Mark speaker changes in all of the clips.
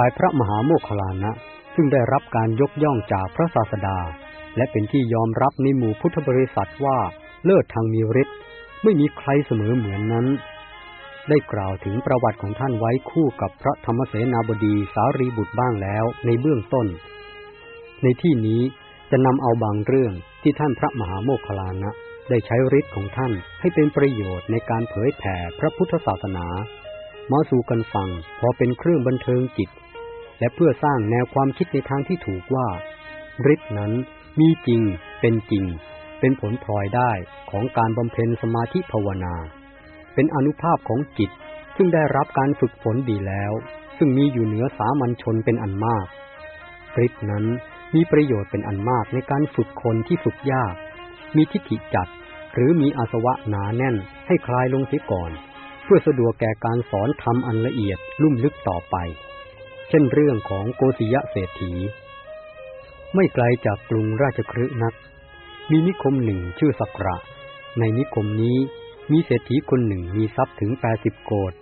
Speaker 1: ฝ่ายพระมหาโมคคลานะ ซึ่งได้รับการยกย่องจากพระศาสดา และเป็นที่ยอมรับในหมู่พุทธบริษัทว่าเลิศทางมีฤทธิ์ไม่มีใครเสมอเหมือนนั้น ได้กล่าวถึงประวัติของท่านไว้คู่กับพระธรรมเสนาบดีสารีบุตรบ้างแล้วในเบื้องต้น ในที่นี้จะนำเอาบางเรื่องที่ท่านพระมหาโมคคลานะได้ใช้ฤทธิ์ของท่านให้เป็นประโยชน์ในการเผยแผ่พระพุทธศาสนา มาสู่กันฟังพอเป็นเครื่องบันเทิงจิต และเพื่อสร้างแนวความคิดในทางที่ถูกว่าฤทธิ์นั้นมีจริงเป็นจริง เป็นผลพลอยได้ของการบำเพ็ญสมาธิภาวนา เป็นอนุภาพของจิต ซึ่งได้รับการฝึกฝนดีแล้ว ซึ่งมีอยู่เหนือสามัญชนเป็นอันมากฤทธิ์นั้นมีประโยชน์เป็นอันมากในการฝึกคนที่ฝึกยาก มีทิฏฐิจัด หรือมีอาสวะหนาแน่นให้คลายลงเสียก่อน เพื่อสะดวกแก่การสอนทำอันละเอียดลุ่มลึกต่อไป เช่นเรื่องของโกศิยะเศรษฐี ไม่ไกลจากกรุงราชคฤห์นัก มีนิคมหนึ่งชื่อสักระ ในนิคมนี้มีเศรษฐีคนหนึ่งมีทรัพย์ถึงแปดสิบโกด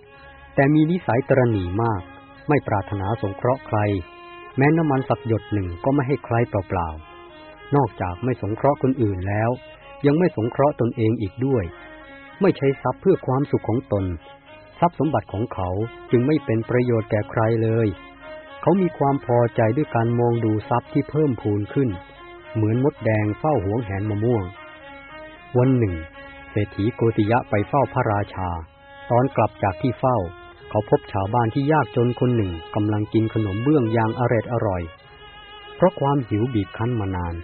Speaker 1: แต่มีนิสัยตรณีมาก ไม่ปรารถนาสงเคราะห์ใคร แม้น้ำมันสักหยดหนึ่งก็ไม่ให้ใครเปล่าๆ นอกจากไม่สงเคราะห์คนอื่นแล้ว ยังไม่สงเคราะห์ตนเองอีกด้วย ไม่ใช้ทรัพย์เพื่อความสุขของตน ทรัพย์สมบัติของเขาจึงไม่เป็นประโยชน์แก่ใครเลย เขามีความพอใจด้วยการมองดูทรัพย์ที่เพิ่มพูนขึ้น เหมือนมดแดงเฝ้าหวงแหนมะม่วง วันหนึ่ง เศรษฐีโกติยะไปเฝ้าพระราชา ตอนกลับจากที่เฝ้า เขาพบชาวบ้านที่ยากจนคนหนึ่งกำลังกินขนมเบื้องอย่างอร่อยอร่อย เพราะความหิวบีบคั้นมานาน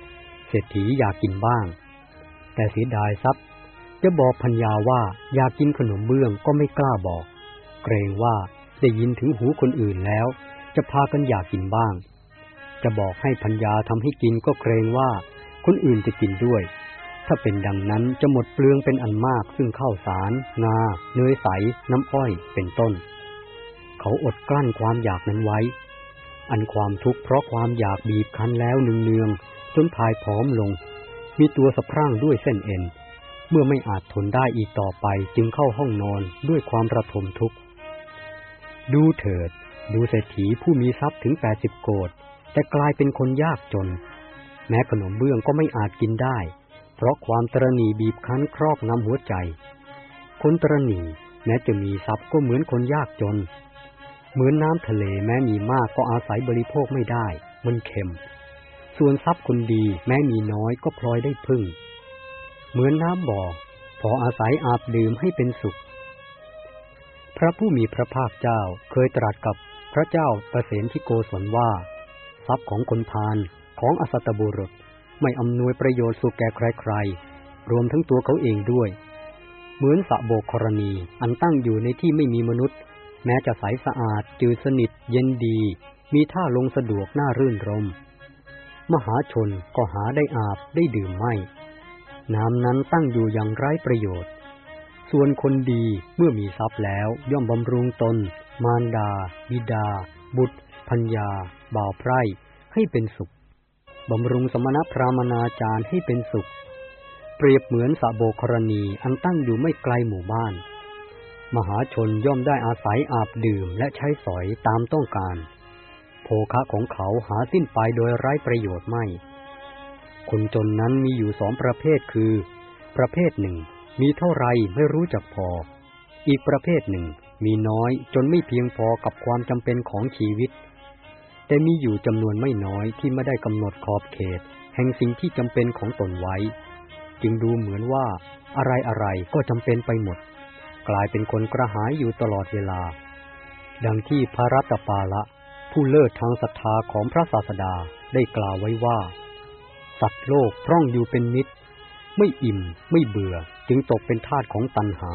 Speaker 1: เศรษฐีอยากกินบ้าง แต่เสียดายทรัพย์ จะบอกพัญญาว่าอยากกินขนมเบื้องก็ไม่กล้าบอก เกรงว่าได้ยินถึงหูคนอื่นแล้ว จะพากันอยากกินบ้าง จะบอกให้พัญญาทำให้กินก็เกรงว่าคนอื่นจะกินด้วย ถ้าเป็นดังนั้นจะหมดเปลืองเป็นอันมากซึ่งข้าวสาร งา เนยใส น้ำอ้อยเป็นต้น เขาอดกลั้นความอยากนั้นไว้ อันความทุกข์เพราะความอยากบีบคั้นแล้วเนืองๆจนพายผอมลง มีตัวสะพรั่งด้วยเส้นเอ็นเมื่อไม่อาจทนได้อีกต่อไปจึงเข้าห้องนอนด้วยความระทมทุกข์ ดูเถิด ดูเศรษฐีผู้มีทรัพย์ถึงแปดสิบโกดแต่กลายเป็นคนยากจน แม้ขนมเบื้องก็ไม่อาจกินได้ เพราะความตรณีบีบคั้นครอบงำหัวใจ คนตรณีแม้จะมีทรัพย์ก็เหมือนคนยากจน เหมือนน้ำทะเลแม้มีมากก็อาศัยบริโภคไม่ได้ มันเค็ม ส่วนทรัพย์คนดีแม้มีน้อยก็พลอยได้พึ่ง เหมือนน้ำบ่อ พออาศัยอาบดื่มให้เป็นสุข พระผู้มีพระภาคเจ้าเคยตรัสกับ พระเจ้าประเสนที่โกศลว่า ทรัพย์ของคนพาลของอสัตบุรุษไม่อำนวยประโยชน์สุขแก่ใครๆ รวมทั้งตัวเขาเองด้วย เหมือนสะโบกกรณีอันตั้งอยู่ในที่ไม่มีมนุษย์ แม้จะใสสะอาดจืดสนิท เย็นดี มีท่าลงสะดวกน่ารื่นรม มหาชนก็หาได้อาบได้ดื่มไม่ น้ำนั้นตั้งอยู่อย่างไร้ประโยชน์ ส่วนคนดีเมื่อมีทรัพย์แล้วย่อมบำรุงตน มารดา บิดา บุตรพัญญา บ่าวไพร่ให้เป็นสุข บำรุงสมณพราหมณาจารย์ให้เป็นสุข เปรียบเหมือนสะโบกรณีอันตั้งอยู่ไม่ไกลหมู่บ้าน มหาชนย่อมได้อาศัยอาบดื่มและใช้สอยตามต้องการ โภคะของเขาหาสิ้นไปโดยไร้ประโยชน์ไม่ คนจนนั้นมีอยู่สองประเภทคือ ประเภทหนึ่ง มีเท่าไรไม่รู้จักพอ อีกประเภทหนึ่ง มีน้อยจนไม่เพียงพอกับความจำเป็นของชีวิต แต่มีอยู่จำนวนไม่น้อยที่ไม่ได้กำหนดขอบเขต แห่งสิ่งที่จำเป็นของตนไว้ จึงดูเหมือนว่าอะไรอะไรก็จำเป็นไปหมด กลายเป็นคนกระหายอยู่ตลอดเวลา ดังที่พระรัตปาละ ผู้เลิศทางศรัทธาของพระศาสดาได้กล่าวไว้ว่า สัตว์โลกพร่องอยู่เป็นนิด ไม่อิ่มไม่เบื่อจึงตกเป็นทาสของตัณหา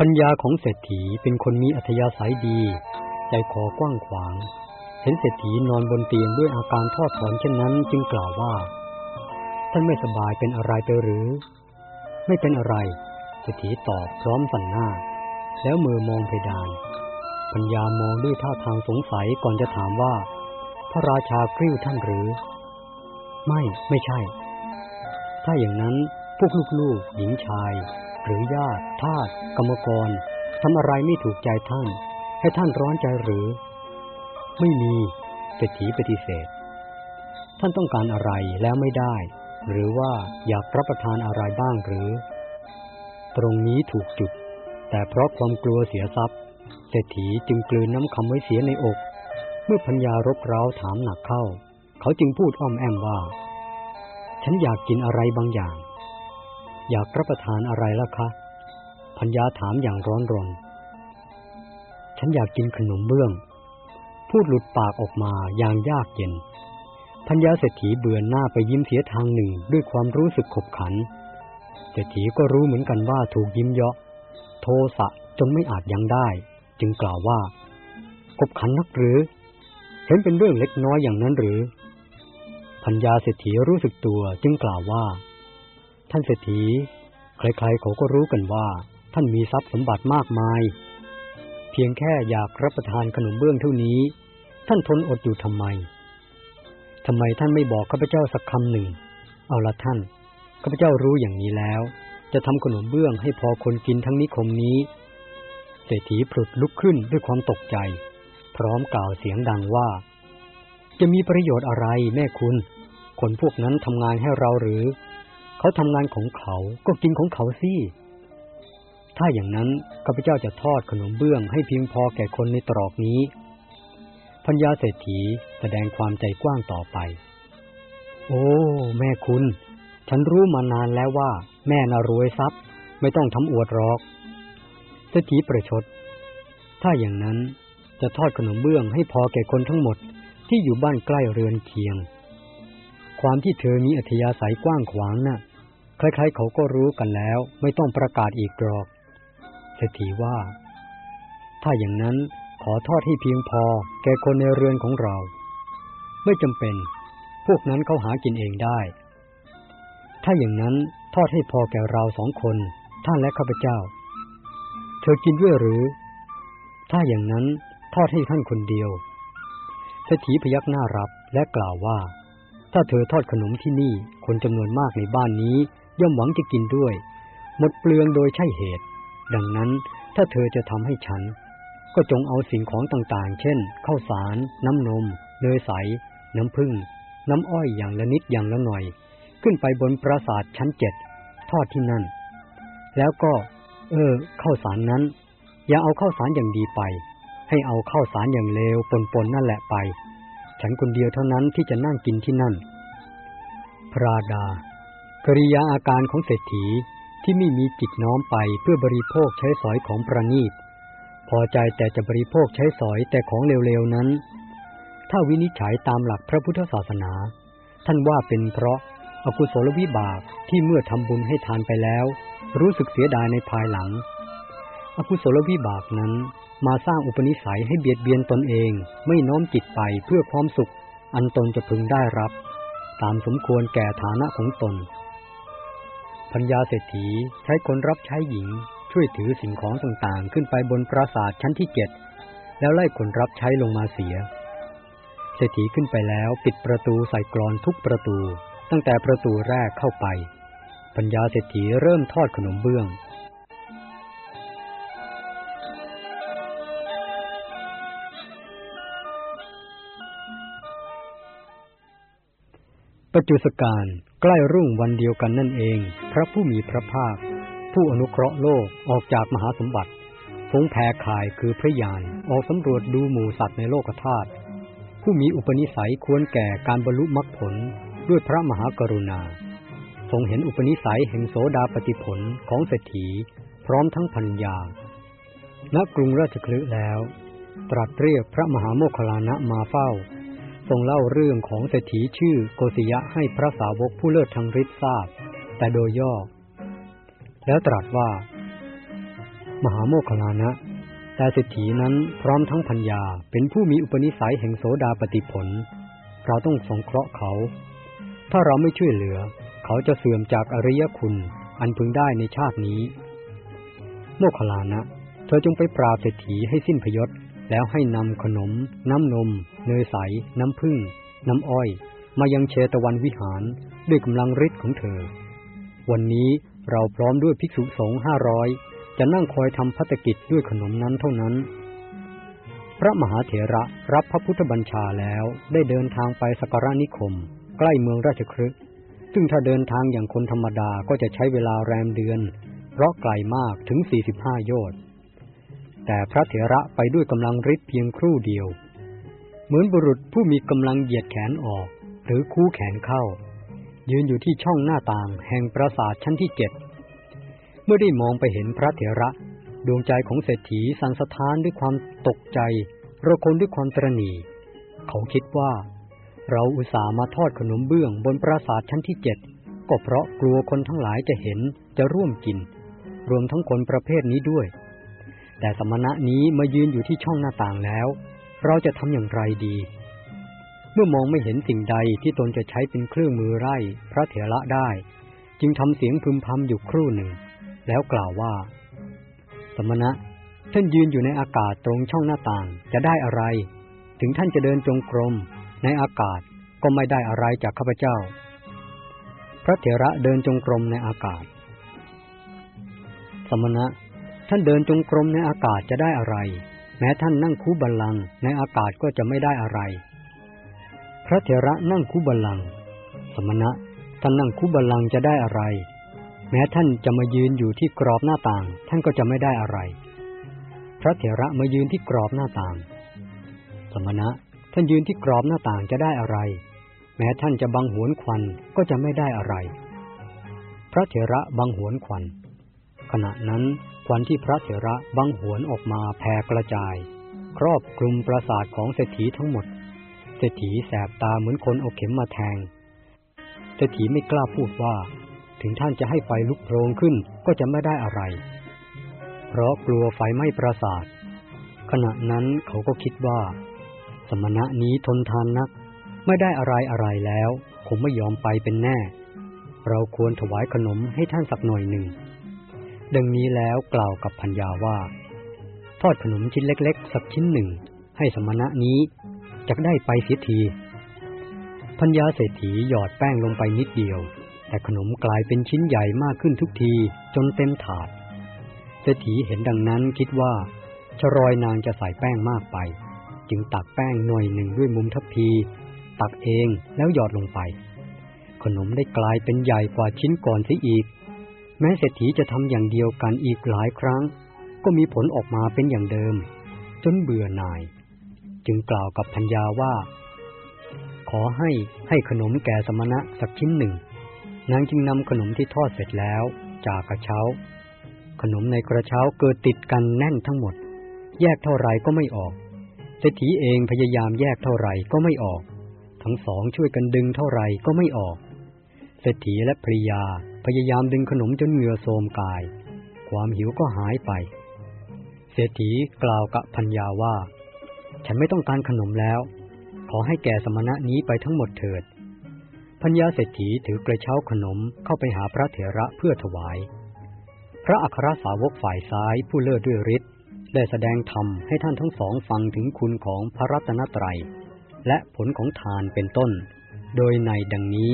Speaker 1: ปัญญาของเศรษฐีเป็นคนมีอัธยาศัยดี ใจคอกว้างขวาง เห็นเศรษฐีนอนบนเตียงด้วยอาการทอดถอนเช่นนั้นจึงกล่าวว่า ท่านไม่สบายเป็นอะไรไปหรือ ไม่เป็นอะไร เศรษฐีตอบพร้อมสั่นหน้า แล้วมือมองเพดานปัญญามองด้วยท่าทางสงสัยก่อนจะถามว่า พระราชากริ้วท่านหรือ ไม่ไม่ใช่ ถ้าอย่างนั้นพวกลูกๆหญิงชาย หรือญาติทาสกรรมกรทำอะไรไม่ถูกใจท่าน ให้ท่านร้อนใจหรือ ไม่มีเศรษฐีปฏิเสธ ท่านต้องการอะไรแล้วไม่ได้ หรือว่าอยากรับประทานอะไรบ้างหรือ ตรงนี้ถูกจุด แต่เพราะความกลัวเสียทรัพย์ เศรษฐีจึงกลืนน้ำคำไว้เสียในอก เมื่อพัญญารบเร้าถามหนักเข้า เขาจึงพูดอ้อมแอมว่า ฉันอยากกินอะไรบางอย่าง อยากรับประทานอะไรล่ะคะพัญญาถามอย่างร้อนรน ฉันอยากกินขนมเบื้อง พูดหลุดปากออกมาอย่างยากเย็น พัญญาเศรษฐีเบือนหน้าไปยิ้มเสียทางหนึ่งด้วยความรู้สึกขบขัน เศรษฐีก็รู้เหมือนกันว่าถูกยิ้มเยาะ โทสะจนไม่อาจยังได้ จึงกล่าวว่า ขบขันนักหรือ เห็นเป็นเรื่องเล็กน้อยอย่างนั้นหรือ พัญญาเศรษฐีรู้สึกตัวจึงกล่าวว่า ท่านเศรษฐี ใครๆเขาก็รู้กันว่าท่านมีทรัพย์สมบัติมากมาย เพียงแค่อยากรับประทานขนมเบื้องเท่านี้ ท่านทนอดอยู่ทำไมทำไมท่านไม่บอกข้าพเจ้าสักคำหนึ่ง เอาละท่านข้าพเจ้ารู้อย่างนี้แล้ว จะทำขนมเบื้องให้พอคนกินทั้งนิคมนี้ เศรษฐีพลุดลุกขึ้นด้วยความตกใจ พร้อมกล่าวเสียงดังว่า จะมีประโยชน์อะไรแม่คุณ คนพวกนั้นทำงานให้เราหรือ เขาทำงานของเขาก็กินของเขาสิ ถ้าอย่างนั้นข้าพเจ้าจะทอดขนมเบื้องให้เพียงพอแก่คนในตรอกนี้ พัญญาเศรษฐีแสดงความใจกว้างต่อไป โอ้ แม่คุณ ฉันรู้มานานแล้วว่า แม่น่ารวยทรัพย์ ไม่ต้องทำอวดหรอกเศรษฐีประชด ถ้าอย่างนั้นจะทอดขนมเบื้องให้พอแก่คนทั้งหมดที่อยู่บ้านใกล้เรือนเคียง ความที่เธอมีอัธยาศัยกว้างขวางนะ่ะ ใครๆเขาก็รู้กันแล้ว ไม่ต้องประกาศอีกหรอก เศรษฐีว่า ถ้าอย่างนั้นขอทอดให้เพียงพอ แก่คนในเรือนของเรา ไม่จำเป็น พวกนั้นเขาหากินเองได้ ถ้าอย่างนั้นทอดให้พอแก่เราสองคน ท่านและข้าพเจ้า เธอกินด้วยหรือ ถ้าอย่างนั้นทอดให้ท่านคนเดียวเศรษฐีพยักหน้ารับและกล่าวว่า ถ้าเธอทอดขนมที่นี่คนจำนวนมากในบ้านนี้ ย่อมหวังจะกินด้วย หมดเปลืองโดยใช่เหตุ ดังนั้นถ้าเธอจะทำให้ฉัน ก็จงเอาสิ่งของต่างๆ เช่นข้าวสาร น้ำนม เนยใส น้ำผึ้งน้ำอ้อยอย่างละนิดอย่างละหน่อย ขึ้นไปบนปราสาทชั้นเจ็ดทอดที่นั่น แล้วก็ เออข้าวสารนั้น อย่าเอาข้าวสารอย่างดีไป ให้เอาข้าวสารอย่างเลวปนๆนั่นแหละไป ฉันคนเดียวเท่านั้นที่จะนั่งกินที่นั่น พระดา กริยาอาการของเศรษฐีที่ไม่มีจิตน้อมไปเพื่อบริโภคใช้สอยของประณีต พอใจแต่จะบริโภคใช้สอยแต่ของเร็วๆนั้น ถ้าวินิจฉัยตามหลักพระพุทธศาสนา ท่านว่าเป็นเพราะอากุศลวิบากที่เมื่อทำบุญให้ทานไปแล้ว รู้สึกเสียดายในภายหลัง อกุศลวิบากนั้นมาสร้างอุปนิสัยให้เบียดเบียนตนเองไม่น้อมจิตไปเพื่อความสุข อันตนจะพึงได้รับ ตามสมควรแก่ฐานะของตน พัญญาเศรษฐีใช้คนรับใช้หญิงช่วยถือสิ่งของต่างๆ ขึ้นไปบนปราสาทชั้นที่เจ็ดแล้วไล่คนรับใช้ลงมาเสีย เศรษฐีขึ้นไปแล้วปิดประตูใส่กรอนทุกประตู ตั้งแต่ประตูแรกเข้าไป ปัญญาเศรษฐีเริ่มทอดขนมเบื้องปัจจุสการ ใกล้รุ่งวันเดียวกันนั่นเอง พระผู้มีพระภาค ผู้อนุเคราะห์โลกออกจากมหาสมบัติทรงแผ่ข่ายคือพระยานออกสำรวจดูหมู่สัตว์ในโลกธาตุผู้มีอุปนิสัยควรแก่การบรรลุมรรคผลด้วยพระมหากรุณา ทรงเห็นอุปนิสัยแห่งโสดาปฏิผลของเศรษฐีพร้อมทั้งพัญญาณกรุงราชคลึแล้ว ตรัสเรียกพระมหาโมคคลานะมาเฝ้า ทรงเล่าเรื่องของเศรษฐีชื่อโกศิยะให้พระสาวกผู้เลิศทางฤทธิ์ทราบ แต่โดยย่อ แล้วตรัสว่า มหาโมคคลานะ แต่เศรษฐีนั้นพร้อมทั้งพัญญาเป็นผู้มีอุปนิสัยแห่งโสดาปฏิผล เราต้องสงเคราะห์เขา ถ้าเราไม่ช่วยเหลือ เขาจะเสื่อมจากอริยคุณอันพึงได้ในชาตินี้ โมคคลานะ เธอจงไปปราบเศรษฐีให้สิ้นพยศ แล้วให้นำขนม น้ำนม เนยใส น้ำผึ้ง น้ำอ้อย มายังเชตวันวิหารด้วยกำลังฤทธิ์ของเธอ วันนี้เราพร้อมด้วยภิกษุสงฆ์ห้าร้อยจะนั่งคอยทำพัฒกิจด้วยขนมนั้นเท่านั้น พระมหาเถระรับพระพุทธบัญชาแล้วได้เดินทางไปสัการนิคม ใกล้เมืองราชครึกซึ่งถ้าเดินทางอย่างคนธรรมดาก็จะใช้เวลาแรมเดือน เพราะไกลมากถึง 45 โยชน์ แต่พระเถระไปด้วยกำลังฤทธิ์เพียงครู่เดียว เหมือนบุรุษผู้มีกำลังเหยียดแขนออก หรือคู่แขนเข้า ยืนอยู่ที่ช่องหน้าต่างแห่งปราสาทชั้นที่เจ็ดเมื่อได้มองไปเห็นพระเถระ ดวงใจของเศรษฐีสันสะท้านด้วยความตกใจระคนด้วยความตรณีเขาคิดว่า เราอุตส่าห์มาทอดขนมเบื้องบนปราสาทชั้นที่เจ็ดก็เพราะกลัวคนทั้งหลายจะเห็นจะร่วมกิน รวมทั้งคนประเภทนี้ด้วย แต่สมณะนี้มายืนอยู่ที่ช่องหน้าต่างแล้ว เราจะทำอย่างไรดี เมื่อมองไม่เห็นสิ่งใดที่ตนจะใช้เป็นเครื่องมือไร่พระเถระได้ จึงทำเสียงพึมพำอยู่ครู่หนึ่ง แล้วกล่าวว่า สมณะ ท่านยืนอยู่ในอากาศตรงช่องหน้าต่างจะได้อะไร ถึงท่านจะเดินจงกรม ในอากาศก็ไม่ได้อะไรจากข้าพเจ้า พระเถระเดินจงกรมในอากาศ สมณะ ท่านเดินจงกรมในอากาศจะได้อะไร แม้ท่านนั่งคูบัลลังในอากาศก็จะไม่ได้อะไร พระเถระนั่งคูบัลลัง สมณะท่านนั่งคูบัลลังจะได้อะไร แม้ท่านจะมายืนอยู่ที่กรอบหน้าต่าง ท่านก็จะไม่ได้อะไร พระเถระมายืนที่กรอบหน้าต่าง สมณะท่านยืนที่กรอบหน้าต่างจะได้อะไร แม้ท่านจะบังหวนควันก็จะไม่ได้อะไร พระเถระบังหวนควัน ขณะนั้น ควันที่พระเถระบังหวนออกมาแผ่กระจาย ครอบคลุมปราสาทของเศรษฐีทั้งหมด เศรษฐีแสบตาเหมือนคนเอาเข็มมาแทง เศรษฐีไม่กล้าพูดว่า ถึงท่านจะให้ไฟลุกโพลงขึ้นก็จะไม่ได้อะไร เพราะกลัวไฟไหม้ปราสาท ขณะนั้นเขาก็คิดว่า สมณะนี้ทนทานนัก ไม่ได้อะไรอะไรแล้วคงไม่ยอมไปเป็นแน่ เราควรถวายขนมให้ท่านสักหน่อยหนึ่ง ดังนี้แล้วกล่าวกับพัญญาว่า ทอดขนมชิ้นเล็ก ๆ สักชิ้นหนึ่ง ให้สมณะนี้จะได้ไปเสียทีพัญญาเศรษฐีหยอดแป้งลงไปนิดเดียว แต่ขนมกลายเป็นชิ้นใหญ่มากขึ้นทุกทีจนเต็มถาด เศรษฐีเห็นดังนั้นคิดว่าชรอยนางจะใส่แป้งมากไป จึงตักแป้งหน่อยหนึ่งด้วยมุมทัพพี ตักเองแล้วหยอดลงไป ขนมได้กลายเป็นใหญ่กว่าชิ้นก่อนเสียอีก แม้เศรษฐีจะทำอย่างเดียวกันอีกหลายครั้ง ก็มีผลออกมาเป็นอย่างเดิม จนเบื่อหน่าย จึงกล่าวกับพัญญาว่า ขอให้ให้ขนมแก่สมณะสักชิ้นหนึ่งนางจึงนำขนมที่ทอดเสร็จแล้ว จากกระเช้า ขนมในกระเช้าเกิดติดกันแน่นทั้งหมด แยกเท่าไรก็ไม่ออกเศรษฐีเองพยายามแยกเท่าไรก็ไม่ออก ทั้งสองช่วยกันดึงเท่าไรก็ไม่ออกเศรษฐีและภริยา พยายามดึงขนมจนเหงื่อโทมกาย ความหิวก็หายไป เศรษฐีกล่าวกับพัญญาว่า ฉันไม่ต้องการขนมแล้ว ขอให้แก่สมณะนี้ไปทั้งหมดเถิด พัญญาเศรษฐีถือกระเช้าขนมเข้าไปหาพระเถระเพื่อถวาย พระอัครสาวกฝ่ายซ้ายผู้เลิศด้วยฤทธิ์ได้แสดงธรรมให้ท่านทั้งสองฟังถึงคุณของพระรัตนตรัย และผลของทานเป็นต้น โดยในดังนี้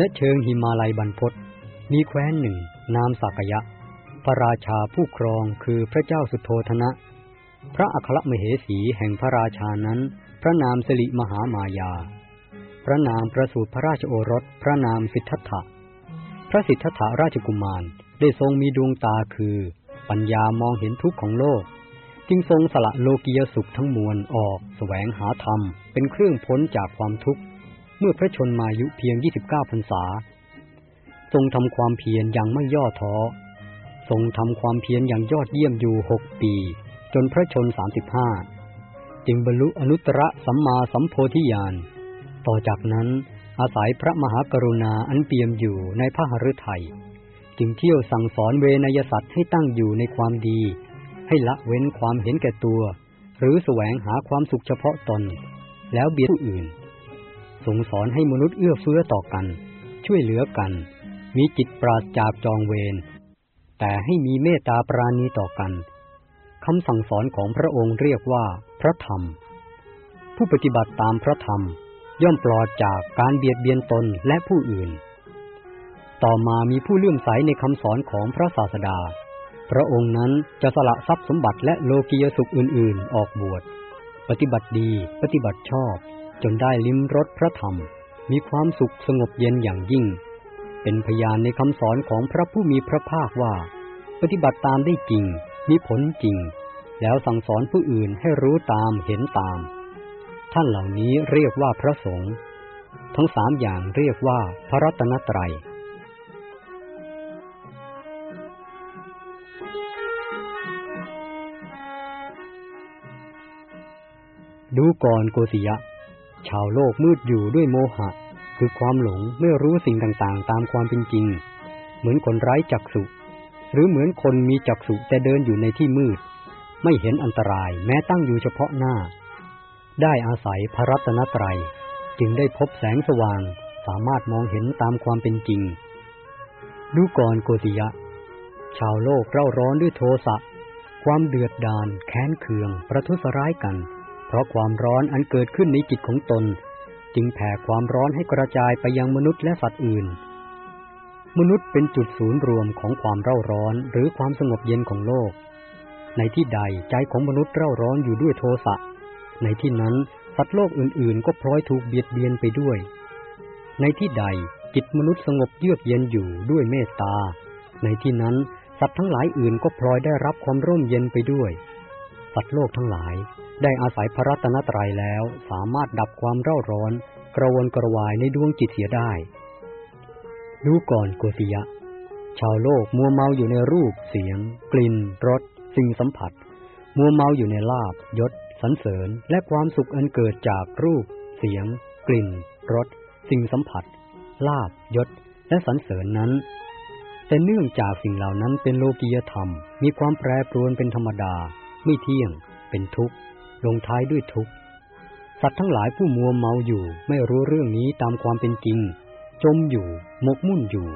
Speaker 1: ณเชิงหิมาลัยบรรพศมีแคว้นหนึ่ง นามสักยะ พระราชาผู้ครองคือพระเจ้าสุโธธนะ พระอัครมเหสีแห่งพระราชานั้น พระนามสิริมหามายา พระนามประสูติพระราชโอรส พระนามสิทธัตถะ พระสิทธัตถะราชกุมารได้ทรงมีดวงตาคือ ปัญญามองเห็นทุกข์ของโลก จึงทรงสละโลกียสุขทั้งมวลออกแสวงหาธรรมเป็นเครื่องพ้นจากความทุกข์ เมื่อพระชนมายุเพียง 29พรรษา ทรงทำความเพียรอย่างไม่ย่อท้อ ทรงทำความเพียรอย่างยอดเยี่ยมอยู่หกปี จนพระชน35จึงบรรลุอนุตตรสัมมาสัมโพธิญาณ ต่อจากนั้นอาศัยพระมหากรุณาอันเปี่ยมอยู่ในพระหฤทัยจึงเที่ยวสั่งสอนเวนยสัตว์ให้ตั้งอยู่ในความดี ให้ละเว้นความเห็นแก่ตัว หรือแสวงหาความสุขเฉพาะตน แล้วเบียดผู้อื่น ส่งสอนให้มนุษย์เอื้อเฟื้อต่อกัน ช่วยเหลือกัน มีจิตปราศจากจองเวร แต่ให้มีเมตตาปราณีต่อกันคำสั่งสอนของพระองค์เรียกว่าพระธรรม ผู้ปฏิบัติตามพระธรรมย่อมปลอดจากการเบียดเบียนตนและผู้อื่น ต่อมามีผู้เลื่อมใสในคำสอนของพระศาสดา พระองค์นั้นจะสละทรัพย์สมบัติและโลกียสุขอื่นๆ ออกบวช ปฏิบัติดี ปฏิบัติชอบ จนได้ลิ้มรสพระธรรม มีความสุขสงบเย็นอย่างยิ่ง เป็นพยานในคำสอนของพระผู้มีพระภาคว่า ปฏิบัติตามได้จริง มีผลจริง แล้วสั่งสอนผู้อื่นให้รู้ตามเห็นตาม ท่านเหล่านี้เรียกว่าพระสงฆ์ทั้งสามอย่างเรียกว่าพระรัตนตรัยดูก่อนโกศิยะ ชาวโลกมืดอยู่ด้วยโมหะ คือความหลงไม่รู้สิ่งต่างๆ ตามความเป็นจริง เหมือนคนไร้จักษุ หรือเหมือนคนมีจักษุแต่เดินอยู่ในที่มืด ไม่เห็นอันตรายแม้ตั้งอยู่เฉพาะหน้า ได้อาศัยพระรัตนตรัยจึงได้พบแสงสว่าง สามารถมองเห็นตามความเป็นจริง ดูก่อนโกศิยะ ชาวโลกเร่าร้อนด้วยโทสะความเดือดดาลแค้นเคือง ประทุษร้ายกัน เพราะความร้อนอันเกิดขึ้นในจิตของตน จึงแผ่ความร้อนให้กระจายไปยังมนุษย์และสัตว์อื่น มนุษย์เป็นจุดศูนย์รวมของความเร่าร้อนหรือความสงบเย็นของโลก ในที่ใดใจของมนุษย์เร่าร้อนอยู่ด้วยโทสะ ในที่นั้นสัตว์โลกอื่นๆ ก็พลอยถูกเบียดเบียนไปด้วย ในที่ใดจิตมนุษย์สงบเยือกเย็นอยู่ด้วยเมตตา ในที่นั้นสัตว์ทั้งหลายอื่นก็พลอยได้รับความร่มเย็นไปด้วย สัตว์โลกทั้งหลาย ได้อาศัยพระรัตนตรัยแล้ว สามารถดับความเร่าร้อน กระวนกระวายในดวงจิตเสียได้ดูก่อนโกศิยะ ชาวโลกมัวเมาอยู่ในรูปเสียง กลิ่นรสสิ่งสัมผัส มัวเมาอยู่ในลาบยศสรรเสริญและความสุขอันเกิดจากรูป เสียง กลิ่นรสสิ่งสัมผัส ลาบยศ และสรรเสริญนั้นแต่เนื่องจากสิ่งเหล่านั้นเป็นโลกียธรรม มีความแปรปรวนเป็นธรรมดา ไม่เที่ยง เป็นทุกข์ ลงท้ายด้วยทุกข์ สัตว์ทั้งหลายผู้มัวเมาอยู่ ไม่รู้เรื่องนี้ตามความเป็นจริง จมอยู่ หมกมุ่นอยู่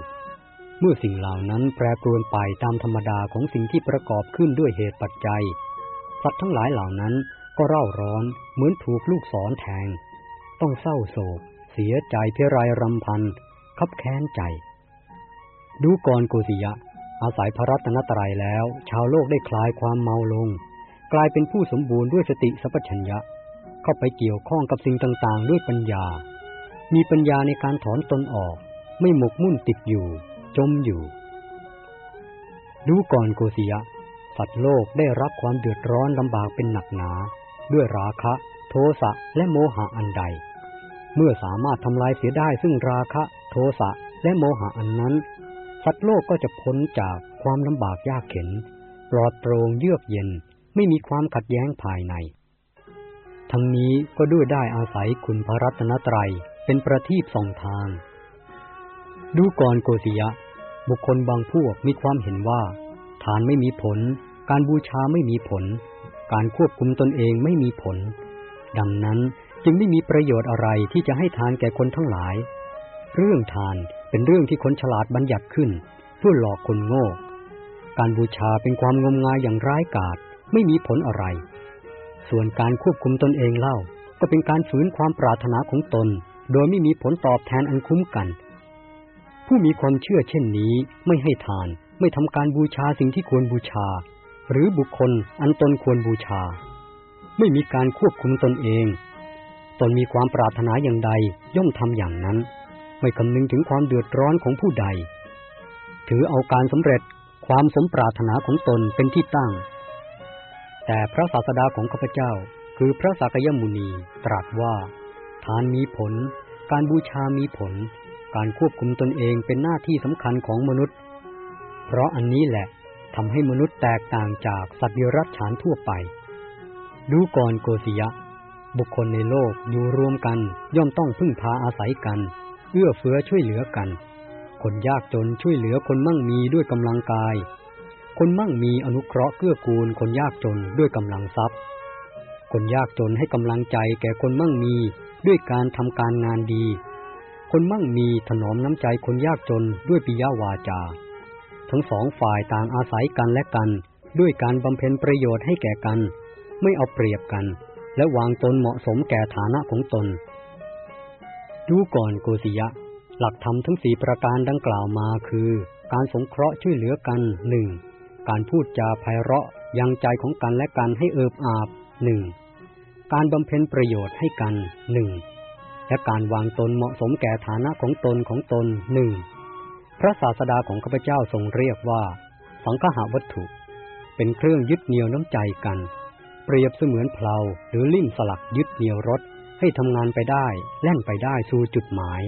Speaker 1: เมื่อสิ่งเหล่านั้นแปรปรวนไปตามธรรมดาของสิ่งที่ประกอบขึ้นด้วยเหตุปัจจัย สัตว์ทั้งหลายเหล่านั้นก็เร่าร้อนเหมือนถูกลูกศรแทง ต้องเศร้าโศก เสียใจเพรายรำพันคับแค้นใจ ดูก่อนโกศิยะ อาศัยพระรัตนตรัยแล้ว ชาวโลกได้คลายความเมาลง กลายเป็นผู้สมบูรณ์ด้วยสติสัพพัญญะ เข้าไปเกี่ยวข้องกับสิ่งต่างๆ ด้วยปัญญา มีปัญญาในการถอนตนออก ไม่หมกมุ่นติดอยู่ จมอยู่ ดูก่อนโกศิยะ สัตว์โลกได้รับความเดือดร้อนลำบากเป็นหนักหนา ด้วยราคะ โทสะและโมหะอันใด เมื่อสามารถทำลายเสียได้ซึ่งราคะ โทสะและโมหะอันนั้น สัตว์โลกก็จะพ้นจากความลำบากยากเข็นปลอดโปร่งเยือกเย็น ไม่มีความขัดแย้งภายใน ทั้งนี้ก็ด้วยได้อาศัยคุณพระรัตนตรัยเป็นประทีปส่องทาง ดูก่อนโกศิยะ บุคคลบางพวกมีความเห็นว่า ทานไม่มีผล การบูชาไม่มีผล การควบคุมตนเองไม่มีผล ดังนั้นจึงไม่มีประโยชน์อะไรที่จะให้ทานแก่คนทั้งหลาย เรื่องทานเป็นเรื่องที่คนฉลาดบัญญัติขึ้น เพื่อหลอกคนโง่ การบูชาเป็นความงมงายอย่างร้ายกาจ ไม่มีผลอะไร ส่วนการควบคุมตนเองเล่า ก็เป็นการฝืนความปรารถนาของตน โดยไม่มีผลตอบแทนอันคุ้มกัน ผู้มีความเชื่อเช่นนี้ไม่ให้ทาน ไม่ทำการบูชาสิ่งที่ควรบูชา หรือบุคคลอันตนควรบูชา ไม่มีการควบคุมตนเอง ตนมีความปรารถนาอย่างใดย่อมทำอย่างนั้น ไม่คำนึงถึงความเดือดร้อนของผู้ใด ถือเอาการสำเร็จความสมปรารถนาของตนเป็นที่ตั้ง แต่พระศาสดาของข้าพเจ้า คือพระสักยมุนีตรัสว่า ทานมีผล การบูชามีผล การควบคุมตนเองเป็นหน้าที่สำคัญของมนุษย์ เพราะอันนี้แหละทำให้มนุษย์แตกต่างจากสัตว์เดรัจฉานทั่วไป ดูก่อนโกศิยะ บุคคลในโลกอยู่รวมกันย่อมต้องพึ่งพาอาศัยกัน เอื้อเฟื้อช่วยเหลือกัน คนยากจนช่วยเหลือคนมั่งมีด้วยกำลังกาย คนมั่งมีอนุเคราะห์เกื้อกูลคนยากจนด้วยกำลังทรัพย์ คนยากจนให้กำลังใจแก่คนมั่งมีด้วยการทำการงานดี คนมั่งมีถนอมน้ำใจคนยากจนด้วยปิยาวาจา ทั้งสองฝ่ายต่างอาศัยกันและกัน ด้วยการบำเพ็ญประโยชน์ให้แก่กัน ไม่เอาเปรียบกัน และวางตนเหมาะสมแก่ฐานะของตน ดูก่อนโกศิยะ หลักธรรมทั้งสี่ประการดังกล่าวมาคือ การสงเคราะห์ช่วยเหลือกันหนึ่ง การพูดจาไพเราะยังใจของกันและกันให้เอิบอาบหนึ่งการบำเพ็ญประโยชน์ให้กันหนึ่งและการวางตนเหมาะสมแก่ฐานะของตนของตนหนึ่งพระศาสดาของข้าพเจ้าทรงเรียกว่า สังฆาวัตถุ เป็นเครื่องยึดเหนี่ยวน้ำใจกัน เปรียบเสมือนเพลาหรือลิ่มสลักยึดเหนี่ยวรถให้ทำงานไปได้ แล่นไปได้สู่จุดหมาย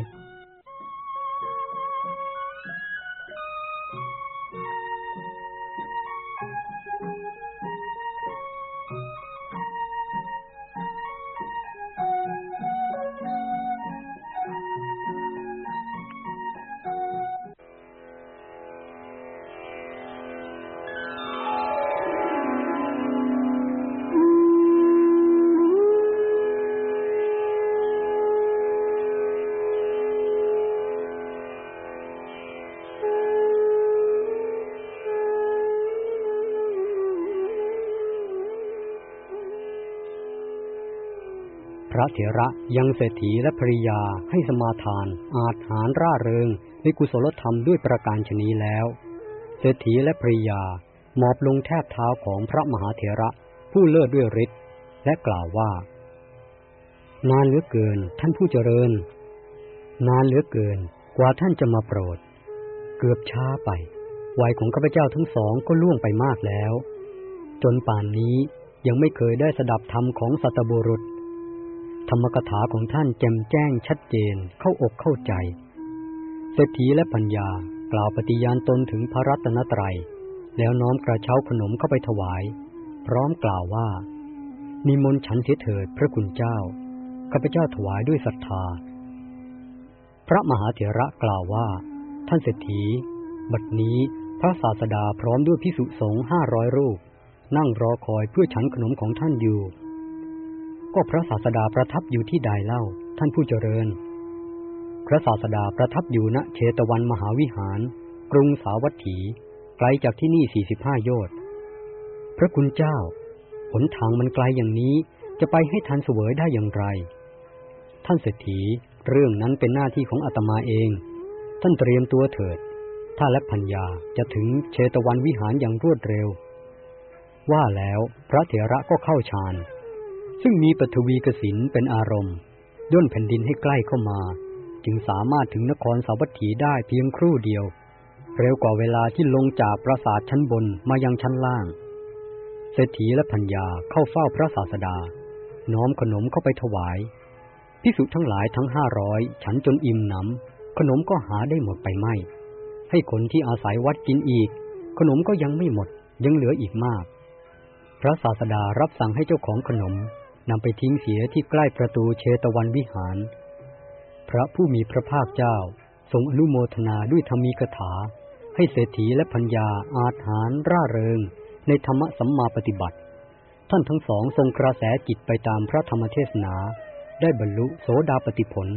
Speaker 1: เถระยังเศรษฐีและภริยาให้สมาทาน อาจหารร่าเริงในกุศลธรรมด้วยประการชนีแล้ว เศรษฐีและภริยาหมอบลงแทบเท้าของพระมหาเถระผู้เลิศด้วยฤทธิ์และกล่าวว่า นานเหลือเกินท่านผู้เจริญ นานเหลือเกินกว่าท่านจะมาโปรด เกือบช้าไป วัยของข้าพเจ้าทั้งสองก็ล่วงไปมากแล้ว จนป่านนี้ยังไม่เคยได้สดับธรรมของสัตบุรุษ ธรรมกถาของท่านแจ่มแจ้งชัดเจนเข้าอกเข้าใจ เศรษฐีและปัญญากล่าวปฏิญาณตนถึงพระรัตนตรัย แล้วน้อมกระเช้าขนมเข้าไปถวาย พร้อมกล่าวว่า นิมนต์ฉันเถิดพระคุณเจ้าข้าพเจ้าถวายด้วยศรัทธา พระมหาเถระกล่าวว่า ท่านเศรษฐี บัดนี้พระศาสดาพร้อมด้วยพิสุสงฆ์ห้าร้อยรูป นั่งรอคอยเพื่อฉันขนมของท่านอยู่ ก็พระศาสดาประทับอยู่ที่ใดเล่า ท่านผู้เจริญ พระศาสดาประทับอยู่ณเชตวันมหาวิหาร กรุงสาวัตถี ไกลจากที่นี่สี่สิบห้าโยชน์พระคุณเจ้า หนทางมันไกลอย่างนี้จะไปให้ทันเสวยได้อย่างไร ท่านเศรษฐีเรื่องนั้นเป็นหน้าที่ของอาตมาเอง ท่านเตรียมตัวเถิด ถ้าและพัญญาจะถึงเชตวันวิหารอย่างรวดเร็ว ว่าแล้วพระเถระก็เข้าฌาน ซึ่งมีปฐวีกสินเป็นอารมณ์ย่นแผ่นดินให้ใกล้เข้ามา จึงสามารถถึงนครสาวัตถีได้เพียงครู่เดียว เร็วกว่าเวลาที่ลงจากปราสาทชั้นบนมายังชั้นล่าง เศรษฐีและพัญญาเข้าเฝ้าพระศาสดา น้อมขนมเข้าไปถวายพิสุทั้งหลายทั้งห้าร้อยฉันจนอิ่มหนำขนมก็หาได้หมดไปไม่ ให้คนที่อาศัยวัดกินอีก ขนมก็ยังไม่หมดยังเหลืออีกมาก พระศาสดารับสั่งให้เจ้าของขนม นำไปทิ้งเสียที่ใกล้ประตูเชตวันวิหาร พระผู้มีพระภาคเจ้าทรงอนุโมทนาด้วยธรรมีกถา ให้เศรษฐีและพัญญาอาถานร่าเริง ในธรรมสัมมาปฏิบัติ ท่านทั้งสองทรงกระแสจิตไปตามพระธรรมเทศนา ได้บรรลุโสดาปติผล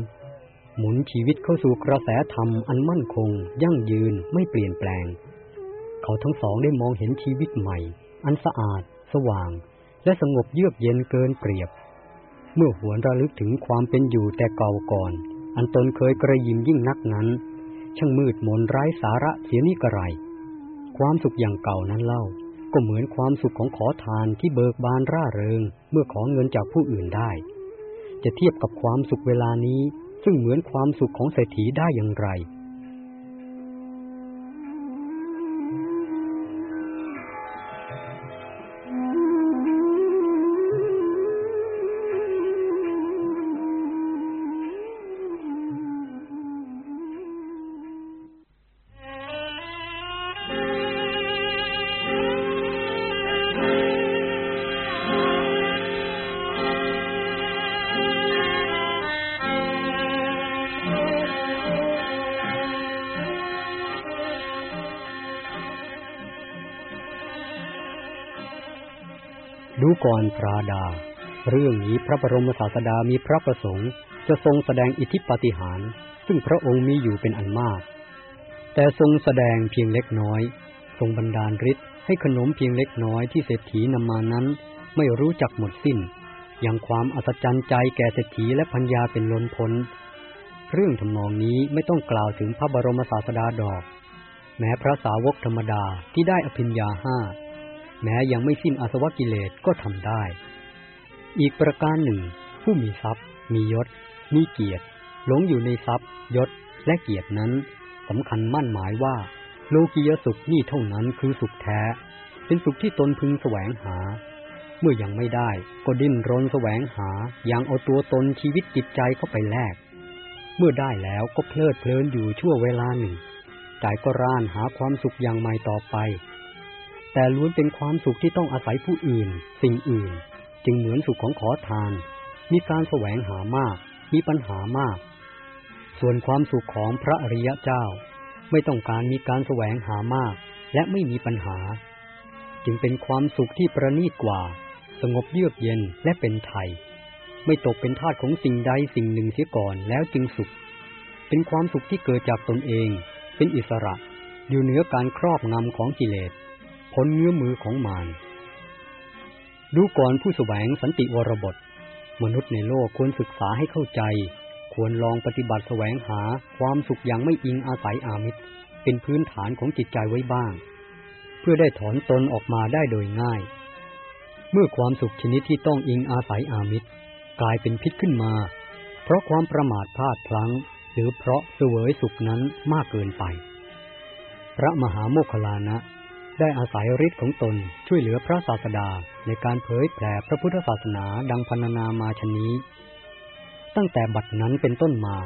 Speaker 1: หมุนชีวิตเข้าสู่กระแสธรรมอันมั่นคง ยั่งยืนไม่เปลี่ยนแปลง เขาทั้งสองได้มองเห็นชีวิตใหม่ อันสะอาด สว่าง และสงบเยือกเย็นเกินเปรียบ เมื่อหวนระลึกถึงความเป็นอยู่แต่เก่าก่อน อันตนเคยกระยิมยิ่งนักนั้น ช่างมืดมนไร้สาระเสียนี่กระไร ความสุขอย่างเก่านั้นเล่า ก็เหมือนความสุขของขอทานที่เบิกบานร่าเริง เมื่อขอเงินจากผู้อื่นได้ จะเทียบกับความสุขเวลานี้ ซึ่งเหมือนความสุขของเศรษฐีได้อย่างไร ก่อนพระดา เรื่องนี้พระบรมศาสดามีพระประสงค์ จะทรงแสดงอิทธิปาฏิหาริย์ซึ่งพระองค์มีอยู่เป็นอันมาก แต่ทรงแสดงเพียงเล็กน้อย ทรงบันดาลฤทธิ์ให้ขนมเพียงเล็กน้อยที่เศรษฐีนำมานั้น ไม่รู้จักหมดสิ้นอย่างความอัศจรรย์ใจแก่เศรษฐีและพัญญาเป็นล้นพ้น เรื่องทำนองนี้ไม่ต้องกล่าวถึงพระบรมศาสดาดอก แม้พระสาวกธรรมดาที่ได้อภิญญาห้า แม้ยังไม่สิ้นอาสวะกิเลสก็ทำได้ อีกประการหนึ่ง ผู้มีทรัพย์ มียศ มีเกียรติ หลงอยู่ในทรัพย์ ยศและเกียรตินั้นสำคัญมั่นหมายว่า โลกียสุขนี่เท่านั้นคือสุขแท้ เป็นสุขที่ตนพึงแสวงหา เมื่อยังไม่ได้ก็ดิ้นรนแสวงหาอย่างเอาตัวตนชีวิตจิตใจเข้าไปแลกเมื่อได้แล้วก็เพลิดเพลินอยู่ชั่วเวลาหนึ่งใจก็ร่านหาความสุขอย่างใหม่ต่อไป แต่ล้วนเป็นความสุขที่ต้องอาศัยผู้อื่น สิ่งอื่น จึงเหมือนสุขของขอทาน มีการแสวงหามาก มีปัญหามาก ส่วนความสุขของพระอริยเจ้า ไม่ต้องการมีการแสวงหามาก และไม่มีปัญหา จึงเป็นความสุขที่ประณีตกว่า สงบเยือกเย็นและเป็นไทย ไม่ตกเป็นทาสของสิ่งใดสิ่งหนึ่งเสียก่อนแล้วจึงสุข เป็นความสุขที่เกิดจากตนเอง เป็นอิสระอยู่เหนือการครอบงำของกิเลส พ้นเงื้อมือของมารดูก่อนผู้แสวงสันติวรบท มนุษย์ในโลกควรศึกษาให้เข้าใจ ควรลองปฏิบัติแสวงหาความสุขอย่างไม่อิงอาศัยอามิตร เป็นพื้นฐานของจิตใจไว้บ้าง เพื่อได้ถอนตนออกมาได้โดยง่าย เมื่อความสุขชนิดที่ต้องอิงอาศัยอามิตร กลายเป็นพิษขึ้นมา เพราะความประมาทพลาดพลั้ง หรือเพราะเสวยสุขนั้นมากเกินไป พระมหาโมคคลานะ ได้อาศัยฤทธิ์ของตนช่วยเหลือพระศาสดาในการเผยแผ่พระพุทธศาสนาดังพรรณนามาชนี้ ตั้งแต่บัดนั้นเป็นต้นมา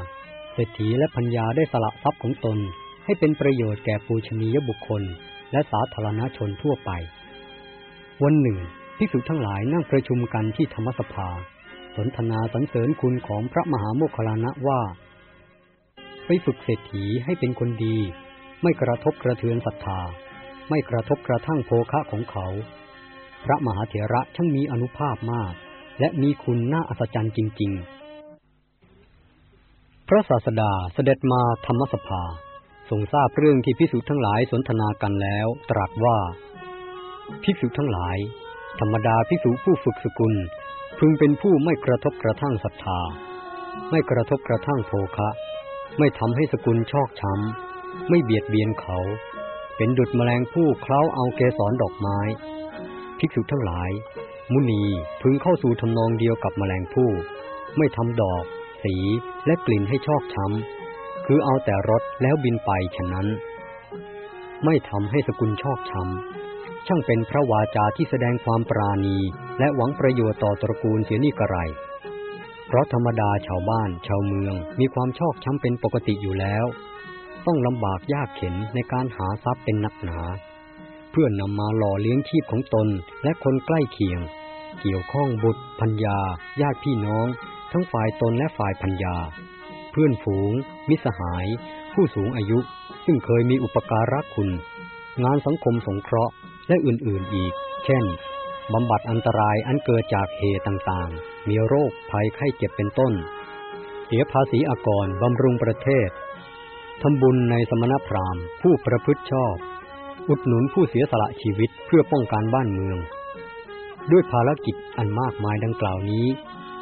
Speaker 1: เศรษฐีและพัญญาได้สละทรัพย์ของตนให้เป็นประโยชน์แก่ปูชนียบุคคล และสาธารณชนทั่วไป วันหนึ่งภิกษุทั้งหลายนั่งประชุมกันที่ธรรมสภา สนทนาสรรเสริญคุณของพระมหาโมคคลานะว่า ไปฝึกเศรษฐีให้เป็นคนดี ไม่กระทบกระเทือนศรัทธา ไม่กระทบกระทั่งโภคะของเขา พระมหาเถระช่างมีอนุภาพมาก และมีคุณน่าอัศจรรย์จริง ๆ พระศาสดาเสด็จมาธรรมสภาทรงทราบเรื่องที่พิสุทั้งหลายสนทนากันแล้ว ตรัสว่า ภิกษุทั้งหลาย ธรรมดาภิกษุผู้ฝึกสกุล พึงเป็นผู้ไม่กระทบกระทั่งศรัทธา ไม่กระทบกระทั่งโภคะ ไม่ทำให้สกุลชอกช้ำ ไม่เบียดเบียนเขา เป็นดุจแมลงผู้เคล้าเอาเกสรดอกไม้ ภิกษุทั้งหลาย มุนีพึงเข้าสู่ทำนองเดียวกับแมลงผู้ ไม่ทำดอก สีและกลิ่นให้ชอกช้ำ คือเอาแต่รสแล้วบินไปฉะนั้น ไม่ทำให้สกุลชอกช้ำ ช่างเป็นพระวาจาที่แสดงความปราณี และหวังประโยชน์ต่อตระกูลเสียนี่กระไรเพราะธรรมดาชาวบ้านชาวเมืองมีความชอกช้ำเป็นปกติอยู่แล้ว ต้องลำบากยากเข็นในการหาทรัพย์เป็นนักหนา เพื่อนำมาหล่อเลี้ยงชีพของตนและคนใกล้เคียง เกี่ยวข้องบุตรพัญญา ญาติพี่น้อง ทั้งฝ่ายตนและฝ่ายพัญญา เพื่อนฝูง มิสหาย ผู้สูงอายุ ซึ่งเคยมีอุปการะคุณ งานสังคมสงเคราะห์และอื่นๆอีก เช่นบำบัดอันตรายอันเกิดจากเหตุต่างๆ มีโรคภัยไข้เจ็บเป็นต้น เสียภาษีอากรบำรุงประเทศ ทำบุญในสมณพราหมณ์ ผู้ประพฤติชอบ อุดหนุนผู้เสียสละชีวิตเพื่อป้องกันบ้านเมือง ด้วยภารกิจอันมากมายดังกล่าวนี้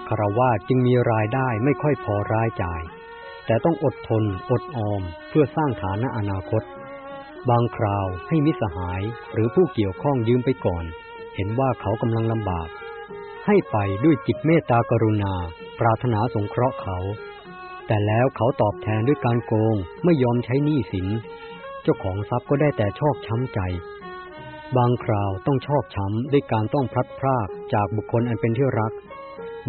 Speaker 1: คารวาจึงมีรายได้ไม่ค่อยพอรายจ่าย แต่ต้องอดทนอดออมเพื่อสร้างฐานะอนาคต บางคราวให้มิสหายหรือผู้เกี่ยวข้องยืมไปก่อน เห็นว่าเขากำลังลำบาก ให้ไปด้วยจิตเมตตากรุณา ปรารถนาสงเคราะห์เขา แต่แล้วเขาตอบแทนด้วยการโกงไม่ยอมใช้หนี้สิน เจ้าของทรัพย์ก็ได้แต่ชอกช้ำใจ บางคราวต้องชอกช้ำด้วยการต้องพลัดพรากจากบุคคลอันเป็นที่รัก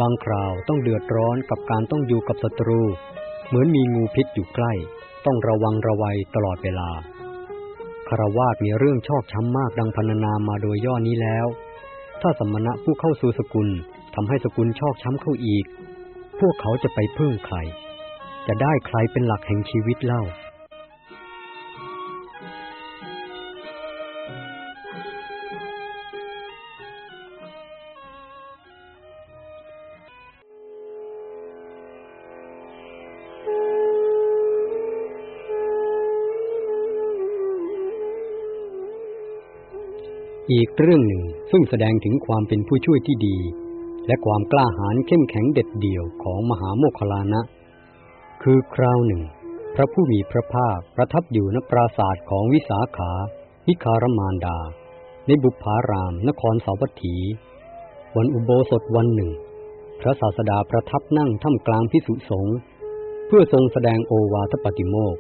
Speaker 1: บางคราวต้องเดือดร้อนกับการต้องอยู่กับศัตรู เหมือนมีงูพิษอยู่ใกล้ ต้องระวังระวัยตลอดเวลาคารวาสมีเรื่องชอกช้ำมากดังพรรณนามาโดยย่อนี้แล้ว ถ้าสมณะผู้เข้าสู่สกุลทำให้สกุลชอกช้ำเข้าอีก พวกเขาจะไปพึ่งใคร จะได้ใครเป็นหลักแห่งชีวิตเล่า อีกเรื่องหนึ่งซึ่งแสดงถึงความเป็นผู้ช่วยที่ดี และความกล้าหาญเข้มแข็งเด็ดเดี่ยวของมหาโมคคลานะ คือคราวหนึ่ง พระผู้มีพระภาคประทับอยู่ณปราศาสตร์ของวิสาขาวิคารมานดา ในบุพาราม นครสาวัตถี วันอุโบสถวันหนึ่ง พระศาสดาประทับนั่งท่ามกลางพิสุสงฆ์เพื่อทรงแสดงโอวาทปฏิโมก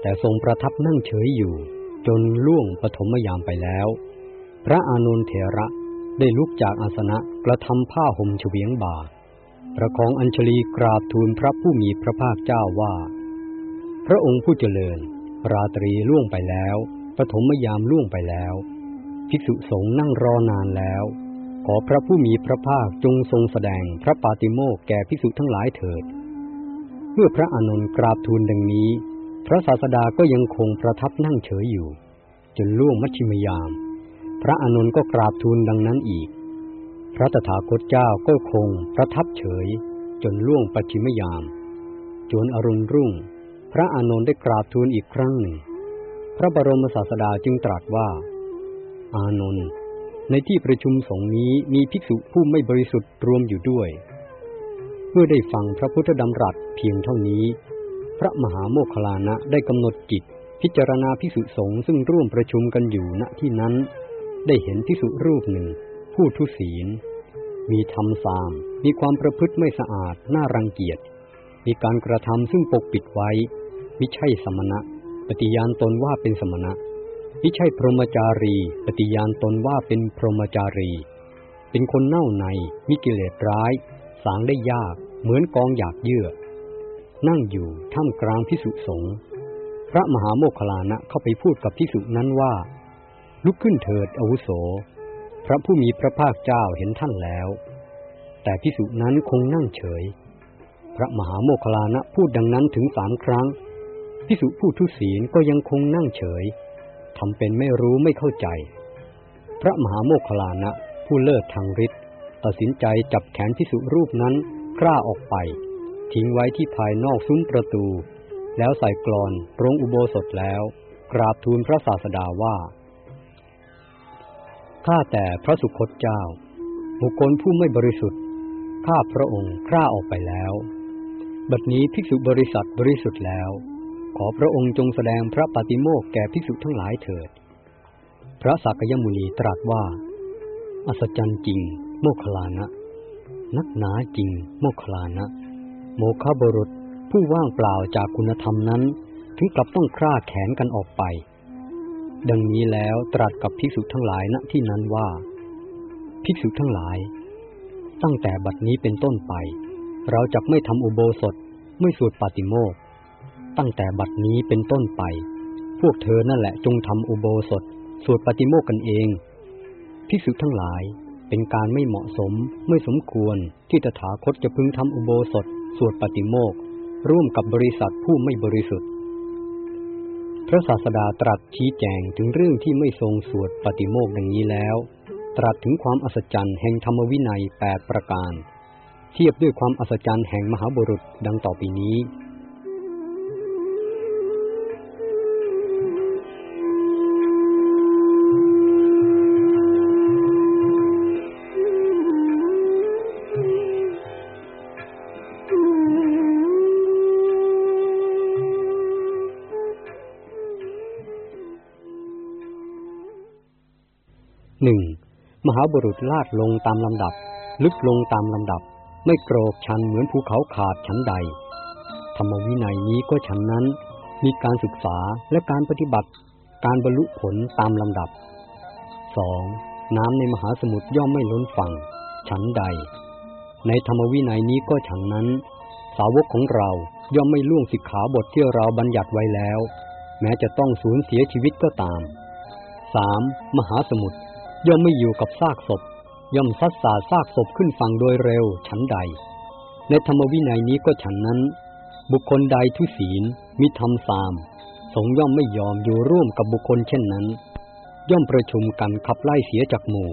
Speaker 1: แต่ทรงประทับนั่งเฉยอยู่ จนล่วงปฐมยามไปแล้ว พระอานนทเถระได้ลุกจากอาสนะกระทำผ้าห่มเฉวียงบ่า ประคองอัญชลีกราบทูลพระผู้มีพระภาคเจ้าว่า พระองค์ผู้เจริญ ราตรีล่วงไปแล้ว ปฐมยามล่วงไปแล้ว ภิกษุสงฆ์นั่งรอนานแล้ว ขอพระผู้มีพระภาคจงทรงแสดงพระปาติโมกแก่ภิกษุทั้งหลายเถิด เมื่อพระอานนท์กราบทูลดังนี้ พระศาสดาก็ยังคงประทับนั่งเฉยอยู่ จนล่วงมัชชิมยาม พระอานนท์ก็กราบทูลดังนั้นอีก พระตถาคตเจ้าก็คงประทับเฉย จนล่วงปัจฉิมยาม จนอรุณรุ่ง พระอานนท์ได้กราบทูลอีกครั้งหนึ่ง พระบรมศาสดาจึงตรัสว่า อานนท์ในที่ประชุมสงฆ์นี้มีภิกษุผู้ไม่บริสุทธิ์รวมอยู่ด้วย เมื่อได้ฟังพระพุทธดำรัสเพียงเท่านี้ พระมหาโมคคลานะได้กำหนดจิต พิจารณาภิกษุสงฆ์ซึ่งร่วมประชุมกันอยู่ณที่นั้น ได้เห็นภิกษุรูปหนึ่ง ผู้ทุศีล มีธรรมสาม มีความประพฤติไม่สะอาด น่ารังเกียจ มีการกระทำซึ่งปกปิดไว้มิใช่สมณะ ปฏิญาณตนว่าเป็นสมณะไม่ใช่พรหมจารี ปฏิญาณตนว่าเป็นพรหมจารี เป็นคนเน่าในมีกิเลสร้าย สางได้ยาก เหมือนกองอยากเยื่อ นั่งอยู่ท่ามกลางพิสุสงฆ์พระมหาโมคคลานะเข้าไปพูดกับพิสุนั้นว่า ลุกขึ้นเถิดอาวุโส พระผู้มีพระภาคเจ้าเห็นท่านแล้ว แต่พิสุนั้นคงนั่งเฉย พระมหาโมคลานะพูดดังนั้นถึงสามครั้งพิสุผู้ทุศีลก็ยังคงนั่งเฉยทำเป็นไม่รู้ไม่เข้าใจ พระมหาโมคลานะผู้เลิศทางฤทธิ์ตัดสินใจจับแขนพิสุรูปนั้นกล้าออกไป ทิ้งไว้ที่ภายนอกซุ้มประตู แล้วใส่กรอนรงอุโบสถแล้ว กราบทูลพระศาสดาว่า ข้าแต่พระสุคตเจ้า บุคคลผู้ไม่บริสุทธิ์ ข้าพระองค์กล้าออกไปแล้ว บัดนี้ภิกษุบริษัทบริสุทธิ์แล้ว ขอพระองค์จงแสดงพระปฏิโมกแก่ภิกษุทั้งหลายเถิด พระสักยมุนีตรัสว่า อัศจรรย์จริง โมคลานะ นักหนาจริง โมคลานะ โมฆะบรุษผู้ว่างเปล่าจากคุณธรรมนั้น ถึงกลับต้องคร่าแขนกันออกไป ดังนี้แล้วตรัสกับภิกษุทั้งหลายณที่นั้นว่า ภิกษุทั้งหลาย ตั้งแต่บัดนี้เป็นต้นไป เราจะไม่ทำอุโบสถไม่สวดปาติโมกตั้งแต่บัดนี้เป็นต้นไป พวกเธอนั่นแหละจงทำอุโบสถสวดปฏิโมกกันเอง ภิกษุทั้งหลายเป็นการไม่เหมาะสมไม่สมควรที่ตถาคตจะพึงทำอุโบสถสวดปฏิโมกร่วมกับบริษัทผู้ไม่บริสุทธิ์ พระศาสดาตรัสชี้แจงถึงเรื่องที่ไม่ทรงสวดปฏิโมกดังนี้แล้ว ตรัสถึงความอัศจรรย์แห่งธรรมวินัยแปดประการ เทียบด้วยความอัศจรรย์แห่งมหาบุรุษดังต่อไปนี้ หนึ่งมหาบุรุษลาดลงตามลำดับ ลึกลงตามลำดับ ไม่โกรกชันเหมือนภูเขาขาดชั้นใด ธรรมวินัยนี้ก็ฉันนั้น มีการศึกษาและการปฏิบัติ การบรรลุผลตามลำดับสองน้ำในมหาสมุทรย่อมไม่ล้นฝั่งฉันใด ในธรรมวินัยนี้ก็ฉันนั้น สาวกของเราย่อมไม่ล่วงสิกขาบทที่เราบัญญัติไว้แล้ว แม้จะต้องสูญเสียชีวิตก็ตามสามมหาสมุทร ย่อมไม่อยู่กับซากศพ ย่อมซัดสาซากศพขึ้นฝั่งโดยเร็วฉันใด ในธรรมวินัยนี้ก็ฉันนั้น บุคคลใดทุศีลมิธรรมสาม สงย่อมไม่ยอมอยู่ร่วมกับบุคคลเช่นนั้น ย่อมประชุมกันขับไล่เสียจากหมู่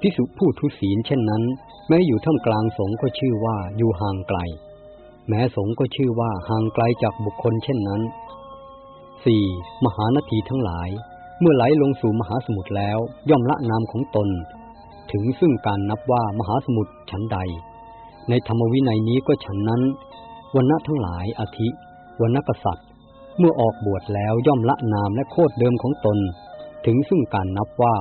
Speaker 1: พิสุผู้ทุศีลเช่นนั้น แม้อยู่ท่ามกลางสงก็ชื่อว่าอยู่ห่างไกล แม้สงก็ชื่อว่าห่างไกลจากบุคคลเช่นนั้นสี่มหานาทีทั้งหลาย เมื่อไหลลงสู่มหาสมุทรแล้ว ย่อมละนามของตน ถึงซึ่งการนับว่ามหาสมุทรฉันใด ในธรรมวินัยนี้ก็ฉันนั้นวันณะทั้งหลายอาทิวันณกษัตริย์ เมื่อออกบวชแล้วย่อมละนามและโคดเดิมของตน ถึงซึ่งการนับว่า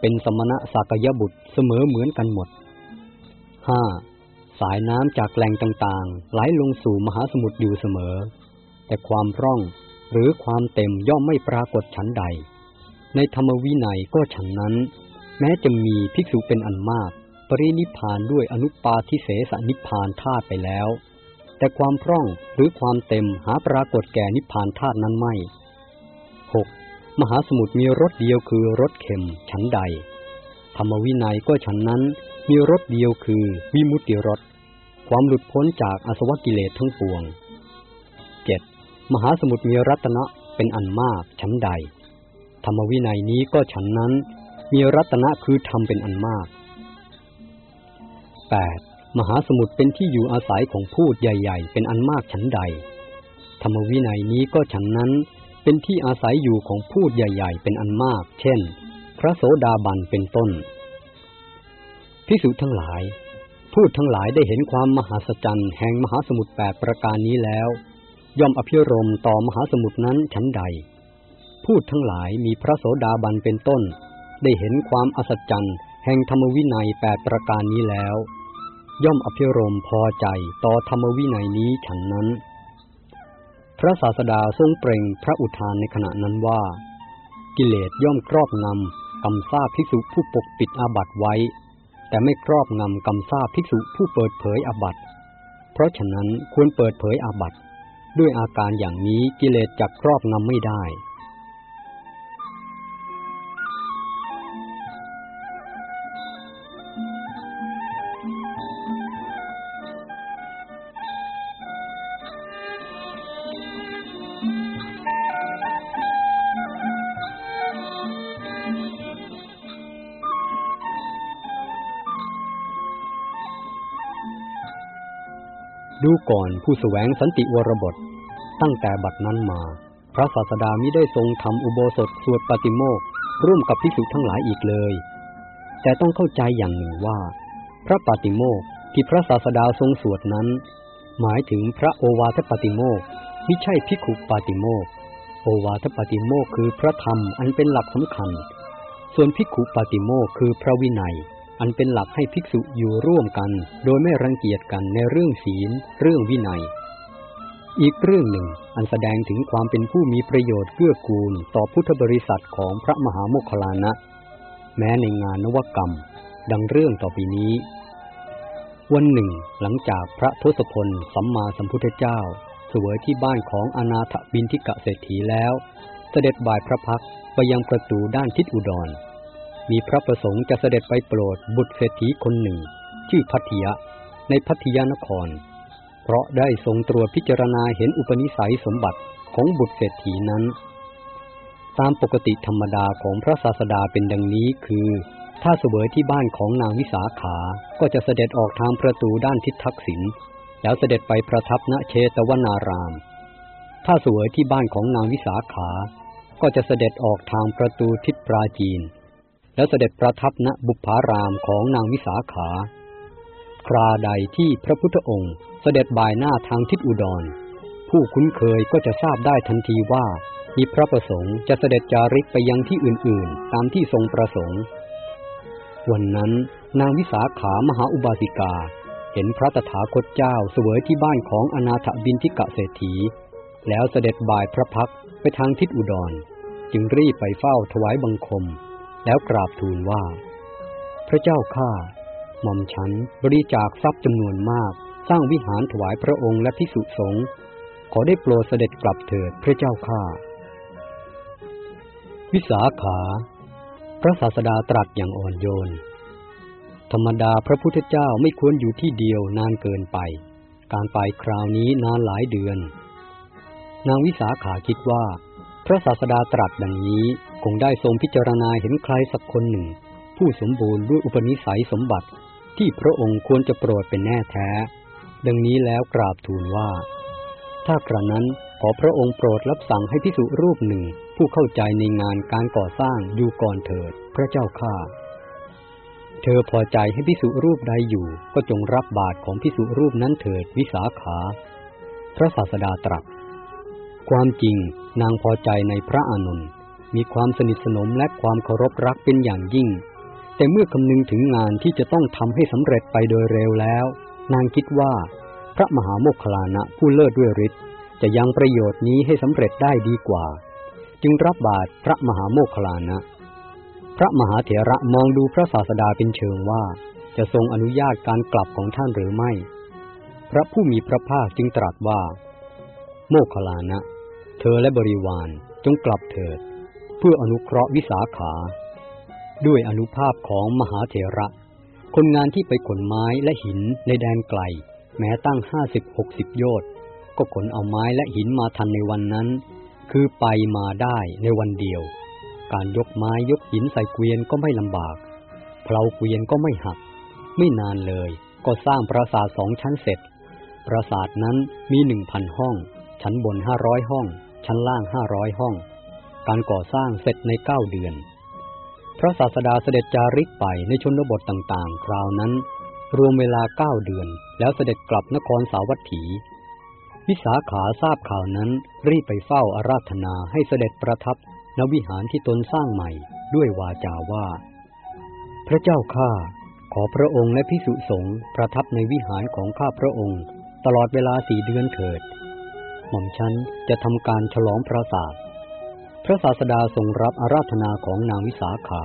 Speaker 1: เป็นสมณะสักยบุตรเสมอเหมือนกันหมด 5. สายน้ำจากแหล่งต่างๆ ไหลลงสู่มหาสมุทรอยู่เสมอ แต่ความร่องหรือความเต็มย่อมไม่ปรากฏฉันใด ในธรรมวินัยก็ฉันนั้น แม้จะมีภิกษุเป็นอันมาก ปรินิพานด้วยอนุปาทิเสสนิพานธาตุไปแล้ว แต่ความพร่องหรือความเต็มหาปรากฏแก่นิพานธาตุนั้นไม่ 6. มหาสมุทรมีรสเดียวคือรสเข็มฉันใด ธรรมวินัยก็ฉันนั้นมีรสเดียวคือวิมุตติรสความหลุดพ้นจากอสวกิเลสทั้งปวง 7. มหาสมุทรมีรัตนะเป็นอันมากฉันใด ธรรมวินัยนี้ก็ฉันนั้น มีรัตนะคือธรรมเป็นอันมาก 8. มหาสมุทรเป็นที่อยู่อาศัยของพูดใหญ่ ๆ เป็นอันมากฉันใด ธรรมวินัยนี้ก็ฉันนั้น เป็นที่อาศัยอยู่ของพูดใหญ่ ๆ เป็นอันมาก เช่น พระโสดาบันเป็นต้นพิสุทั้งหลาย พูดทั้งหลายได้เห็นความมหัศจรรย์แห่งมหาสมุทรแปดประการนี้แล้ว ย่อมอภิรมต่อมหาสมุทรนั้นชั้นใด พูดทั้งหลายมีพระโสดาบันเป็นต้น ได้เห็นความอัศจรรย์แห่งธรรมวินัยแปดประการนี้แล้ว ย่อมอภิรมพอใจต่อธรรมวินัยนี้ฉันนั้น พระศาสดาทรงเปล่งพระอุทานในขณะนั้นว่า กิเลสย่อมครอบงำกำซาภิกษุผู้ปกปิดอาบัติไว้ แต่ไม่ครอบงำกำซาภิกษุผู้เปิดเผยอาบัติเพราะฉะนั้นควรเปิดเผยอาบัติด้วยอาการอย่างนี้กิเลสจักครอบงำไม่ได้ ดูก่อนผู้สแสวงสันติวรบท ตั้งแต่บัดนั้นมา พระศาสดามิได้ทรงทำอุโบสถสวดปฏิโมกร่วมกับภิกษุทั้งหลายอีกเลย แต่ต้องเข้าใจอย่างหนึ่งว่า พระปฏิโมกที่พระศาสดาทรงสวดนั้น หมายถึงพระโอวาทปฏิโมกมิใช่ภิกขุปฏิโมกโอวาทปฏิโมกคือพระธรรมอันเป็นหลักสำคัญ ส่วนภิกขุปฏิโมกคือพระวินัย อันเป็นหลักให้ภิกษุอยู่ร่วมกัน โดยไม่รังเกียจกันในเรื่องศีล เรื่องวินัย อีกเรื่องหนึ่งอันแสดงถึงความเป็นผู้มีประโยชน์เกื้อกูลต่อพุทธบริษัทของพระมหาโมคคลานะ แม้ในงานนวกรรม ดังเรื่องต่อไปนี้ วันหนึ่ง หลังจากพระทศพลสัมมาสัมพุทธเจ้า เสวยที่บ้านของอนาถบินทิกะเศรษฐีแล้ว เสด็จบ่ายพระพักไปยังประตูด้านทิศอุดร มีพระประสงค์จะเสด็จไปโปรดบุตรเศรษฐีคนหนึ่ง ชื่อพัทยะในพัทยานคร เพราะได้ทรงตรวจพิจารณาเห็นอุปนิสัยสมบัติของบุตรเศรษฐีนั้น ตามปกติธรรมดาของพระศาสดาเป็นดังนี้คือ ถ้าเสวยที่บ้านของนางวิสาขา ก็จะเสด็จออกทางประตูด้านทิศทักษิณแล้วเสด็จไปประทับณเชตวนาราม ถ้าเสวยที่บ้านของนางวิสาขา ก็จะเสด็จออกทางประตูทิศปราจีน แล้วเสด็จประทับณบุพารามของนางวิสาขา คราใดที่พระพุทธองค์เสด็จบ่ายหน้าทางทิศอุดร ผู้คุ้นเคยก็จะทราบได้ทันทีว่ามีพระประสงค์จะเสด็จจาริกไปยังที่อื่นๆ ตามที่ทรงประสงค์ วันนั้นนางวิสาขามหาอุบาสิกา เห็นพระตถาคตเจ้าเสวยที่บ้านของอนาถบินทิกะเศรษฐี แล้วเสด็จบ่ายพระพักไปทางทิศอุดร จึงรีบไปเฝ้าถวายบังคม แล้วกราบทูลว่า พระเจ้าข้าหม่อมฉันบริจาคทรัพย์จำนวนมาก สร้างวิหารถวายพระองค์และพิสุสงฆ์ขอได้โปรดเสด็จกลับเถิดพระเจ้าข้าวิสาขา พระศาสดาตรัสอย่างอ่อนโยน ธรรมดาพระพุทธเจ้าไม่ควรอยู่ที่เดียวนานเกินไป การไปคราวนี้นานหลายเดือน นางวิสาขาคิดว่า พระศาสดาตรัสดังนี้ งได้ทรงพิจารณาเห็นใครสักคนหนึ่ง ผู้สมบูรณ์ด้วยอุปนิสัยสมบัติที่พระองค์ควรจะโปรดเป็นแน่แท้ ดังนี้แล้วกราบทูลว่า ถ้ากระนั้นขอพระองค์โปรดรับสั่งให้พิสุรูปหนึ่ง ผู้เข้าใจในงานการก่อสร้างอยู่ก่อนเถิด พระเจ้าข้าเธอพอใจให้พิสุรูปใดอยู่ก็จงรับบาตรของพิสุรูปนั้นเถิดวิสาขา พระศาสดาตรัสความจริงนางพอใจในพระอานนท์ มีความสนิทสนมและความเคารพรักเป็นอย่างยิ่ง แต่เมื่อคำนึงถึงงานที่จะต้องทำให้สำเร็จไปโดยเร็วแล้ว นางคิดว่า พระมหาโมคคลานะผู้เลิศด้วยฤทธิ์จะยังประโยชน์นี้ให้สำเร็จได้ดีกว่า จึงรับบาตรพระมหาโมคคลานะ พระมหาเถระมองดูพระศาสดาเป็นเชิงว่า จะทรงอนุญาตการกลับของท่านหรือไม่ พระผู้มีพระภาคจึงตรัสว่า โมคคลานะ เธอและบริวารจงกลับเถิด พื่ออนุเคราะห์วิสาขา ด้วยอนุภาพของมหาเถระ คนงานที่ไปขนไม้และหินในแดนไกล แม้ตั้งห้าสิบหกสิบโยชน์ก็ขนเอาไม้และหินมาทันในวันนั้น คือไปมาได้ในวันเดียว การยกไม้ยกหินใส่เกวียนก็ไม่ลำบากเพลาเกวียนก็ไม่หัก ไม่นานเลยก็สร้างปราสาทสองชั้นเสร็จ ปราสาทนั้นมีหนึ่งพันห้อง ชั้นบนห้าร้อยห้อง ชั้นล่างห้าร้อยห้อง การก่อสร้างเสร็จในเก้าเดือน พระศาสดาเสด็จจาริกไปในชนบทต่างๆ คราวนั้น รวมเวลาเก้าเดือน แล้วเสด็จกลับนครสาวัตถี วิสาขาทราบข่าวนั้นรีบไปเฝ้าอาราธนาให้เสด็จประทับณวิหารที่ตนสร้างใหม่ด้วยวาจาว่า พระเจ้าข้าขอพระองค์และพิสุสงฆ์ประทับในวิหารของข้าพระองค์ ตลอดเวลาสี่เดือนเถิด หม่อมฉันจะทำการฉลองพระศาส พระศาสดาทรงรับอาราธนาของนางวิสาขา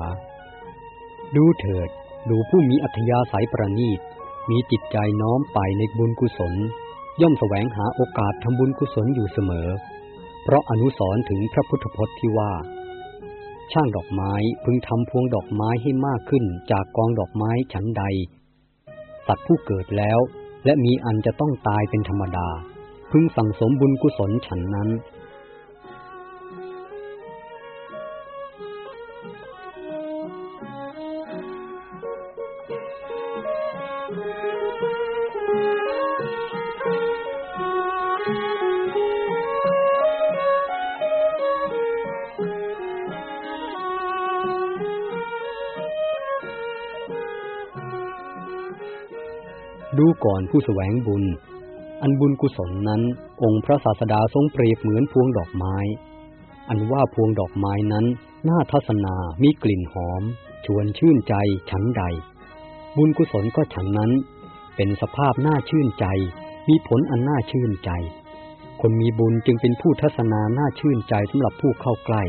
Speaker 1: ดูเถิด ดูผู้มีอัธยาศัยประณีต มีจิตใจน้อมไปในบุญกุศล ย่อมแสวงหาโอกาสทำบุญกุศลอยู่เสมอ เพราะอนุสรถึงพระพุทธพจน์ที่ว่า ช่างดอกไม้พึงทำพวงดอกไม้ให้มากขึ้นจากกองดอกไม้ชั้นใด สัตว์ผู้เกิดแล้ว และมีอันจะต้องตายเป็นธรรมดา พึงสั่งสมบุญกุศลฉันนั้น ดูก่อนผู้แสวงบุญ อันบุญกุศลนั้น องค์พระศาสดาทรงเปรียบเหมือนพวงดอกไม้ อันว่าพวงดอกไม้นั้นน่าทัศนามีกลิ่นหอม ชวนชื่นใจฉันใด บุญกุศลก็ฉันนั้น เป็นสภาพน่าชื่นใจ มีผลอันน่าชื่นใจ คนมีบุญจึงเป็นผู้ทัศนาน่าชื่นใจสำหรับผู้เข้าใกล้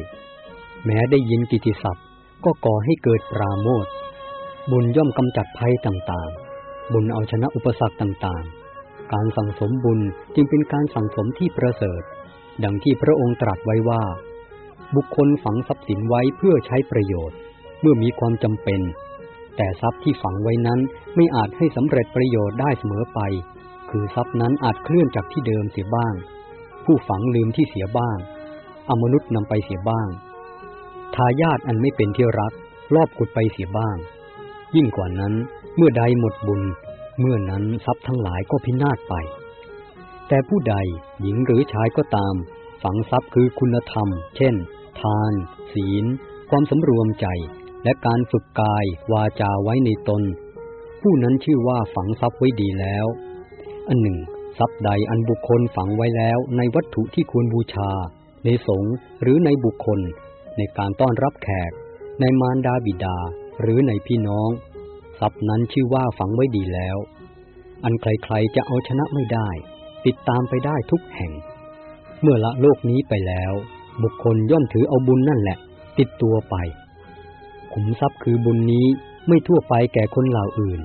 Speaker 1: แม้ได้ยินกิติศัพท์ก็ก่อให้เกิดปราโมทบุญย่อมกำจัดภัยต่างๆ บุญเอาชนะอุปสรรคต่างๆ การสั่งสมบุญจึงเป็นการสั่งสมที่ประเสริฐ ดังที่พระองค์ตรัสไว้ว่า บุคคลฝังทรัพย์สินไว้เพื่อใช้ประโยชน์ เมื่อมีความจำเป็น แต่ทรัพย์ที่ฝังไว้นั้นไม่อาจให้สำเร็จประโยชน์ได้เสมอไป คือทรัพย์นั้นอาจเคลื่อนจากที่เดิมเสียบ้าง ผู้ฝังลืมที่เสียบ้าง อมนุษย์นำไปเสียบ้าง ทายาทอันไม่เป็นที่รักลอบขุดไปเสียบ้าง ยิ่งกว่านั้น เมื่อใดหมดบุญ เมื่อนั้นทรัพย์ทั้งหลายก็พินาศไป แต่ผู้ใดหญิงหรือชายก็ตาม ฝังทรัพย์คือคุณธรรม เช่น ทาน ศีล ความสำรวมใจ และการฝึกกายวาจาไว้ในตน ผู้นั้นชื่อว่าฝังทรัพย์ไว้ดีแล้ว อันหนึ่ง ทรัพย์ใดอันบุคคลฝังไว้แล้วในวัตถุที่ควรบูชา ในสงฆ์หรือในบุคคล ในการต้อนรับแขก ในมารดาบิดา หรือในพี่น้อง ทรัพย์นั้นชื่อว่าฝังไว้ดีแล้ว อันใครๆจะเอาชนะไม่ได้ ติดตามไปได้ทุกแห่ง เมื่อละโลกนี้ไปแล้ว บุคคลย่อมถือเอาบุญนั่นแหละ ติดตัวไป ขุมทรัพย์คือบุญนี้ไม่ทั่วไปแก่คนเหล่าอื่น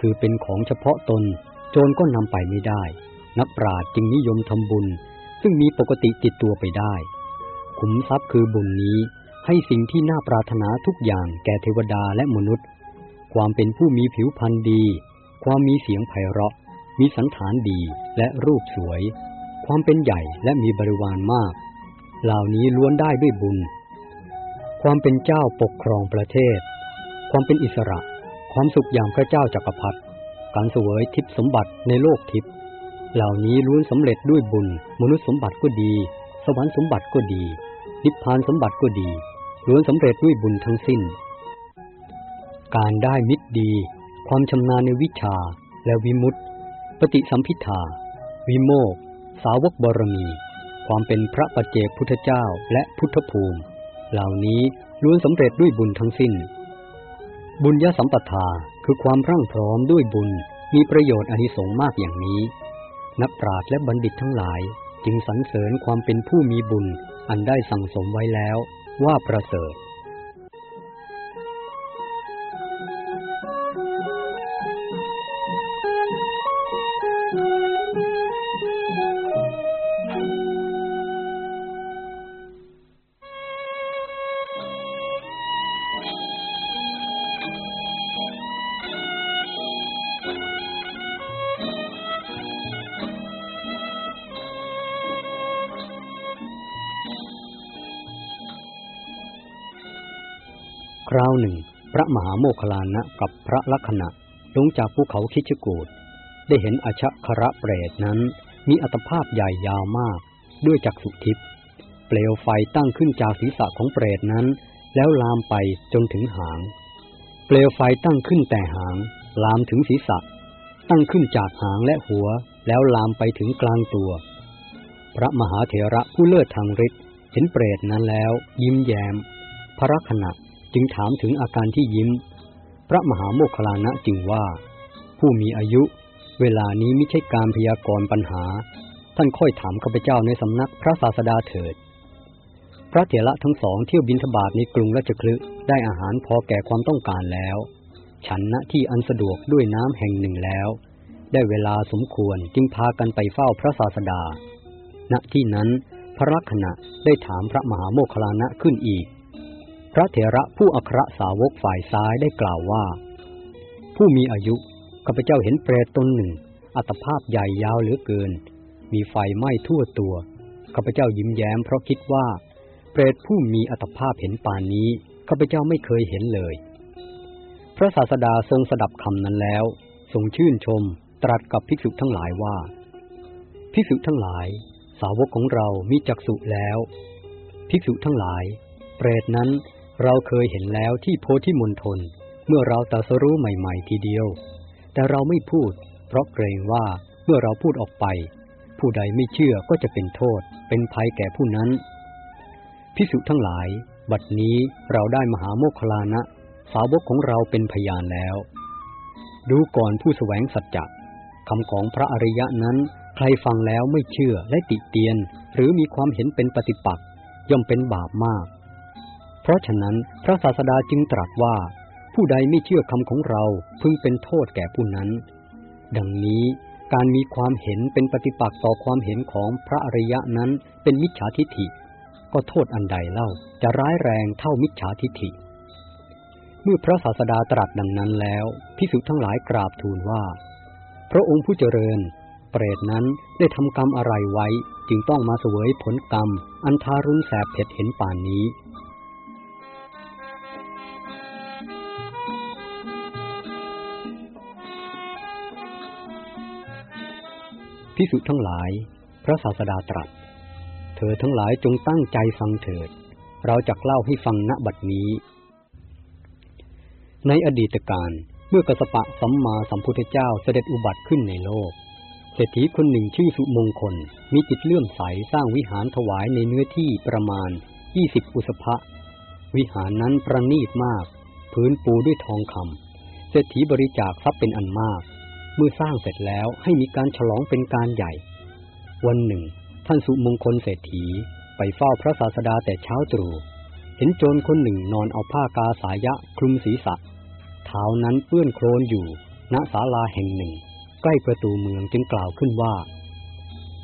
Speaker 1: คือเป็นของเฉพาะตน โจรก็นำไปไม่ได้ นักปราชญ์จึงนิยมทำบุญ ซึ่งมีปกติติดตัวไปได้ ขุมทรัพย์คือบุญนี้ให้สิ่งที่น่าปรารถนาทุกอย่างแก่เทวดาและมนุษย์ ความเป็นผู้มีผิวพรรณดี ความมีเสียงไพเราะ มีสันฐานดีและรูปสวย ความเป็นใหญ่และมีบริวารมาก เหล่านี้ล้วนได้ด้วยบุญ ความเป็นเจ้าปกครองประเทศ ความเป็นอิสระ ความสุขอย่างพระเจ้าจักรพรรดิการเสวยทิพสมบัติในโลกทิพเหล่านี้ล้วนสำเร็จด้วยบุญ มนุษย์สมบัติก็ดี สวรรค์สมบัติก็ดี นิพพานสมบัติก็ดีล้วนสำเร็จด้วยบุญทั้งสิ้น การได้มิตรดี ความชำนาญในวิชาและวิมุตติ ปฏิสัมพิทาวิโมก สาวกบรมี ความเป็นพระปัจเจกพุทธเจ้าและพุทธภูมิ เหล่านี้ล้วนสำเร็จด้วยบุญทั้งสิ้น บุญยสัมปทาคือความร่างพร้อมด้วยบุญมีประโยชน์อานิสงส์มากอย่างนี้ นักปราชญ์และบัณฑิตทั้งหลาย จึงสรรเสริญความเป็นผู้มีบุญอันได้สั่งสมไว้แล้วว่าประเสริฐ มหาโมคคลานะกับพระลักษณะลงจากภูเขาคิชกูดได้เห็นอชคระเปรตนั้น มีอัตภาพใหญ่ยาวมาก ด้วยจักสุทิพย์เปลวไฟตั้งขึ้นจากศีรษะของเปรตนั้น แล้วลามไปจนถึงหาง เปลวไฟตั้งขึ้นแต่หาง ลามถึงศีรษะ ตั้งขึ้นจากหางและหัว แล้วลามไปถึงกลางตัว พระมหาเถระผู้เลิศทางฤทธิ์เห็นเปรตนั้นแล้ว ยิ้มแย้มพระลักษณะ จึงถามถึงอาการที่ยิ้ม พระมหาโมคคลานะจึงว่า ผู้มีอายุ เวลานี้ไม่ใช่การพยากรณ์ปัญหา ท่านค่อยถามข้าพเจ้าในสำนักพระศาสดาเถิด พระเถระทั้งสองเที่ยวบินทบาทในกรุงราชคลึได้อาหารพอแก่ความต้องการแล้ว ฉันณที่อันสะดวกด้วยน้ำแห่งหนึ่งแล้ว ได้เวลาสมควรจึงพากันไปเฝ้าพระศาสดา ณที่นั้นพระลักษณะได้ถามพระมหาโมคคลานะขึ้นอีก พระเถระผู้อัครสาวกฝ่ายซ้ายได้กล่าวว่า ผู้มีอายุข้าพเจ้าเห็นเปรตตนหนึ่ง อัตภาพใหญ่ยาวเหลือเกิน มีไฟไหม้ทั่วตัวข้าพเจ้ายิ้มแย้มเพราะคิดว่า เปรตผู้มีอัตภาพเห็นป่านนี้ข้าพเจ้าไม่เคยเห็นเลย พระศาสดาทรงสดับคำนั้นแล้ว ทรงชื่นชมตรัสกับภิกษุทั้งหลายว่า ภิกษุทั้งหลาย สาวกของเรามีจักษุแล้ว ภิกษุทั้งหลาย เปรตนั้น เราเคยเห็นแล้วที่โพธิมณฑลเมื่อเราตรัสรู้ใหม่ ๆ ทีเดียว แต่เราไม่พูด เพราะเกรงว่าเมื่อเราพูดออกไป ผู้ใดไม่เชื่อก็จะเป็นโทษ เป็นภัยแก่ผู้นั้นพิสุทั้งหลาย บัดนี้เราได้มหาโมคลานะ สาวกของเราเป็นพยานแล้ว ดูก่อนผู้แสวงสัจจะคำของพระอริยะนั้น ใครฟังแล้วไม่เชื่อและติเตียน หรือมีความเห็นเป็นปฏิปักษ์ย่อมเป็นบาปมาก ราะฉะนั้นพระศาสดาจึงตรัสว่า ผู้ใดไม่เชื่อคำของเราพึงเป็นโทษแก่ผู้นั้น ดังนี้การมีความเห็นเป็นปฏิปักษ์ต่อความเห็นของพระอริยะนั้นเป็นมิจฉาทิฏฐิ ก็โทษอันใดเล่าจะร้ายแรงเท่ามิจฉาทิฏฐิ เมื่อพระศาสดาตรัสดังนั้นแล้วพิสุทั้งหลายกราบทูลว่า พระองค์ผู้เจริญ เปรตนั้นได้ทำกรรมอะไรไว้ จึงต้องมาเสวยผลกรรม อันทารุณแสบเผ็ดเห็นป่านนี้ พิสุทั้งหลาย พระศาสดาตรัส เธอทั้งหลายจงตั้งใจฟังเถิด เราจะเล่าให้ฟังณบัดนี้ ในอดีตการเมื่อกสปะสัมมาสัมพุทธเจ้าเสด็จอุบัติขึ้นในโลก เศรษฐีคนหนึ่งชื่อสุมงคล มีจิตเลื่อมใสสร้างวิหารถวายในเนื้อที่ประมาณยี่สิบอุสภะ วิหารนั้นประณีตมาก พื้นปูด้วยทองคำเศรษฐีบริจาคทรัพย์เป็นอันมาก เมื่อสร้างเสร็จแล้วให้มีการฉลองเป็นการใหญ่ วันหนึ่ง ท่านสุมงคลเศรษฐีไปเฝ้าพระศาสดาแต่เช้าตรู่เห็นโจรคนหนึ่งนอนเอาผ้ากาสายะคลุมศีรษะ เท้านั้นเปื้อนโคลนอยู่ ณศาลาแห่งหนึ่ง ใกล้ประตูเมืองจึงกล่าวขึ้นว่า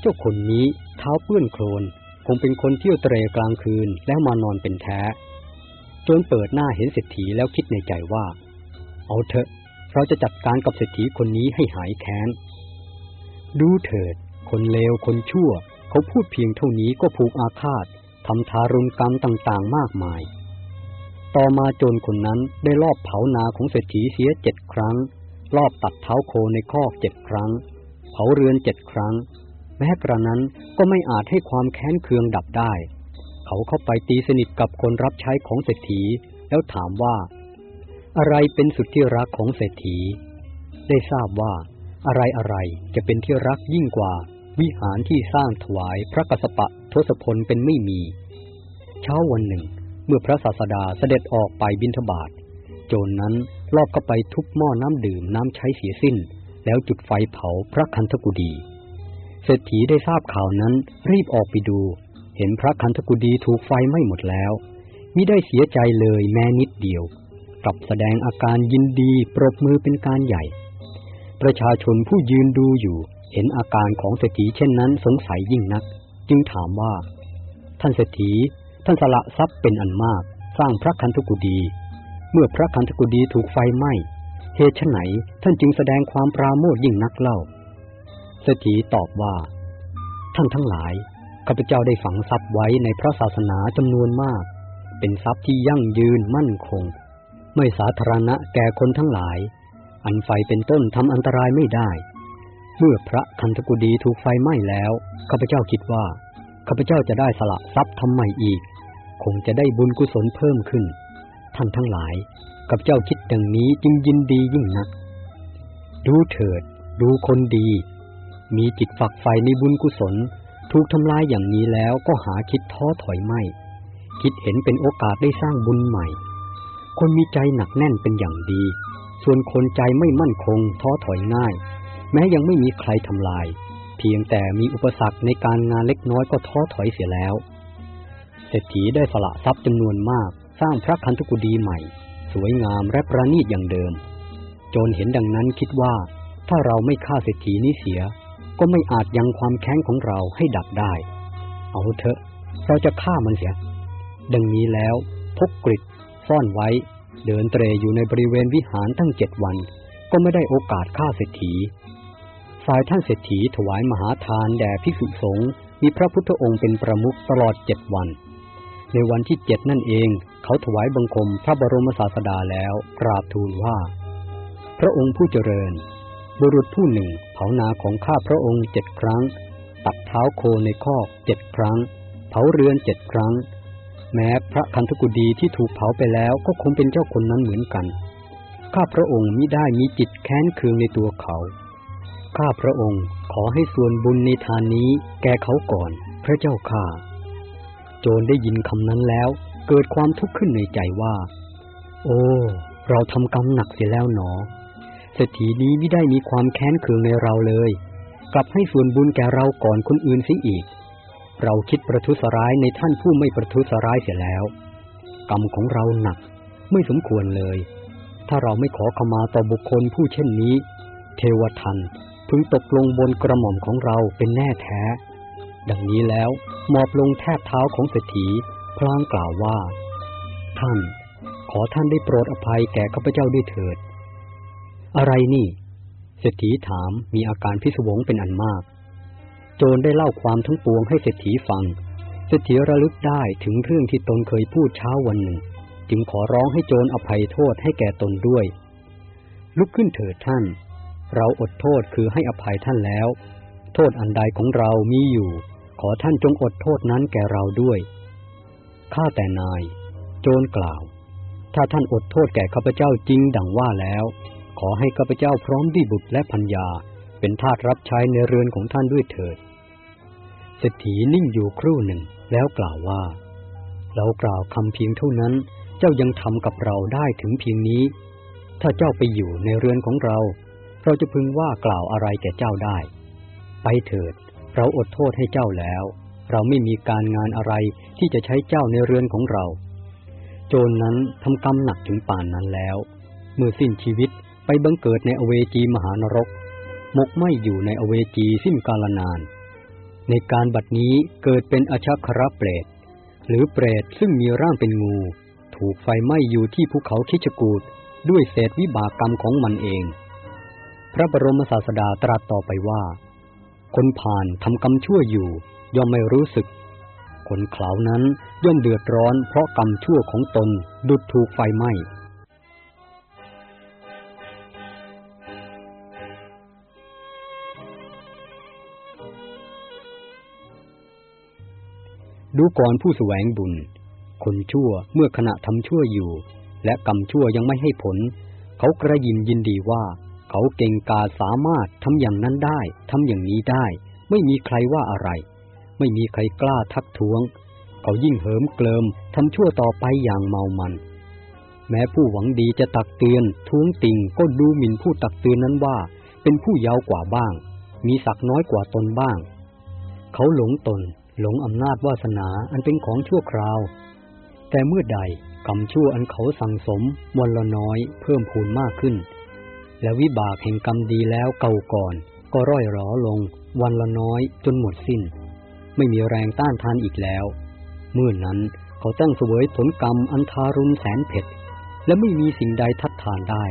Speaker 1: เจ้าคนนี้เท้าเปื้อนโคลนคงเป็นคนเที่ยวเตรกลางคืนแล้วมานอนเป็นแท้จนเปิดหน้าเห็นเศรษฐีแล้วคิดในใจว่า เอาเถอะ เราจะจัดการกับเศรษฐีคนนี้ให้หายแค้น ดูเถิด คนเลวคนชั่ว เขาพูดเพียงเท่านี้ก็ผูกอาฆาตทำทารุณกรรมต่างๆ มากมาย ต่อมาโจรคนนั้นได้ลอบเผานาของเศรษฐีเสียเจ็ดครั้ง ลอบตัดเท้าโคในคอกเจ็ดครั้ง เผาเรือนเจ็ดครั้ง แม้กระนั้นก็ไม่อาจให้ความแค้นเคืองดับได้ เขาเข้าไปตีสนิทกับคนรับใช้ของเศรษฐี แล้วถามว่า อะไรเป็นสุดที่รักของเศรษฐี ได้ทราบว่าอะไรอะไรจะเป็นที่รักยิ่งกว่า วิหารที่สร้างถวายพระกสปะทศพลเป็นไม่มี เช้าวันหนึ่ง เมื่อพระศาสดาเสด็จออกไปบิณฑบาตโจรนนั้นลอบเข้าไปทุบหม้อน้ำดื่มน้ำใช้เสียสิ้น แล้วจุดไฟเผาพระคันธกุดีเศรษฐีได้ทราบข่าวนั้นรีบออกไปดู เห็นพระคันธกุดีถูกไฟไหม้หมดแล้วมิได้เสียใจเลยแม้นิดเดียว กลับแสดงอาการยินดีปรบมือเป็นการใหญ่ ประชาชนผู้ยืนดูอยู่ เห็นอาการของเศรษฐีเช่นนั้นสงสัยยิ่งนัก จึงถามว่า ท่านเศรษฐีท่านสละทรัพย์เป็นอันมาก สร้างพระคันธกุดี เมื่อพระคันธกุดีถูกไฟไหม้เหตุไหนท่านจึงแสดงความปราโมทยิ่งนักเล่าเศรษฐีตอบว่า ท่านทั้งหลายข้าพเจ้าได้ฝังทรัพย์ไว้ในพระศาสนาจำนวนมาก เป็นทรัพย์ที่ยั่งยืนมั่นคง ไม่สาธารณะแก่คนทั้งหลาย อันไฟเป็นต้นทำอันตรายไม่ได้ เมื่อพระคันธกุดีถูกไฟไหม้แล้วข้าพเจ้าคิดว่าข้าพเจ้าจะได้สละทรัพย์ทำใหม่อีก คงจะได้บุญกุศลเพิ่มขึ้น ท่านทั้งหลายข้าพเจ้าคิดดังนี้จึงยินดียิ่งนัก ดูเถิด ดูคนดี มีจิตฝักใฝ่ในบุญกุศล ถูกทำลายอย่างนี้แล้วก็หาคิดท้อถอยไม่ คิดเห็นเป็นโอกาสได้สร้างบุญใหม่ คนมีใจหนักแน่นเป็นอย่างดี ส่วนคนใจไม่มั่นคงท้อถอยง่าย แม้ยังไม่มีใครทำลาย เพียงแต่มีอุปสรรคในการงานเล็กน้อยก็ท้อถอยเสียแล้ว เศรษฐีได้สละทรัพย์จำนวนมาก สร้างพระคันธกุดีใหม่ สวยงามและประณีตอย่างเดิม โจนเห็นดังนั้นคิดว่า ถ้าเราไม่ฆ่าเศรษฐีนี้เสีย ก็ไม่อาจยังความแค้นของเราให้ดับได้ เอาเถอะ เราจะฆ่ามันเสีย ดังนี้แล้วพกกริด ซ่อนไว้ เดินเตรอยู่ในบริเวณวิหารตั้งเจ็ดวัน ก็ไม่ได้โอกาสฆ่าเศรษฐีฝ่ายท่านเศรษฐีถวายมหาทานแด่ภิกษุสงฆ์มีพระพุทธองค์เป็นประมุขตลอดเจ็ดวัน ในวันที่เจ็ดนั่นเอง เขาถวายบังคมพระบรมศาสดาแล้วกราบทูลว่า พระองค์ผู้เจริญ บุรุษผู้หนึ่งเผานาของข้าพระองค์เจ็ดครั้ง ตัดเท้าโคในคอกเจ็ดครั้ง เผาเรือนเจ็ดครั้ง แม้พระคันธกุดีที่ถูกเผาไปแล้วก็คงเป็นเจ้าคนนั้นเหมือนกัน ข้าพระองค์มิได้มีจิตแค้นเคืองในตัวเขา ข้าพระองค์ขอให้ส่วนบุญในทานนี้แก่เขาก่อน พระเจ้าข้า โจรได้ยินคำนั้นแล้ว เกิดความทุกข์ขึ้นในใจว่า โอ้ เราทำกรรมหนักเสียแล้วหนอเศรษฐีนี้ไม่ได้มีความแค้นเคืองในเราเลย กลับให้ส่วนบุญแก่เราก่อนคนอื่นเสียอีก เราคิดประทุษร้ายในท่านผู้ไม่ประทุษร้ายเสียแล้ว กรรมของเราหนักไม่สมควรเลย ถ้าเราไม่ขอขมาต่อบุคคลผู้เช่นนี้ เทวทันพึงตกลงบนกระหม่อมของเราเป็นแน่แท้ ดังนี้แล้วหมอบลงแทบเท้าของเศรษฐีพลางกล่าวว่า ท่าน ขอท่านได้โปรดอภัยแก่ข้าพเจ้าด้วยเถิด อะไรนี่เศรษฐีถามมีอาการพิศวงเป็นอันมาก โจรได้เล่าความทั้งปวงให้เศรษฐีฟัง เศรษฐีระลึกได้ถึงเรื่องที่ตนเคยพูดเช้าวันหนึ่ง จึงขอร้องให้โจรอภัยโทษให้แก่ตนด้วย ลุกขึ้นเถิดท่าน เราอดโทษคือให้อภัยท่านแล้ว โทษอันใดของเรามีอยู่ ขอท่านจงอดโทษนั้นแก่เราด้วย ข้าแต่นาย โจรกล่าว ถ้าท่านอดโทษแก่ข้าพเจ้าจริงดังว่าแล้ว ขอให้ข้าพเจ้าพร้อมด้วยบุตรและพัญญา เป็นทาสรับใช้ในเรือนของท่านด้วยเถิดเศรษฐีนิ่งอยู่ครู่หนึ่งแล้วกล่าวว่า เรากล่าวคำเพียงเท่านั้น เจ้ายังทำกับเราได้ถึงเพียงนี้ ถ้าเจ้าไปอยู่ในเรือนของเรา เราจะพึงว่ากล่าวอะไรแก่เจ้าได้ ไปเถิด เราอดโทษให้เจ้าแล้ว เราไม่มีการงานอะไรที่จะใช้เจ้าในเรือนของเรา โจรนนั้นทำกรรมหนักถึงป่านนั้นแล้ว เมื่อสิ้นชีวิตไปบังเกิดในอเวจีมหานรก มกไม่อยู่ในอเวจีสิ้นกาลนาน ในการบัดนี้เกิดเป็นอชัครเปรต หรือเปรตซึ่งมีร่างเป็นงู ถูกไฟไหม้อยู่ที่ภูเขาคิชกูดด้วยเศษวิบากกรรมของมันเอง พระบรมศาสดาตรัสต่อไปว่า คนผ่านทำกรรมชั่วอยู่ ย่อมไม่รู้สึก คนเขลานั้นย่อมเดือดร้อนเพราะกรรมชั่วของตนดุดถูกไฟไหม้ ดูก่อนผู้แสวงบุญ คนชั่วเมื่อขณะทำชั่วอยู่ และกรรมชั่วยังไม่ให้ผล เขากระยิมยินดีว่า เขาเก่งกาสามารถทำอย่างนั้นได้ทำอย่างนี้ได้ ไม่มีใครว่าอะไร ไม่มีใครกล้าทักท้วง เขายิ่งเหิมเกลิมทำชั่วต่อไปอย่างเมามัน แม้ผู้หวังดีจะตักเตือนท้วงติงก็ดูหมิ่นผู้ตักเตือนนั้นว่า เป็นผู้ยาวกว่าบ้าง มีศักน้อยกว่าตนบ้าง เขาหลงตน หลงอำนาจวาสนาอันเป็นของชั่วคราว แต่เมื่อใดกรรมชั่วอันเขาสั่งสมวันละน้อยเพิ่มพูนมากขึ้น และวิบากแห่งกรรมดีแล้วเก่าก่อน ก็ร่อยหรอลง วันละน้อยจนหมดสิ้น ไม่มีแรงต้านทานอีกแล้ว เมื่อนั้นเขาต้องเสวยผลกรรมอันทารุณแสนเผ็ด และไม่มีสิ่งใดทัดทานได้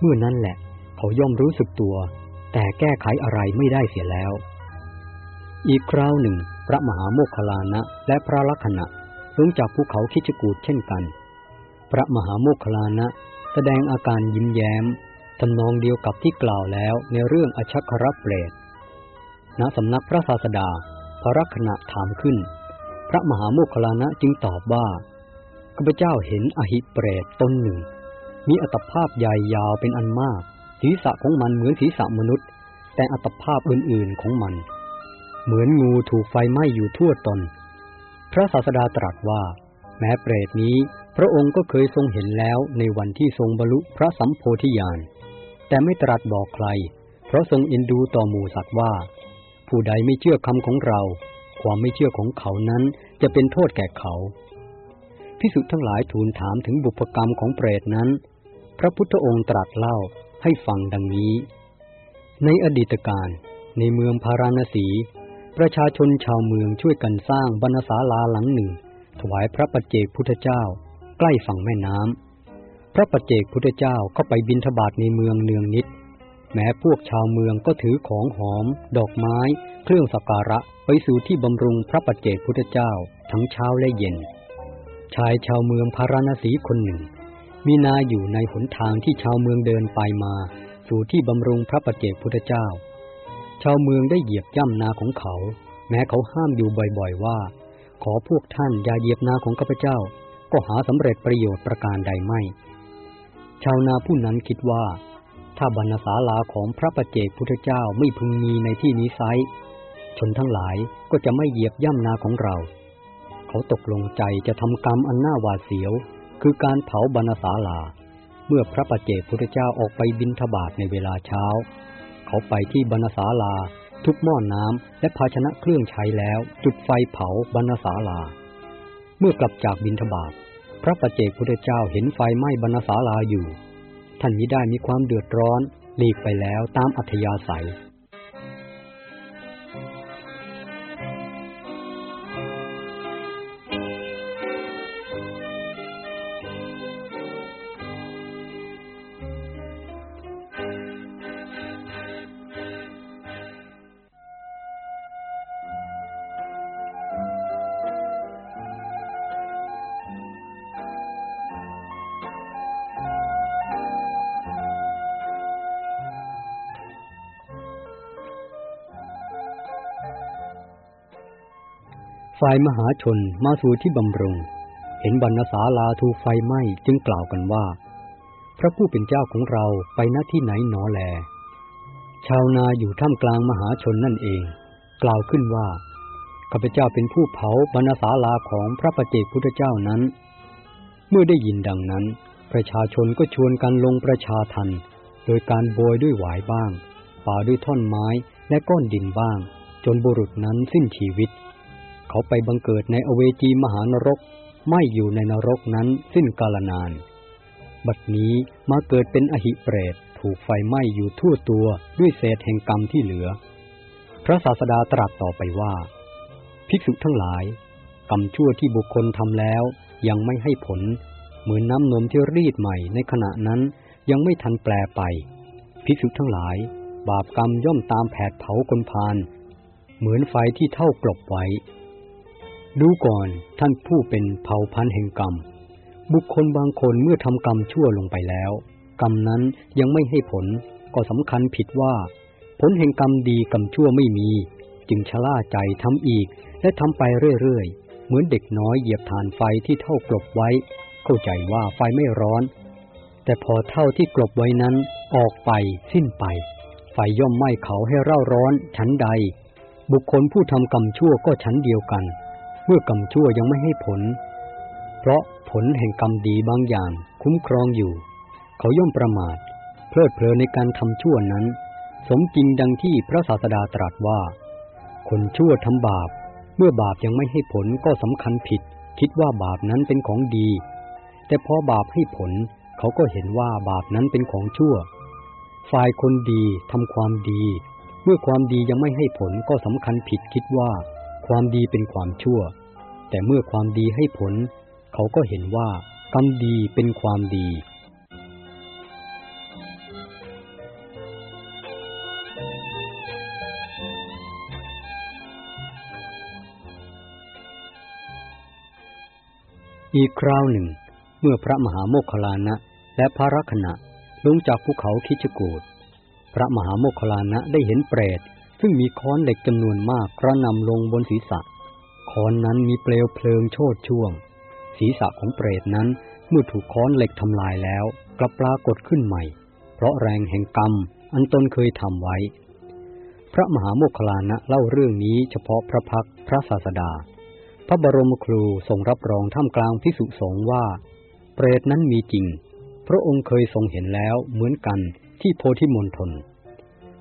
Speaker 1: เมื่อนั้นแหละ เขาย่อมรู้สึกตัว แต่แก้ไขอะไรไม่ได้เสียแล้ว อีกคราวหนึ่ง พระมหาโมคคลานะและพระลักษณะลงจากภูเขาคิจกูดเช่นกัน พระมหาโมคคลานะแสดงอาการยิ้มแย้มทำนองเดียวกับที่กล่าวแล้วในเรื่องอชัครเปรตณสำนักพระศาสดา พระลักษณะถามขึ้น พระมหาโมคคลานะจึงตอบว่าข้าพเจ้าเห็นอหิเปรตตนหนึ่ง มีอัตภาพใหญ่ยาวเป็นอันมาก ศีรษะของมันเหมือนศีรษะมนุษย์ แต่อัตภาพอื่นๆของมัน เหมือนงูถูกไฟไหม้อยู่ทั่วตน พระศาสดาตรัสว่า แม้เปรตนี้ พระองค์ก็เคยทรงเห็นแล้วในวันที่ทรงบรรลุพระสัมโพธิญาณ แต่ไม่ตรัสบอกใคร เพราะทรงเอ็นดูต่อหมู่สัตว์ว่า ผู้ใดไม่เชื่อคำของเรา ความไม่เชื่อของเขานั้นจะเป็นโทษแก่เขา พิสุทั้งหลายทูลถามถึงบุพกรรมของเปรตนั้น พระพุทธองค์ตรัสเล่าให้ฟังดังนี้ ในอดีตการในเมืองพาราณสี ประชาชนชาวเมืองช่วยกันสร้างบรรณศาลาหลังหนึ่ง ถวายพระปัจเจกพุทธเจ้า ใกล้ฝั่งแม่น้ำพระปัจเจกพุทธเจ้าเข้าไปบินทบาทในเมืองเนืองนิด แม้พวกชาวเมืองก็ถือของหอม ดอกไม้ เครื่องสักการะไปสู่ที่บำรุงพระปัจเจกพุทธเจ้าทั้งเช้าและเย็น ชายชาวเมืองพาราณสีคนหนึ่ง มีนาอยู่ในหนทางที่ชาวเมืองเดินไปมา สู่ที่บำรุงพระปัจเจกพุทธเจ้า ชาวเมืองได้เหยียบย่ำนาของเขา แม้เขาห้ามอยู่บ่อยๆว่า ขอพวกท่านอย่าเหยียบนาของข้าพเจ้า ก็หาสำเร็จประโยชน์ประการใดไม่ ชาวนาผู้นั้นคิดว่า ถ้าบรรณศาลาของพระประเจกพุทธเจ้าไม่พึงมีในที่นี้ไซชนทั้งหลายก็จะไม่เหยียบย่ำนาของเรา เขาตกลงใจจะทำกรรมอันน่าหวาดเสียว คือการเผาบรรณศาลา เมื่อพระประเจกพุทธเจ้าออกไปบินทบาทในเวลาเช้า เขาไปที่บรรณศาลา ทุกหม้อนน้ำและภาชนะเครื่องใช้แล้ว จุดไฟเผาบรรณศาลา เมื่อกลับจากบินทบาทพระประเจกพุทธเจ้าเห็นไฟไหม้บรรณศาลาอยู่ ท่านมิได้มีความเดือดร้อนหลีกไปแล้วตามอัธยาศัย ฝ่ายมหาชนมาสู่ที่บำรุง เห็นบรรณศาลาถูกไฟไหม้จึงกล่าวกันว่า พระผู้เป็นเจ้าของเราไปณที่ไหนหนอแล ชาวนาอยู่ท่ามกลางมหาชนนั่นเอง กล่าวขึ้นว่าข้าพเจ้าเป็นผู้เผาบรรณศาลาของพระประเจกพุทธเจ้านั้น เมื่อได้ยินดังนั้น ประชาชนก็ชวนกันลงประชาทันโดยการโบยด้วยหวายบ้างป่าด้วยท่อนไม้และก้อนดินบ้าง จนบุรุษนั้นสิ้นชีวิต เขาไปบังเกิดในอเวจีมหานรก ไม่อยู่ในนรกนั้นสิ้นกาลนาน บัดนี้มาเกิดเป็นอหิเปรตถูกไฟไหม้อยู่ทั่วตัวด้วยเศษแห่งกรรมที่เหลือ พระศาสดาตรัสต่อไปว่า ภิกษุทั้งหลาย กรรมชั่วที่บุคคลทำแล้วยังไม่ให้ผล เหมือนน้ำนมที่รีดใหม่ในขณะนั้นยังไม่ทันแปลไป ภิกษุทั้งหลาย บาปกรรมย่อมตามแผดเผาคนพาน เหมือนไฟที่เท่ากลบไว้ ดูก่อนท่านผู้เป็นเผ่าพันธุ์แห่งกรรม บุคคลบางคนเมื่อทำกรรมชั่วลงไปแล้ว กรรมนั้นยังไม่ให้ผลก็สำคัญผิดว่า ผลแห่งกรรมดีกรรมชั่วไม่มี จึงชะล่าใจทำอีกและทำไปเรื่อยๆ เหมือนเด็กน้อยเหยียบฐานไฟที่เท่ากลบไว้ เข้าใจว่าไฟไม่ร้อน แต่พอเท่าที่กลบไว้นั้นออกไปสิ้นไป ไฟย่อมไหม้เขาให้เร่าร้อนชั้นใด บุคคลผู้ทำกรรมชั่วก็ชั้นเดียวกัน เมื่อกรรมชั่วยังไม่ให้ผล เพราะผลแห่งกรรมดีบางอย่างคุ้มครองอยู่ เขาย่อมประมาท เพลิดเพลินในการทำชั่วนั้น สมจริงดังที่พระศาสดาตรัสว่า คนชั่วทำบาป เมื่อบาปยังไม่ให้ผลก็สำคัญผิด คิดว่าบาปนั้นเป็นของดี แต่พอบาปให้ผลเขาก็เห็นว่าบาปนั้นเป็นของชั่ว ฝ่ายคนดีทำความดี เมื่อความดียังไม่ให้ผลก็สำคัญผิดคิดว่า ความดีเป็นความชั่ว แต่เมื่อความดีให้ผล เขาก็เห็นว่ากรรมดีเป็นความดี อีกคราวหนึ่ง เมื่อพระมหาโมคคลานะและพระรักษณะลงจากภูเขาคิชกูดพระมหาโมคคลานะได้เห็นเปรตซึ่งมีค้อนเหล็กจำนวนมากกระนำลงบนศีรษะ ค้อนนั้นมีเปลวเพลิงโชดช่วง ศีรษะของเปรตนั้นเมื่อถูกค้อนเหล็กทำลายแล้ว กลับปรากฏขึ้นใหม่ เพราะแรงแห่งกรรมอันตนเคยทำไว้ พระมหาโมคคลานะเล่าเรื่องนี้เฉพาะพระพักพระศาสดา พระบรมครูทรงรับรองท่ามกลางพิสุสงว่า เปรตนั้นมีจริง พระองค์เคยทรงเห็นแล้วเหมือนกันที่โพธิมณฑล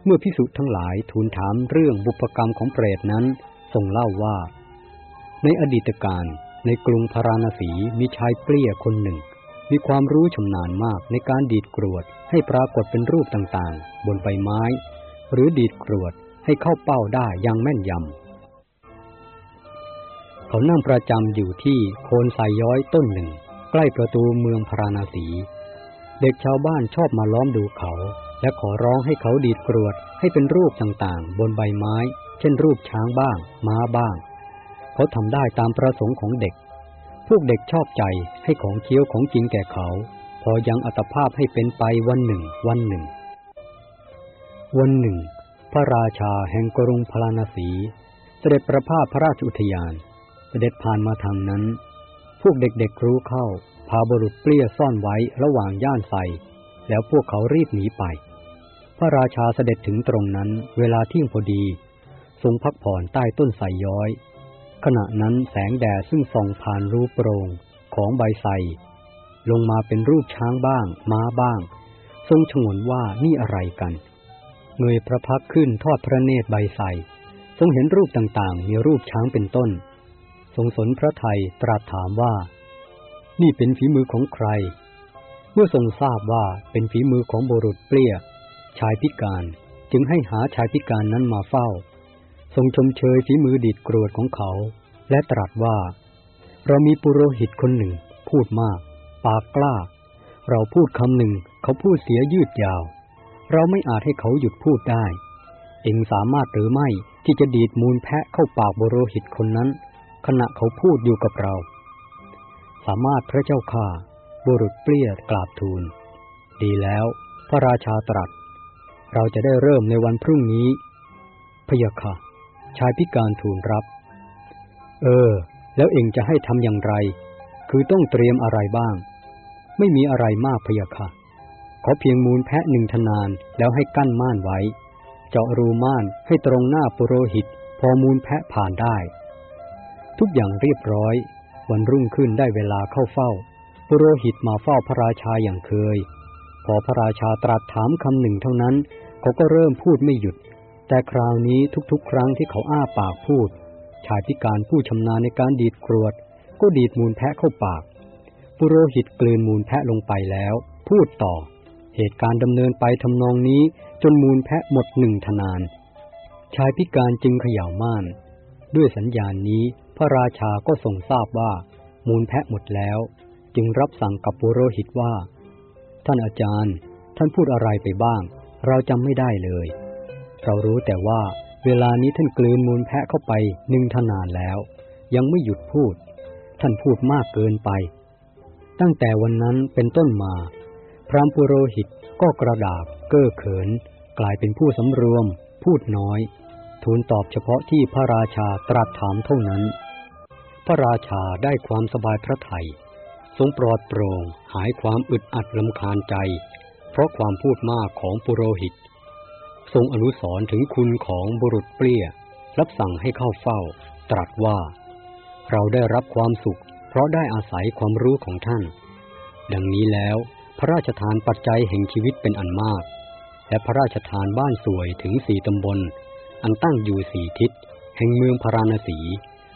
Speaker 1: เมื่อพิสุทั้งหลายทูลถามเรื่องบุพกรรมของเปรตนั้นทรงเล่าว่า ในอดีตการในกรุงพาราณสีมีชายเปรี้ยคนหนึ่ง มีความรู้ชำนาญมากในการดีดกรวดให้ปรากฏเป็นรูปต่างๆ บนใบไม้ หรือดีดกรวดให้เข้าเป้าได้อย่างแม่นยำ เขานั่งประจำอยู่ที่โคนไซย้อยต้นหนึ่ง ใกล้ประตูเมืองพาราณสี เด็กชาวบ้านชอบมาล้อมดูเขา และขอร้องให้เขาดีดกรวดให้เป็นรูปต่างๆ บนใบไม้ เช่นรูปช้างบ้าง ม้าบ้าง เขาทำได้ตามประสงค์ของเด็ก พวกเด็กชอบใจให้ของเคี้ยวของจริงแก่เขา พอยังอัตภาพให้เป็นไปวันหนึ่ง วันหนึ่ง วันหนึ่ง พระราชาแห่งกรุงพาราณสี เสด็จประพาสพระราชอุทยาน เสด็จผ่านมาทางนั้น พวกเด็กๆรู้เข้า พาบุรุษเปรี้ยซ่อนไว้ระหว่างย่านไซแล้วพวกเขารีบหนีไป พระราชาเสด็จถึงตรงนั้น เวลาเที่ยงพอดี ทรงพักผ่อนใต้ต้นไทรย้อย ขณะนั้นแสงแดดซึ่งส่องผ่านรูปโปรงของใบไทรลงมาเป็นรูปช้างบ้าง ม้าบ้าง ทรงฉงนว่านี่อะไรกัน เงยพระพักขึ้นทอดพระเนตรใบไทรทรงเห็นรูปต่างๆ มีรูปช้างเป็นต้น ทรงสนพระไทยตรัสถามว่า นี่เป็นฝีมือของใคร เมื่อทรงทราบว่าเป็นฝีมือของบุรุษเปรี้ย ชายพิการ จึงให้หาชายพิการนั้นมาเฝ้า ทรงชมเชยฝีมือดีดกรวดของเขา และตรัสว่า เรามีปุโรหิตคนหนึ่ง พูดมาก ปากกล้า เราพูดคำหนึ่ง เขาพูดเสียยืดยาว เราไม่อาจให้เขาหยุดพูดได้ เองสามารถหรือไม่ที่จะดีดมูลแพะเข้าปากบุโรหิตคนนั้น ขณะเขาพูดอยู่กับเรา สามารถพระเจ้าข้าบุรุษเปรี้ยกราบทูล ดีแล้ว พระราชาตรัส เราจะได้เริ่มในวันพรุ่งนี้พยาค่ะ ชายพิการทูลรับ เออ แล้วเองจะให้ทำอย่างไร คือต้องเตรียมอะไรบ้าง ไม่มีอะไรมากพยาค่ะ ขอเพียงมูลแพะหนึ่งทนานแล้วให้กั้นม่านไว้ เจาะรูม่านให้ตรงหน้าปุโรหิต พอมูลแพะผ่านได้ ทุกอย่างเรียบร้อย วันรุ่งขึ้นได้เวลาเข้าเฝ้า ปุโรหิตมาเฝ้าพระราชาอย่างเคย พอพระราชาตรัสถามคำหนึ่งเท่านั้น เขาก็เริ่มพูดไม่หยุด แต่คราวนี้ทุกๆ ครั้งที่เขาอ้าปากพูด ชายพิการผู้ชำนาญในการดีดกรวด ก็ดีดมูลแพะเข้าปาก ปุโรหิตกลืนมูลแพะลงไปแล้ว พูดต่อ เหตุการณ์ดำเนินไปทำนองนี้จนมูลแพะหมดหนึ่งทนาน ชายพิการจึงเขย่าม่าน ด้วยสัญญาณนี้พระราชาก็ทรงทราบว่า มูลแพะหมดแล้ว จึงรับสั่งกับปุโรหิตว่า ท่านอาจารย์ ท่านพูดอะไรไปบ้าง เราจำไม่ได้เลย เรารู้แต่ว่าเวลานี้ท่านกลืนมูลแพะเข้าไปหนึ่งทนานแล้ว ยังไม่หยุดพูด ท่านพูดมากเกินไป ตั้งแต่วันนั้นเป็นต้นมา พรามปุโรหิตก็กระดาบเก้อเขิน กลายเป็นผู้สำรวม พูดน้อย ทูลตอบเฉพาะที่พระราชาตรัสถามเท่านั้น พระราชาได้ความสบายพระทัยทรงปลอดโปร่งหายความอึดอัดลำคาญใจ เพราะความพูดมากของปุโรหิต ทรงอนุสรณ์ถึงคุณของบุรุษเปรี้ย รับสั่งให้เข้าเฝ้า ตรัสว่า เราได้รับความสุข เพราะได้อาศัยความรู้ของท่าน ดังนี้แล้ว พระราชทานปัจจัยแห่งชีวิตเป็นอันมาก และพระราชทานบ้านสวยถึงสี่ตำบล อันตั้งอยู่สี่ทิศ แห่งเมืองพาราณสี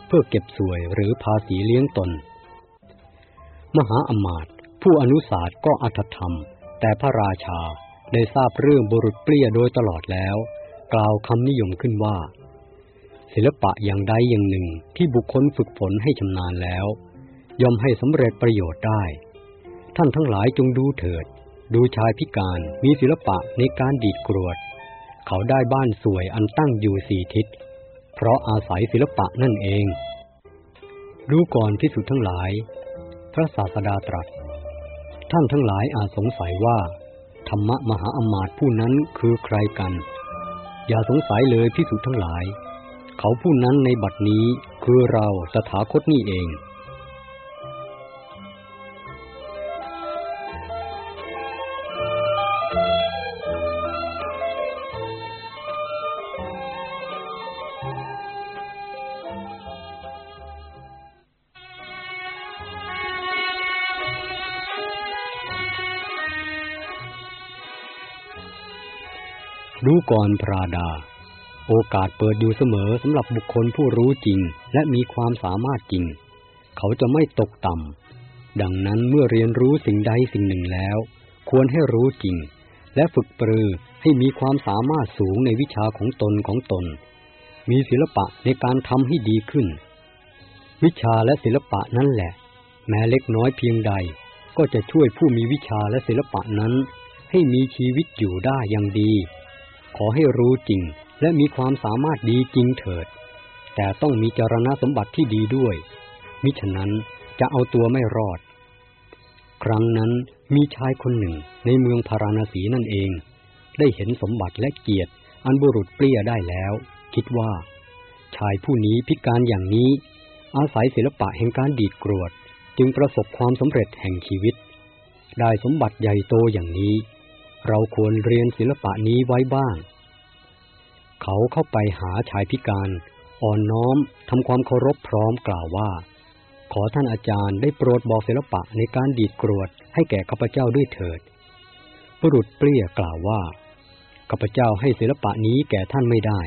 Speaker 1: เพื่อเก็บสวยหรือภาษีเลี้ยงตน มหาอมาตย์ผู้อนุสาสก็อัตธรรม แต่พระราชา ได้ทราบเรื่องบุรุษเปรี้ยโดยตลอดแล้ว กล่าวคำนิยมขึ้นว่า ศิลปะอย่างใดอย่างหนึ่งที่บุคคลฝึกฝนให้ชำนาญแล้ว ย่อมให้สำเร็จประโยชน์ได้ ท่านทั้งหลายจงดูเถิด ดูชายพิการมีศิลปะในการดีดกรวด เขาได้บ้านสวยอันตั้งอยู่สี่ทิศ เพราะอาศัยศิลปะนั่นเองดูก่อนที่สุดทั้งหลาย พระศาสดาตรัส ท่านทั้งหลายอาจสงสัยว่า ธรรมะมหาอมาตย์ผู้นั้นคือใครกัน อย่าสงสัยเลยพิสุทั้งหลาย เขาผู้นั้นในบัดนี้คือเราตถาคตนี่เอง ก่อนพระดา โอกาสเปิดอยู่เสมอสำหรับบุคคลผู้รู้จริงและมีความสามารถจริง เขาจะไม่ตกต่ำดังนั้นเมื่อเรียนรู้สิ่งใดสิ่งหนึ่งแล้ว ควรให้รู้จริง และฝึกปรือให้มีความสามารถสูงในวิชาของตนของตน มีศิลปะในการทำให้ดีขึ้น วิชาและศิลปะนั่นแหละ แม้เล็กน้อยเพียงใด ก็จะช่วยผู้มีวิชาและศิลปะนั้น ให้มีชีวิตอยู่ได้อย่างดี ขอให้รู้จริงและมีความสามารถดีจริงเถิด แต่ต้องมีจารณสมบัติที่ดีด้วย มิฉะนั้นจะเอาตัวไม่รอด ครั้งนั้นมีชายคนหนึ่งในเมืองพาราณสีนั่นเอง ได้เห็นสมบัติและเกียรติอันบุรุษเปรี้ยได้แล้ว คิดว่า ชายผู้นี้พิการอย่างนี้ อาศัยศิลปะแห่งการดีดกรวด จึงประสบความสำเร็จแห่งชีวิต ได้สมบัติใหญ่โตอย่างนี้ เราควรเรียนศิลปะนี้ไว้บ้าง เขาเข้าไปหาชายพิการ อ่อนน้อมทำความเคารพพร้อมกล่าวว่า ขอท่านอาจารย์ได้โปรดบอกศิลปะในการดีดกรวดให้แก่ข้าพเจ้าด้วยเถิดบุรุษเปรี้ยกล่าวว่าข้าพเจ้าให้ศิลปะนี้แก่ท่านไม่ได้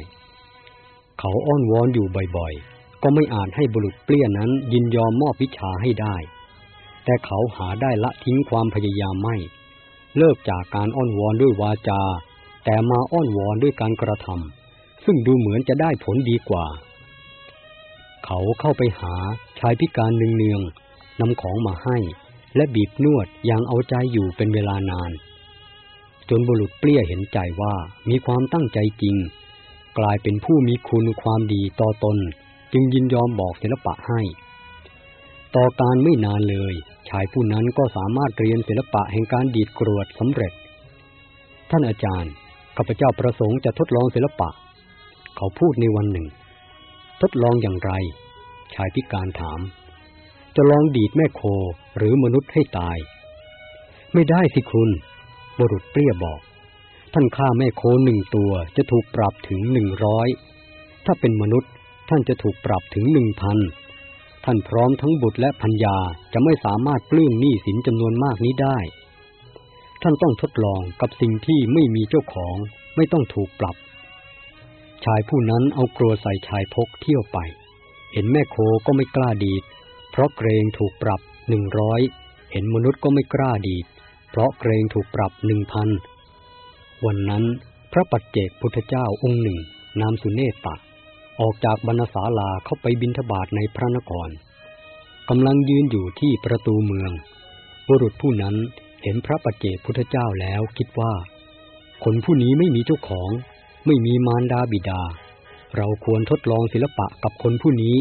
Speaker 1: เขาอ้อนวอนอยู่บ่อยๆ ก็ไม่อาจให้บุรุษเปรี้ยนั้นยินยอมมอบวิชาให้ได้ แต่เขาหาได้ละทิ้งความพยายามไม่ เลิกจากการอ้อนวอนด้วยวาจา แต่มาอ้อนวอนด้วยการกระทำซึ่งดูเหมือนจะได้ผลดีกว่า เขาเข้าไปหาชายพิการเนืองๆนำของมาให้ และบีบนวดอย่างเอาใจอยู่เป็นเวลานาน จนบุรุษเปรี้ยเห็นใจว่ามีความตั้งใจจริง กลายเป็นผู้มีคุณความดีต่อตน จึงยินยอมบอกศิลปะให้ ต่อการไม่นานเลย ชายผู้นั้นก็สามารถเรียนศิลปะแห่งการดีดกรวดสำเร็จ ท่านอาจารย์ข้าพเจ้าประสงค์จะทดลองศิลปะ เขาพูดในวันหนึ่ง ทดลองอย่างไร ชายพิการถาม จะลองดีดแม่โคหรือมนุษย์ให้ตาย ไม่ได้สิคุณ บุรุษเปรี้ยบอก ท่านฆ่าแม่โคหนึ่งตัวจะถูกปรับถึงหนึ่งร้อยถ้าเป็นมนุษย์ท่านจะถูกปรับถึงหนึ่งพัน ท่านพร้อมทั้งบุตรและพัญญาจะไม่สามารถปลื้มหนี้สินจำนวนมากนี้ได้ ท่านต้องทดลองกับสิ่งที่ไม่มีเจ้าของไม่ต้องถูกปรับ ชายผู้นั้นเอากลัวใส่ชายพกเที่ยวไป เห็นแม่โคก็ไม่กล้าดีด เพราะเกรงถูกปรับหนึ่งร้อยเห็นมนุษย์ก็ไม่กล้าดีด เพราะเกรงถูกปรับหนึ่งพันวันนั้นพระปัจเจกพุทธเจ้าองค์หนึ่ง นามสุเนตตะ ออกจากบรรณศาลาเข้าไปบิณฑบาตในพระนครกำลังยืนอยู่ที่ประตูเมือง บุรุษผู้นั้นเห็นพระปัจเจกพุทธเจ้าแล้วคิดว่า คนผู้นี้ไม่มีเจ้าของ ไม่มีมารดาบิดา เราควรทดลองศิลปะกับคนผู้นี้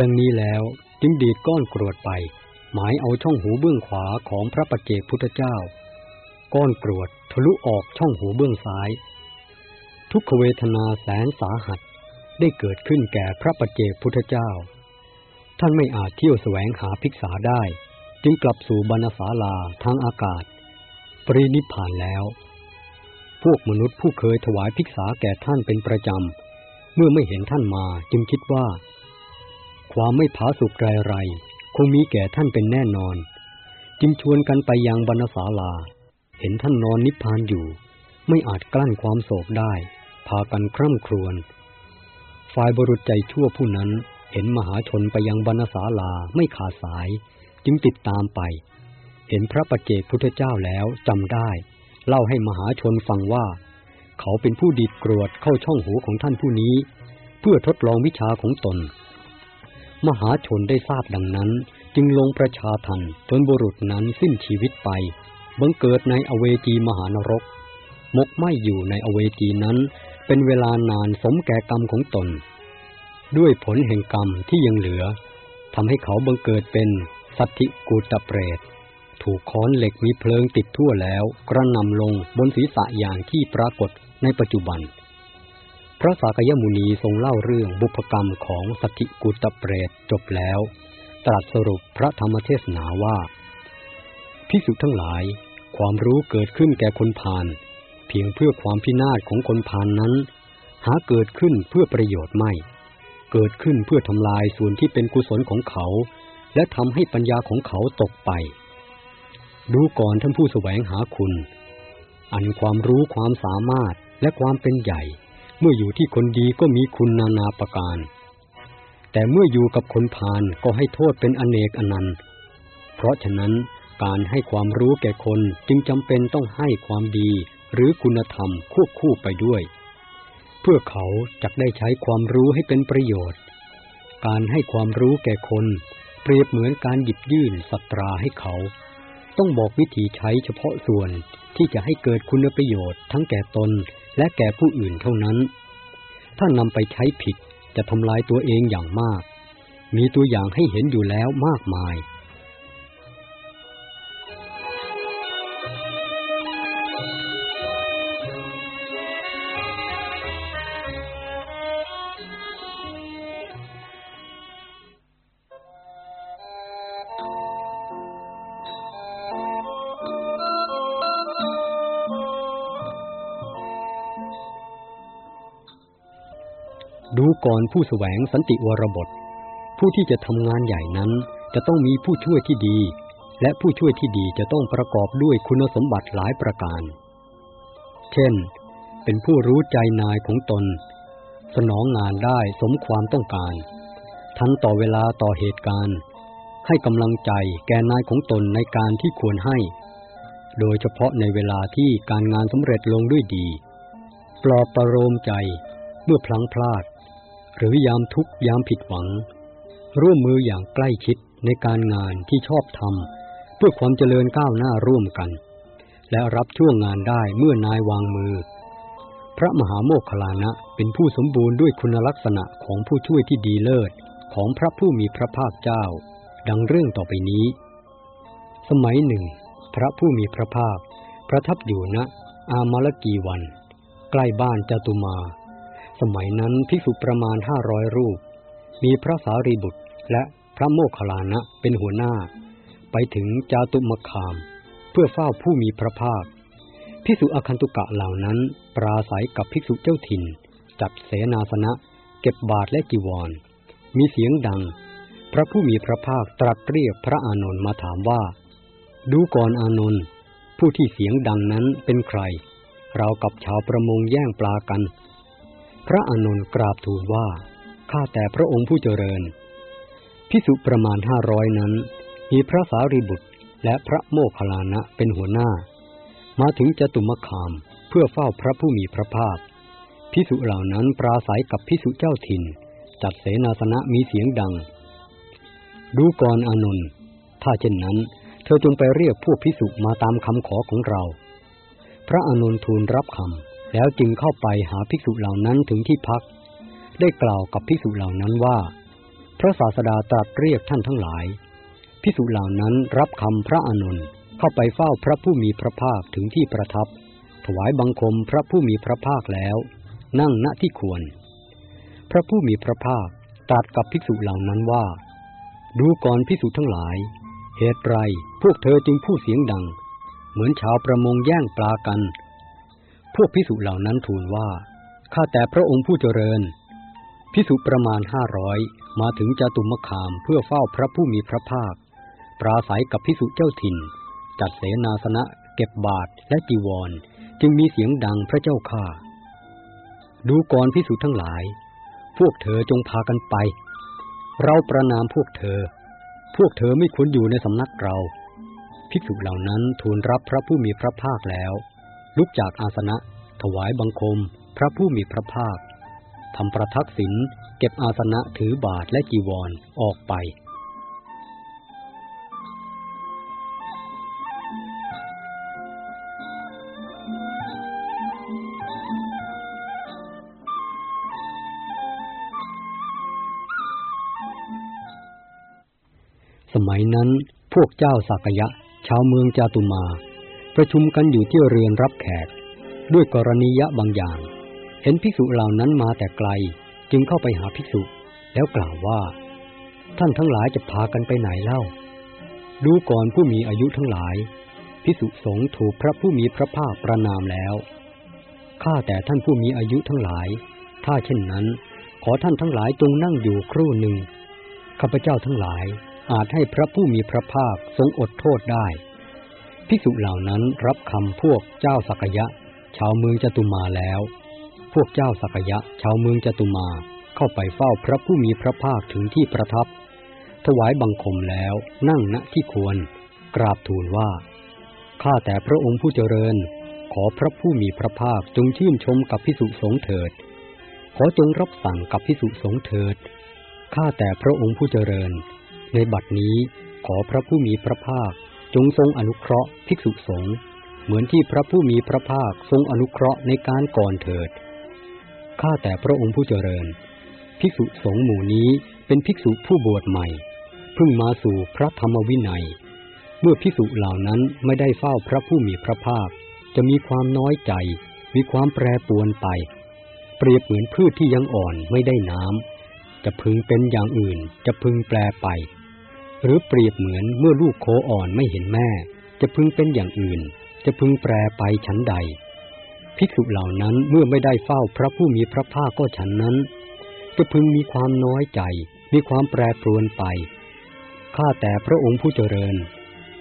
Speaker 1: ดังนี้แล้วจึงดีดก้อนกรวดไป หมายเอาช่องหูเบื้องขวาของพระปัจเจกพุทธเจ้า ก้อนกรวดทะลุออกช่องหูเบื้องซ้าย ทุกขเวทนาแสนสาหัส ได้เกิดขึ้นแก่พระปัจเจกพุทธเจ้า ท่านไม่อาจเที่ยวแสวงหาภิกษาได้ จึงกลับสู่บรรณศาลาทางอากาศ ปรินิพานแล้ว พวกมนุษย์ผู้เคยถวายภิกษาแก่ท่านเป็นประจำ เมื่อไม่เห็นท่านมาจึงคิดว่า ความไม่ผาสุกไรไรคงมีแก่ท่านเป็นแน่นอน จึงชวนกันไปยังบรรณศาลา เห็นท่านนอนนิพพานอยู่ ไม่อาจกลั้นความโศกได้ พากันคร่ำครวญ ฝ่ายบรุษใจชั่วผู้นั้นเห็นมหาชนไปยังบรรณศาลาไม่ขาดสาย จึงติดตามไป เห็นพระประเจกพุทธเจ้าแล้วจำได้ เล่าให้มหาชนฟังว่า เขาเป็นผู้ดีดกรวดเข้าช่องหูของท่านผู้นี้ เพื่อทดลองวิชาของตน มหาชนได้ทราบดังนั้น จึงลงประชาทันจนบุรุษนั้นสิ้นชีวิตไปบังเกิดในอเวจีมหานรก มกไม่อยู่ในอเวจีนั้น เป็นเวลานานสมแก่กรรมของตน ด้วยผลแห่งกรรมที่ยังเหลือทำให้เขาบังเกิดเป็นสัตติกูตเปรต ถูกค้อนเหล็กมีเพลิงติดทั่วแล้วกระนำลงบนศีรษะอย่างที่ปรากฏในปัจจุบัน พระสากยมุนีทรงเล่าเรื่องบุพกรรมของสัตติกูตเปรตจบแล้ว ตรัสสรุปพระธรรมเทศนาว่า พิสุทั้งหลาย ความรู้เกิดขึ้นแก่คนพาน พียงเพื่อความพินาศของคนพานนั้น หาเกิดขึ้นเพื่อประโยชน์ไม่ เกิดขึ้นเพื่อทำลายส่วนที่เป็นกุศลของเขา และทำให้ปัญญาของเขาตกไป ดูก่อนท่านผู้แสวงหาคุณ อันความรู้ความสามารถและความเป็นใหญ่ เมื่ออยู่ที่คนดีก็มีคุณนานาประการ แต่เมื่ออยู่กับคนพาลก็ให้โทษเป็นอเนกอนันต์เพราะฉะนั้นการให้ความรู้แก่คนจึงจำเป็นต้องให้ความดี หรือคุณธรรมควบคู่ไปด้วย เพื่อเขาจะได้ใช้ความรู้ให้เป็นประโยชน์ การให้ความรู้แก่คนเปรียบเหมือนการหยิบยื่นสัตราให้เขา ต้องบอกวิธีใช้เฉพาะส่วนที่จะให้เกิดคุณประโยชน์ทั้งแก่ตนและแก่ผู้อื่นเท่านั้น ถ้านำไปใช้ผิดจะทำลายตัวเองอย่างมาก มีตัวอย่างให้เห็นอยู่แล้วมากมาย ก่อนผู้แสวงสันติวรบท ผู้ที่จะทำงานใหญ่นั้น จะต้องมีผู้ช่วยที่ดี และผู้ช่วยที่ดีจะต้องประกอบด้วยคุณสมบัติหลายประการ เช่น เป็นผู้รู้ใจนายของตน สนองงานได้สมความต้องการ ทันต่อเวลาต่อเหตุการณ์ ให้กำลังใจแก่นายของตนในการที่ควรให้ โดยเฉพาะในเวลาที่การงานสำเร็จลงด้วยดี ปลอบประโลมใจเมื่อพลังพลาด หรือยามทุกยามผิดหวัง ร่วมมืออย่างใกล้ชิดในการงานที่ชอบทำเพื่อความเจริญก้าวหน้าร่วมกัน และรับช่วงงานได้เมื่อนายวางมือ พระมหาโมคคลานะเป็นผู้สมบูรณ์ด้วยคุณลักษณะของผู้ช่วยที่ดีเลิศของพระผู้มีพระภาคเจ้า ดังเรื่องต่อไปนี้ สมัยหนึ่ง พระผู้มีพระภาค ประทับอยู่ณอามาลกีวัน ใกล้บ้านจตุมา สมัยนั้นภิกษุประมาณห้าร้อยรูป มีพระสารีบุตรและพระโมคคัลลานะเป็นหัวหน้า ไปถึงจาตุมคาม เพื่อเฝ้าผู้มีพระภาคภิกษุอคันตุกะเหล่านั้น ปราศัยกับภิกษุเจ้าถิ่น จัดเสนาสนะ เก็บบาทและจีวร มีเสียงดัง พระผู้มีพระภาคตรัสเรียกพระอานนท์มาถามว่า ดูก่อนอานนท์ผู้ที่เสียงดังนั้นเป็นใคร เรากับชาวประมงแย่งปลากัน พระอานนท์กราบทูลว่า ข้าแต่พระองค์ผู้เจริญ พิสุประมาณห้าร้อยนั้น มีพระสารีบุตรและพระโมคคัลลานะเป็นหัวหน้า มาถึงจตุมคามเพื่อเฝ้าพระผู้มีพระภาค พิสุเหล่านั้นปราศัยกับพิสุเจ้าถิ่น จัดเสนาสนะมีเสียงดัง ดูก่อนอานนท์ถ้าเช่นนั้น เธอจงไปเรียกพวกพิสุมาตามคำขอของเรา พระอานนท์ทูลรับคำ แล้วจึงเข้าไปหาภิกษุเหล่านั้นถึงที่พัก ได้กล่าวกับภิกษุเหล่านั้นว่า พระศาสดาตรัสเรียกท่านทั้งหลาย ภิกษุเหล่านั้นรับคำพระอานนท์เข้าไปเฝ้าพระผู้มีพระภาคถึงที่ประทับ ถวายบังคมพระผู้มีพระภาคแล้ว นั่งณที่ควร พระผู้มีพระภาคตรัสกับภิกษุเหล่านั้นว่า ดูก่อนภิกษุทั้งหลาย เหตุไรพวกเธอจึงพูดเสียงดัง เหมือนชาวประมงแย่งปลากัน พวกพิสุเหล่านั้นทูลว่า ข้าแต่พระองค์ผู้เจริญ พิสุประมาณห้าร้อยมาถึงจตุมคามเพื่อเฝ้าพระผู้มีพระภาค ปราศัยกับพิสุเจ้าถิ่น จัดเสนาสนะ เก็บบาทและจีวร จึงมีเสียงดังพระเจ้าข้าดูก่อนพิสุทั้งหลาย พวกเธอจงพากันไป เราประนามพวกเธอ พวกเธอไม่ควรอยู่ในสำนักเรา ภิกษุเหล่านั้นทูลรับพระผู้มีพระภาคแล้ว ลุกจากอาสนะ ถวายบังคม พระผู้มีพระภาคทำประทักษิณเก็บอาสนะถือบาทและจีวรออกไป สมัยนั้นพวกเจ้าสักยะ ชาวเมืองจาตุมา ประชุมกันอยู่ที่เรือนรับแขก ด้วยกรณียะบางอย่าง เห็นภิกษุเหล่านั้นมาแต่ไกลจึงเข้าไปหาภิกษุ แล้วกล่าวว่า ท่านทั้งหลายจะพากันไปไหนเล่า ดูก่อนผู้มีอายุทั้งหลายภิกษุสงฆ์ถูกพระผู้มีพระภาคประนามแล้วข้าแต่ท่านผู้มีอายุทั้งหลาย ถ้าเช่นนั้น ขอท่านทั้งหลายจงนั่งอยู่ครู่หนึ่งข้าพเจ้าทั้งหลายอาจให้พระผู้มีพระภาคทรงอดโทษได้ ภิกษุเหล่านั้นรับคำพวกเจ้าสักยะ ชาวเมืองจตุมาแล้ว พวกเจ้าสักยะ ชาวเมืองจตุมาเข้าไปเฝ้าพระผู้มีพระภาคถึงที่ประทับ ถวายบังคมแล้วนั่งณที่ควร กราบทูลว่าข้าแต่พระองค์ผู้เจริญ ขอพระผู้มีพระภาคจงชื่นชมกับพิสุสงเถิด ขอจงรับสั่งกับพิสุสงเถิดข้าแต่พระองค์ผู้เจริญ ในบัดนี้ขอพระผู้มีพระภาค จงทรงอนุเคราะห์ภิกษุสงฆ์เหมือนที่พระผู้มีพระภาคทรงอนุเคราะห์ในการก่อนเถิด ข้าแต่พระองค์ผู้เจริญ ภิกษุสงฆ์หมู่นี้เป็นภิกษุผู้บวชใหม่เพิ่งมาสู่พระธรรมวินัย เมื่อภิกษุเหล่านั้นไม่ได้เฝ้าพระผู้มีพระภาค จะมีความน้อยใจ มีความแปรปวนไป เปรียบเหมือนพืชที่ยังอ่อนไม่ได้น้ำจะพึงเป็นอย่างอื่นจะพึงแปรไป หรือเปรียบเหมือนเมื่อลูกโคอ่อนไม่เห็นแม่ จะพึงเป็นอย่างอื่น จะพึงแปรไปชั้นใด ภิกษุเหล่านั้นเมื่อไม่ได้เฝ้าพระผู้มีพระภาคก็ฉันนั้น จะพึงมีความน้อยใจ มีความแปรปรวนไป ข้าแต่พระองค์ผู้เจริญ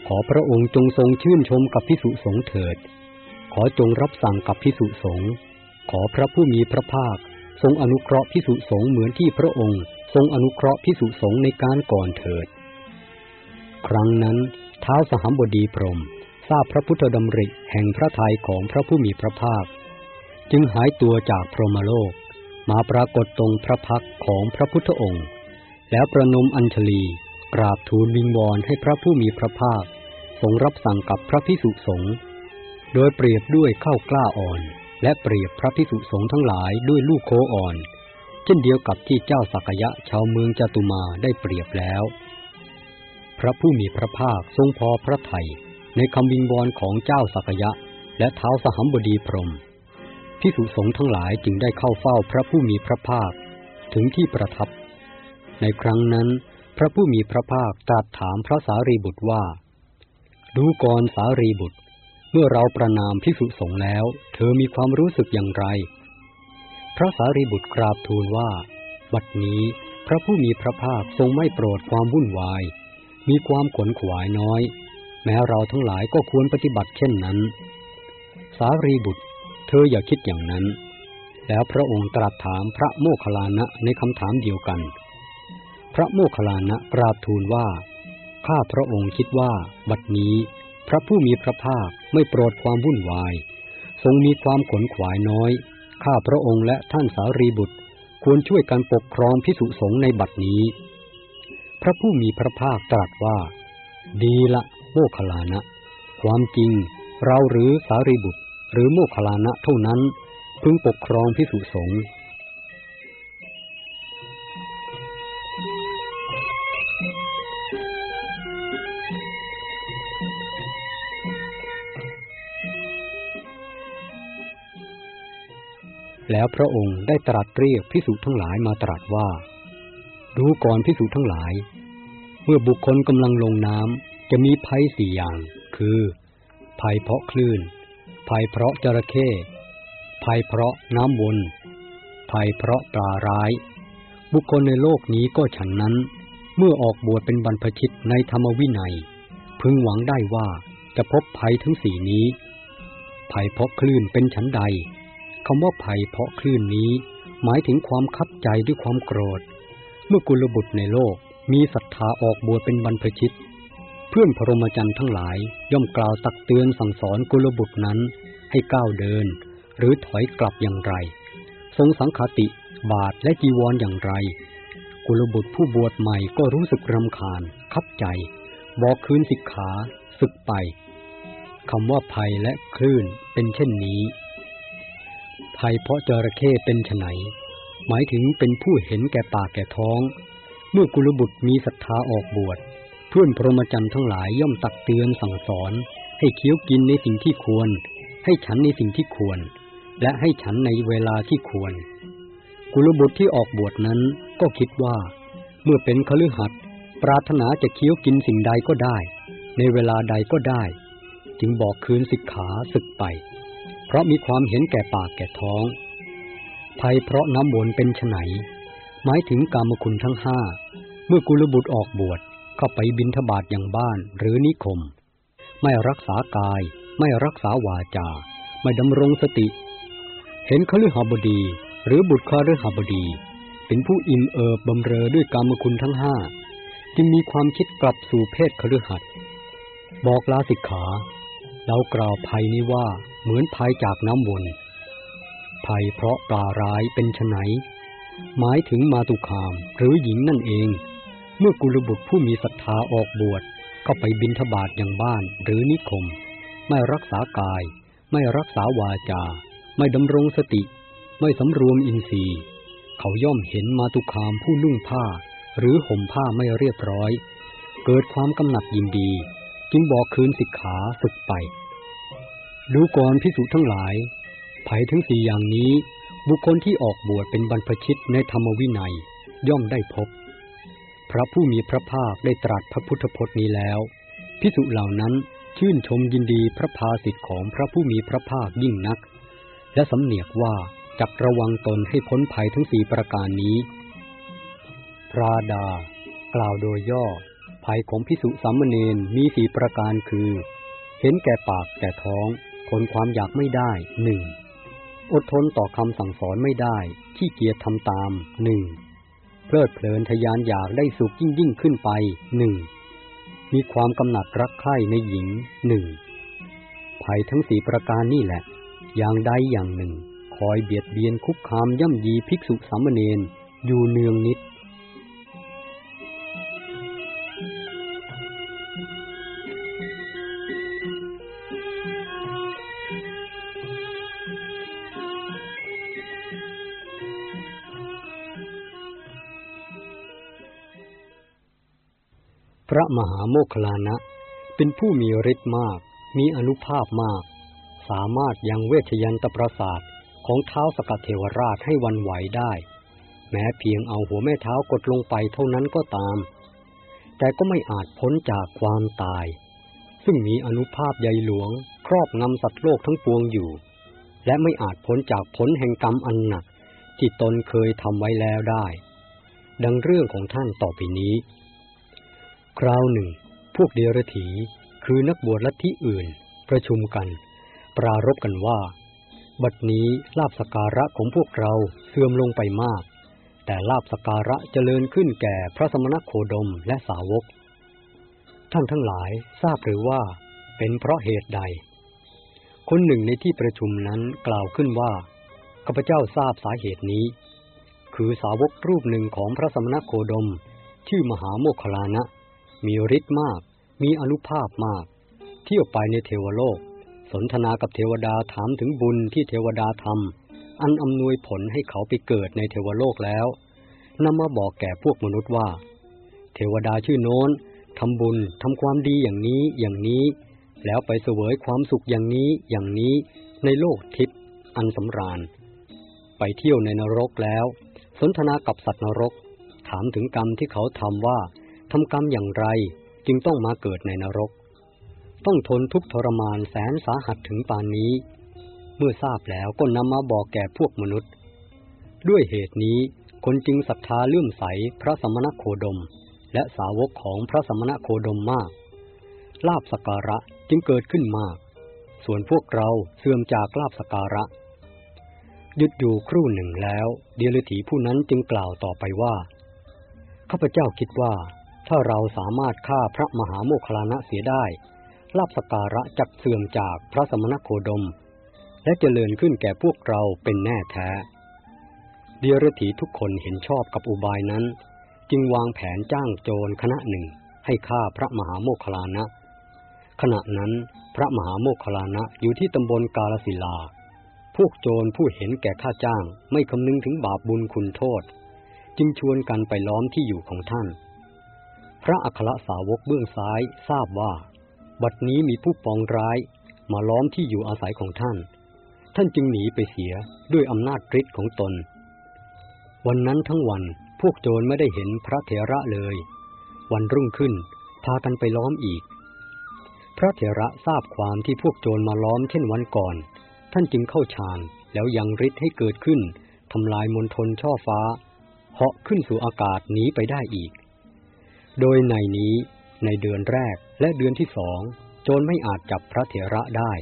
Speaker 1: ขอพระองค์จงทรงชื่นชมกับพิสุสงเถิด ขอจงรับสั่งกับพิสุสงขอพระผู้มีพระภาค ทรงอนุเคราะห์พิสุสงเหมือนที่พระองค์ ทรงอนุเคราะห์พิสุสงในการก่อนเถิด ครั้งนั้นท้าสหัมบดีพรมทราบพระพุทธดำริแห่งพระทัยของพระผู้มีพระภาค จึงหายตัวจากพรหมโลก มาปรากฏตรงพระพักของพระพุทธองค์ แล้วประนมอัญชลีกราบทูลวิงวอนให้พระผู้มีพระภาค ทรงรับสั่งกับพระพิสุสงฆ์โดยเปรียบด้วยข้าวกล้าอ่อน และเปรียบพระพิสุสงฆ์ทั้งหลายด้วยลูกโคอ่อน เช่นเดียวกับที่เจ้าสักยะชาวเมืองจตุมาได้เปรียบแล้ว ระผู้มีพระภาคทรงพอพระทัยในคำวิงวอนของเจ้าสักยะ และเท้าสหัมบดีพรหมพิสุสงฆ์ทั้งหลายจึงได้เข้าเฝ้าพระผู้มีพระภาคถึงที่ประทับ ในครั้งนั้น พระผู้มีพระภาคตรัสถามพระสารีบุตรว่า ดูก่อนสารีบุตร เมื่อเราประนามพิสุสงฆ์แล้ว เธอมีความรู้สึกอย่างไร พระสารีบุตรกราบทูลว่า บัดนี้พระผู้มีพระภาคทรงไม่โปรดความวุ่นวาย มีความขนขวายน้อย แม้เราทั้งหลายก็ควรปฏิบัติเช่นนั้น สารีบุตร เธออย่าคิดอย่างนั้น แล้วพระองค์ตรัสถามพระโมคคัลลานะในคำถามเดียวกัน พระโมคคัลลานะกราบทูลว่า ข้าพระองค์คิดว่า บัดนี้ พระผู้มีพระภาคไม่โปรดความวุ่นวาย ทรงมีความขนขวายน้อย ข้าพระองค์และท่านสารีบุตรควรช่วยกันปกครองพิสุสงในบัดนี้ พระผู้มีพระภาคตรัสว่า ดีละโมคลลานะ ความจริง เราหรือสารีบุตร หรือโมคคัลลานะเท่านั้น พึงปกครองพิสุสงฆ์แล้วพระองค์ได้ตรัสเรียกพิสุทั้งหลายมาตรัสว่า ดูก่อนพิสุทั้งหลาย เมื่อบุคคลกำลังลงน้ำจะมีภัยสี่อย่าง คือ ภัยเพราะคลื่น ภัยเพราะจระเข้ภัยเพราะน้ำวน ภัยเพราะปลาร้าย บุคคลในโลกนี้ก็ฉันนั้น เมื่อออกบวชเป็นบรรพชิตในธรรมวินัย พึงหวังได้ว่าจะพบภัยทั้งสี่นี้ ภัยเพราะคลื่นเป็นฉันใดคำว่าภัยเพราะคลื่นนี้ หมายถึงความคับใจด้วยความโกรธ เมื่อกุลบุตรในโลกมีศรัทธาออกบวชเป็นบรรพชิต เพื่อนพรหมจรรย์ทั้งหลายย่อมกล่าวตักเตือนสั่งสอนกุลบุตรนั้นให้ก้าวเดิน หรือถอยกลับอย่างไร ทรงสังคติบาทและจีวรออย่างไร กุลบุตรผู้บวชใหม่ก็รู้สึกรำคาญ คับใจ บอกคืนสิกขาศึกไปคำว่าภัยและคลื่นเป็นเช่นนี้ภัยเพราะจระเข้เป็นไฉน หมายถึงเป็นผู้เห็นแก่ปากแก่ท้อง เมื่อกุลบุตรมีศรัทธาออกบวชเพื่อนพรหมจรรย์ทั้งหลายย่อมตักเตือนสั่งสอน ให้เคี้ยวกินในสิ่งที่ควร ให้ฉันในสิ่งที่ควร และให้ฉันในเวลาที่ควร กุลบุตรที่ออกบวชนั้นก็คิดว่า เมื่อเป็นคฤหัสถ์ปรารถนาจะเคี้ยวกินสิ่งใดก็ได้ ในเวลาใดก็ได้ จึงบอกคืนสิกขาศึกไป เพราะมีความเห็นแก่ปากแก่ท้อง ภัยเพราะน้ำมนเป็นไฉนหมายถึงกามคุณทั้งห้า เมื่อกุลบุตรออกบวชเข้าไปบินทบาทอย่างบ้านหรือนิคม ไม่รักษากาย ไม่รักษาวาจา ไม่ดำรงสติ เห็นคฤหบดี หรือบุตรคฤหบดี เป็นผู้อิ่มเอิบบำเรอด้วยกามคุณทั้งห้า จึงมีความคิดกลับสู่เพศคฤหัสถ์บอกลาสิกขา เรากล่าวภัยนี้ว่าเหมือนภัยจากน้ำวน ภัยเพราะปลาร้ายเป็นไนหมายถึงมาตุคามหรือหญิงนั่นเอง เมื่อกุลบุตรผู้มีศรัทธาออกบวชก็ไปบินทบาทอย่างบ้านหรือนิคม ไม่รักษากาย ไม่รักษาวาจา ไม่ดำรงสติ ไม่สำรวมอินทรีย์ เขาย่อมเห็นมาตุคามผู้นุ่งผ้า หรือห่มผ้าไม่เรียบร้อย เกิดความกำหนัดยินดี จึงบอกคืนสิกขาสึกไป ดูก่อนพิสุทั้งหลาย ภัยทั้งสี่อย่างนี้ บุคคลที่ออกบวชเป็นบรรพชิตในธรรมวินัยย่อมได้พบ พระผู้มีพระภาคได้ตรัสพระพุทธพจน์นี้แล้วพิสุเหล่านั้นชื่นชมยินดีพระภาสิทธิ์ของพระผู้มีพระภาคยิ่งนัก และสำเนียกว่าจักระวังตนให้พ้นภัยทั้งสี่ประการนี้ พระดา กล่าวโดยย่อ ภัยของพิสุสามเณรมีสี่ประการคือ เห็นแก่ปากแก่ท้องทนความอยากไม่ได้หนึ่ง อดทนต่อคำสั่งสอนไม่ได้ ขี้เกียจทำตามหนึ่งเพลิดเพลินทยานอยากได้สุขยิ่งยิ่งขึ้นไปหนึ่งมีความกำหนัดรักใคร่ในหญิงหนึ่งภัยทั้งสี่ประการนี่แหละ อย่างใดอย่างหนึ่ง คอยเบียดเบียนคุกคามย่ำยีภิกษุสามเณรอยู่เนืองนิด ระมหาโมคลานะ เป็นผู้มีฤทธิ์มาก มีอนุภาพมาก สามารถยังเวชยันตประสาทของเท้าสกัดเทวราชให้วันไหวได้ แม้เพียงเอาหัวแม่เท้ากดลงไปเท่านั้นก็ตาม แต่ก็ไม่อาจพ้นจากความตาย ซึ่งมีอนุภาพใหญ่หลวง ครอบงำสัตว์โลกทั้งปวงอยู่ และไม่อาจพ้นจากผลแห่งกรรมอันหนักที่ตนเคยทำไว้แล้วได้ ดังเรื่องของท่านต่อไปนี้ คราวหนึ่ง พวกเดรถีคือนักบวชลัทธิอื่น ประชุมกัน ปรารบกันว่า บัดนี้ลาบสการะของพวกเราเสื่อมลงไปมาก แต่ลาบสการะเจริญขึ้นแก่พระสมณโคดมและสาวก ท่านทั้งหลายทราบหรือว่า เป็นเพราะเหตุใด คนหนึ่งในที่ประชุมนั้นกล่าวขึ้นว่าข้าพเจ้าทราบสาเหตุนี้ คือสาวกรูปหนึ่งของพระสมณโคดม ชื่อมหาโมคลานะ มีฤทธิ์มาก มีอนุภาพมาก เที่ยวไปในเทวโลก สนทนากับเทวดาถามถึงบุญที่เทวดาทำอันอำนวยผลให้เขาไปเกิดในเทวโลกแล้วนำมาบอกแก่พวกมนุษย์ว่า เทวดาชื่อโน้นทำบุญทำความดีอย่างนี้อย่างนี้ แล้วไปเสวยความสุขอย่างนี้อย่างนี้ในโลกทิพย์อันสำราญ ไปเที่ยวในนรกแล้ว สนทนากับสัตว์นรก ถามถึงกรรมที่เขาทำว่า ทำกรรมอย่างไรจึงต้องมาเกิดในนรก ต้องทนทุกทรมานแสนสาหัสถึงปานนี้ เมื่อทราบแล้วก็นำมาบอกแก่พวกมนุษย์ ด้วยเหตุนี้คนจึงศรัทธาเลื่อมใสพระสมณโคดม และสาวกของพระสมณโคดมมาก ลาบสการะจึงเกิดขึ้นมาก ส่วนพวกเราเสื่อมจากลาบสการะหยุดอยู่ครู่หนึ่งแล้ว เดียรถีผู้นั้นจึงกล่าวต่อไปว่าข้าพเจ้าคิดว่า ถ้าเราสามารถฆ่าพระมหาโมคลานะเสียได้ลาบสการะจักเสื่อมจากพระสมณโคดม และเจริญขึ้นแก่พวกเราเป็นแน่แท้ เดียรถีทุกคนเห็นชอบกับอุบายนั้น จึงวางแผนจ้างโจรคณะหนึ่งให้ฆ่าพระมหาโมคลานะ ขณะนั้นพระมหาโมคคลานะอยู่ที่ตำบลกาลสิลา พวกโจรผู้เห็นแก่ค่าจ้างไม่คำนึงถึงบาปบุญคุณโทษ จึงชวนกันไปล้อมที่อยู่ของท่าน พระอัครสาวกเบื้องซ้ายทราบว่า บัดนี้มีผู้ปองร้ายมาล้อมที่อยู่อาศัยของท่าน ท่านจึงหนีไปเสียด้วยอำนาจฤทธิ์ของตน วันนั้นทั้งวันพวกโจรไม่ได้เห็นพระเถระเลย วันรุ่งขึ้น พากันไปล้อมอีก พระเถระทราบความที่พวกโจรมาล้อมเช่นวันก่อน ท่านจึงเข้าฌานแล้วยังฤทธิ์ให้เกิดขึ้นทำลายมณฑลช่อฟ้าเหาะขึ้นสู่อากาศหนีไปได้อีก โดยในนี้ในเดือนแรกและเดือนที่สองโจรไม่อาจจับพระเถระได้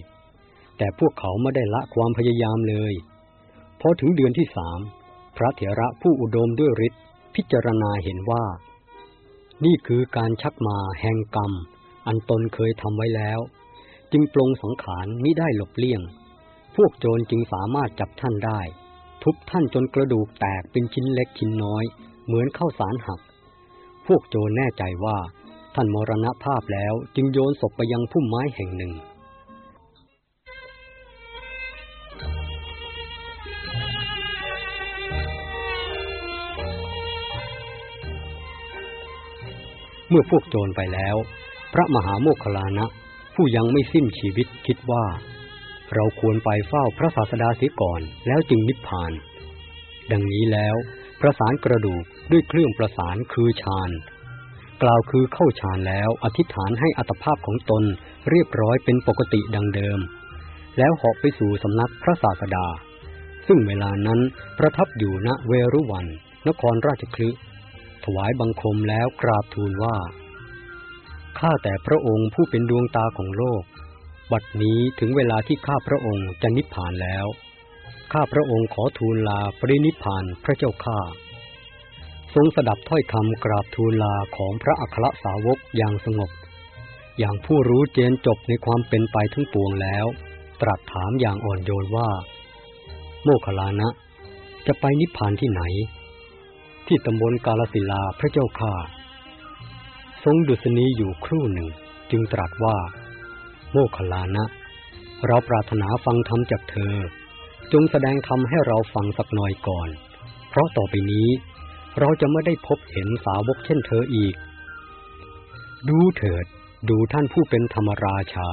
Speaker 1: แต่พวกเขาไม่ได้ละความพยายามเลยพอถึงเดือนที่สามพระเถระผู้อุดมด้วยฤทธิ์พิจารณาเห็นว่า นี่คือการชักมาแห่งกรรม อันตนเคยทำไว้แล้ว จึงปลงสังขารมิได้หลบเลี่ยง พวกโจรจึงสามารถจับท่านได้ ทุบท่านจนกระดูกแตกเป็นชิ้นเล็กชิ้นน้อย เหมือนข้าวสารหัก พวกโจรแน่ใจว่าท่านมรณภาพแล้วจึงโยนศพไปยังพุ่มไม้แห่งหนึ่ง เมื่อพวกโจรไปแล้ว พระมหาโมคคลานะ ผู้ยังไม่สิ้นชีวิตคิดว่า เราควรไปเฝ้าพระศาสดาเสียก่อนแล้วจึงนิพพาน ดังนี้แล้ว ประสานกระดูกด้วยเครื่องประสานคือฌาน กล่าวคือเข้าฌานแล้วอธิษฐานให้อัตภาพของตนเรียบร้อยเป็นปกติดังเดิม แล้วเหาะไปสู่สำนักพระศาสดา ซึ่งเวลานั้นประทับอยู่ณเวรุวัน นครราชคลึถวายบังคมแล้วกราบทูลว่า ข้าแต่พระองค์ผู้เป็นดวงตาของโลก บัดนี้ถึงเวลาที่ข้าพระองค์จะนิพพานแล้ว ข้าพระองค์ขอทูลลาปรินิพานพระเจ้าข้าทรงสดับถ้อยคำกราบทูลลาของพระอัครสาวกอย่างสงบ อย่างผู้รู้เจนจบในความเป็นไปทั้งปวงแล้ว ตรัสถามอย่างอ่อนโยนว่า โมคลานะ จะไปนิพพานที่ไหน ที่ตำบลกาลสิลาพระเจ้าข้าทรงดุษณีอยู่ครู่หนึ่ง จึงตรัสว่า โมคลานะ เราปรารถนาฟังธรรมจากเธอ จงแสดงธรรมให้เราฟังสักหน่อยก่อน เพราะต่อไปนี้ เราจะไม่ได้พบเห็นสาวกเช่นเธออีก ดูเถิด ดูท่านผู้เป็นธรรมราชา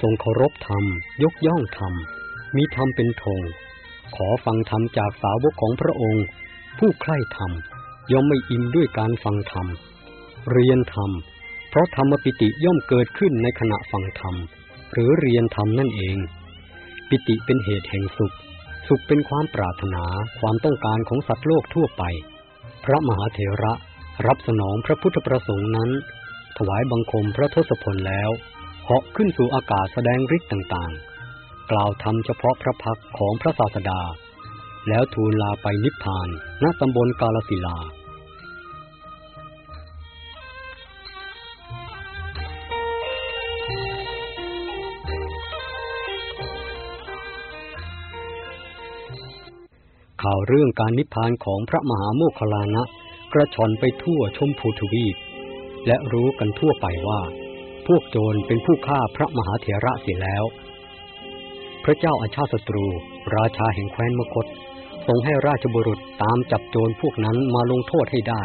Speaker 1: ทรงเคารพธรรม ยกย่องธรรม มีธรรมเป็นธง ขอฟังธรรมจากสาวกของพระองค์ ผู้ใคร่ธรรมย่อมไม่อิ่มด้วยการฟังธรรม เรียนธรรม เพราะธรรมปิติย่อมเกิดขึ้นในขณะฟังธรรม หรือเรียนธรรมนั่นเอง ปิติเป็นเหตุแห่งสุข สุขเป็นความปรารถนาความต้องการของสัตว์โลกทั่วไป พระมหาเถระรับสนองพระพุทธประสงค์นั้น ถวายบังคมพระทศพลแล้วเหาะขึ้นสู่อากาศแสดงฤทธิ์ต่างๆ กล่าวธรรมเฉพาะพระพักของพระศาสดา แล้วทูลลาไปนิพพานณตำบลกาลสิลา ข่าวเรื่องการนิพพานของพระมหาโมคคลานะกระชอนไปทั่วชมพูทวีป และรู้กันทั่วไปว่า พวกโจรเป็นผู้ฆ่าพระมหาเถระเสียแล้ว พระเจ้าอาชาติศัตรู ราชาแห่งแคว้นมคตทรงให้ราชบุรุษตามจับโจรพวกนั้นมาลงโทษให้ได้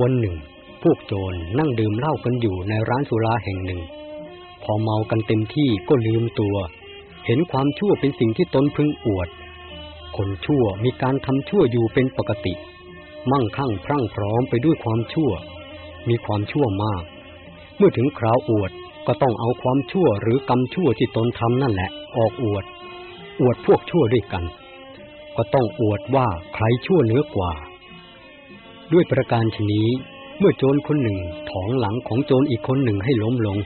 Speaker 1: วันหนึ่ง พวกโจรนั่งดื่มเหล้ากันอยู่ในร้านสุราแห่งหนึ่ง พอเมากันเต็มที่ก็ลืมตัว เห็นความชั่วเป็นสิ่งที่ตนพึงอวด คนชั่วมีการทำชั่วอยู่เป็นปกติ มั่งคั่งพรั่งพร้อมไปด้วยความชั่ว มีความชั่วมาก เมื่อถึงคราวอวดก็ต้องเอาความชั่วหรือกรรมชั่วที่ตนทำนั่นแหละ ออกอวด อวดพวกชั่วด้วยกัน ก็ต้องอวดว่าใครชั่วเหนือกว่า ด้วยประการชนี้ เมื่อโจรคนหนึ่งถองหลังของโจรอีกคนหนึ่งให้ล้มลง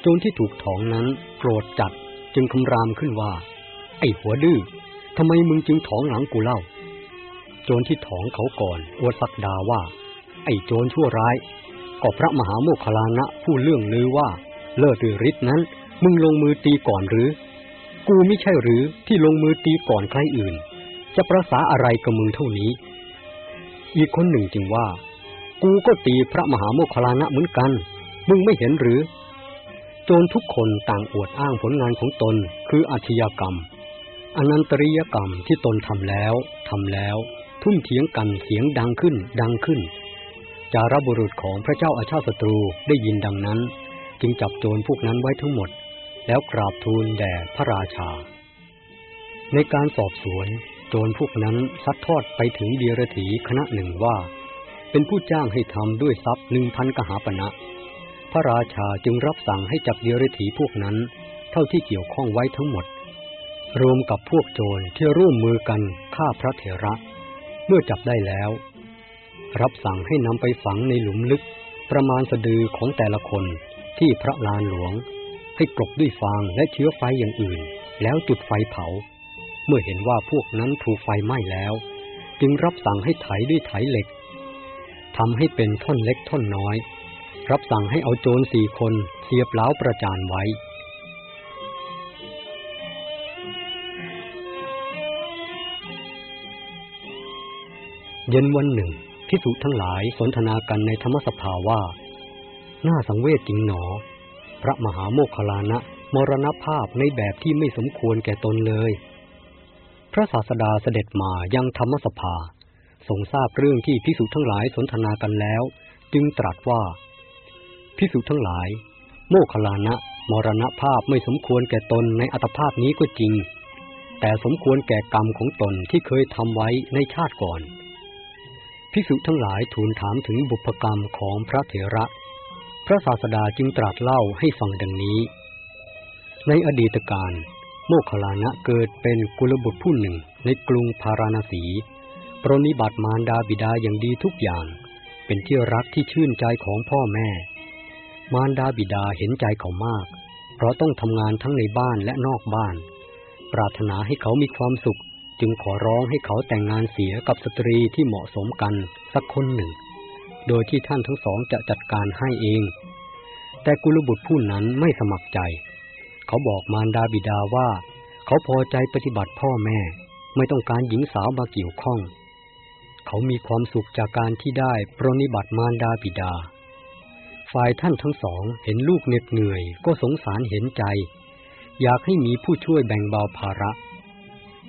Speaker 1: โจรที่ถูกถองนั้นโกรธจัดจึงคำรามขึ้นว่า ไอ้หัวดื้อำไมมึงจึงถองหลังกูเล่า โจรที่ถองเขาก่อนอวดสักดาว่า ไอ้โจรชั่วร้ายก็พระมหาโมคคลานะผู้เรื่องลือว่า เลิศด้วยฤทธิ์นั้น มึงลงมือตีก่อนหรือ กูไม่ใช่หรือที่ลงมือตีก่อนใครอื่น จะประสาอะไรกับมึงเท่านี้ อีกคนหนึ่งจึงว่า กูก็ตีพระมหาโมคคลานะเหมือนกัน มึงไม่เห็นหรือ โจรทุกคนต่างอวดอ้างผลงานของตนคืออาชญากรรม อนันตริยกรรมที่ตนทำแล้วทำแล้ว ทุ่มเถียงกันเสียงดังขึ้น ดังขึ้น จารบุรุษของพระเจ้าอาชาติศัตรูได้ยินดังนั้น จึงจับโจรพวกนั้นไว้ทั้งหมด แล้วกราบทูลแด่พระราชา ในการสอบสวน โจรพวกนั้นซัดทอดไปถึงเดียรถีคณะหนึ่งว่า เป็นผู้จ้างให้ทำด้วยทรัพย์หนึ่งพันกหาปณะพระราชาจึงรับสั่งให้จับเดียรถีพวกนั้น เท่าที่เกี่ยวข้องไว้ทั้งหมด รวมกับพวกโจรที่ร่วมมือกันฆ่าพระเถระ เมื่อจับได้แล้ว รับสั่งให้นำไปฝังในหลุมลึกประมาณสะดือของแต่ละคนที่พระลานหลวง ให้กลบด้วยฟางและเชื้อไฟอย่างอื่น แล้วจุดไฟเผา เมื่อเห็นว่าพวกนั้นถูกไฟไหม้แล้ว จึงรับสั่งให้ไถด้วยไถเหล็กทำให้เป็นท่อนเล็กท่อนน้อย รับสั่งให้เอาโจรสี่คนเสียบเล้าประจานไว้ เย็นวันหนึ่งพิสุทั้งหลายสนทนากันในธรรมสภาว่า น่าสังเวชจริงหนอ พระมหาโมคคลานะมรณภาพในแบบที่ไม่สมควรแก่ตนเลย พระศาสดาเสด็จมายังธรรมสภาทรงทราบเรื่องที่พิสุทั้งหลายสนทนากันแล้ว จึงตรัสว่าพิสุทั้งหลาย โมคคลานะมรณภาพไม่สมควรแก่ตนในอัตภาพนี้ก็จริง แต่สมควรแก่กรรมของตนที่เคยทำไว้ในชาติก่อน ภิกษุทั้งหลายทูลถามถึงบุพกรรมของพระเถระ พระศาสดาจึงตรัสเล่าให้ฟังดังนี้ ในอดีตการ โมคคลานะเกิดเป็นกุลบุตรผู้หนึ่งในกรุงพาราณสีปรนิบัติมารดาบิดาอย่างดีทุกอย่าง เป็นที่รักที่ชื่นใจของพ่อแม่ มารดาบิดาเห็นใจเขามาก เพราะต้องทำงานทั้งในบ้านและนอกบ้าน ปรารถนาให้เขามีความสุข จึงขอร้องให้เขาแต่งงานเสียกับสตรีที่เหมาะสมกันสักคนหนึ่ง โดยที่ท่านทั้งสองจะจัดการให้เอง แต่กุลบุตรผู้นั้นไม่สมัครใจ เขาบอกมารดาบิดาว่า เขาพอใจปฏิบัติพ่อแม่ ไม่ต้องการหญิงสาวมาเกี่ยวข้อง เขามีความสุขจากการที่ได้ปรนิบัติมารดาบิดา ฝ่ายท่านทั้งสองเห็นลูกเหน็ดเหนื่อยก็สงสารเห็นใจ อยากให้มีผู้ช่วยแบ่งเบาภาระ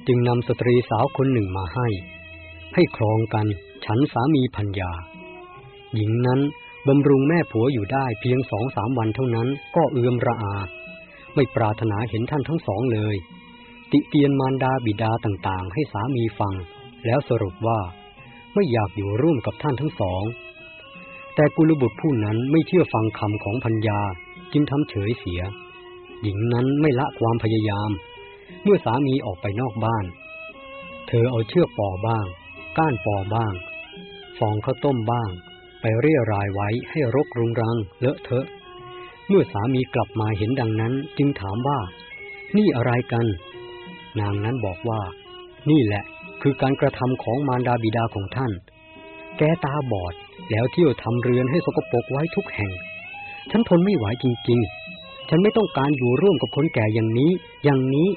Speaker 1: จึงนำสตรีสาวคนหนึ่งมาให้ ให้ครองกันฉันสามีพัญญา หญิงนั้นบำรุงแม่ผัวอยู่ได้เพียงสองสามวันเท่านั้นก็เอือมระอา ไม่ปรารถนาเห็นท่านทั้งสองเลย ติเตียนมารดาบิดาต่างๆ ให้สามีฟัง แล้วสรุปว่า ไม่อยากอยู่ร่วมกับท่านทั้งสอง แต่กุลบุตรผู้นั้นไม่เชื่อฟังคำของพัญญาจึงทำเฉยเสีย หญิงนั้นไม่ละความพยายาม เมื่อสามีออกไปนอกบ้าน เธอเอาเชือกปอบ้าง ก้านปอบ้าง ฟองข้าวต้มบ้าง ไปเรียรายไว้ให้รกรุงรัง เลอะเทอะ เมื่อสามีกลับมาเห็นดังนั้น จึงถามว่า นี่อะไรกัน นางนั้นบอกว่า นี่แหละคือการกระทำของมารดาบิดาของท่าน แกตาบอดแล้วเที่ยวทำเรือนให้สกปรกไว้ทุกแห่ง ฉันทนไม่ไหวจริง ๆ ฉันไม่ต้องการอยู่ร่วมกับคนแก่อย่างนี้ อย่างนี้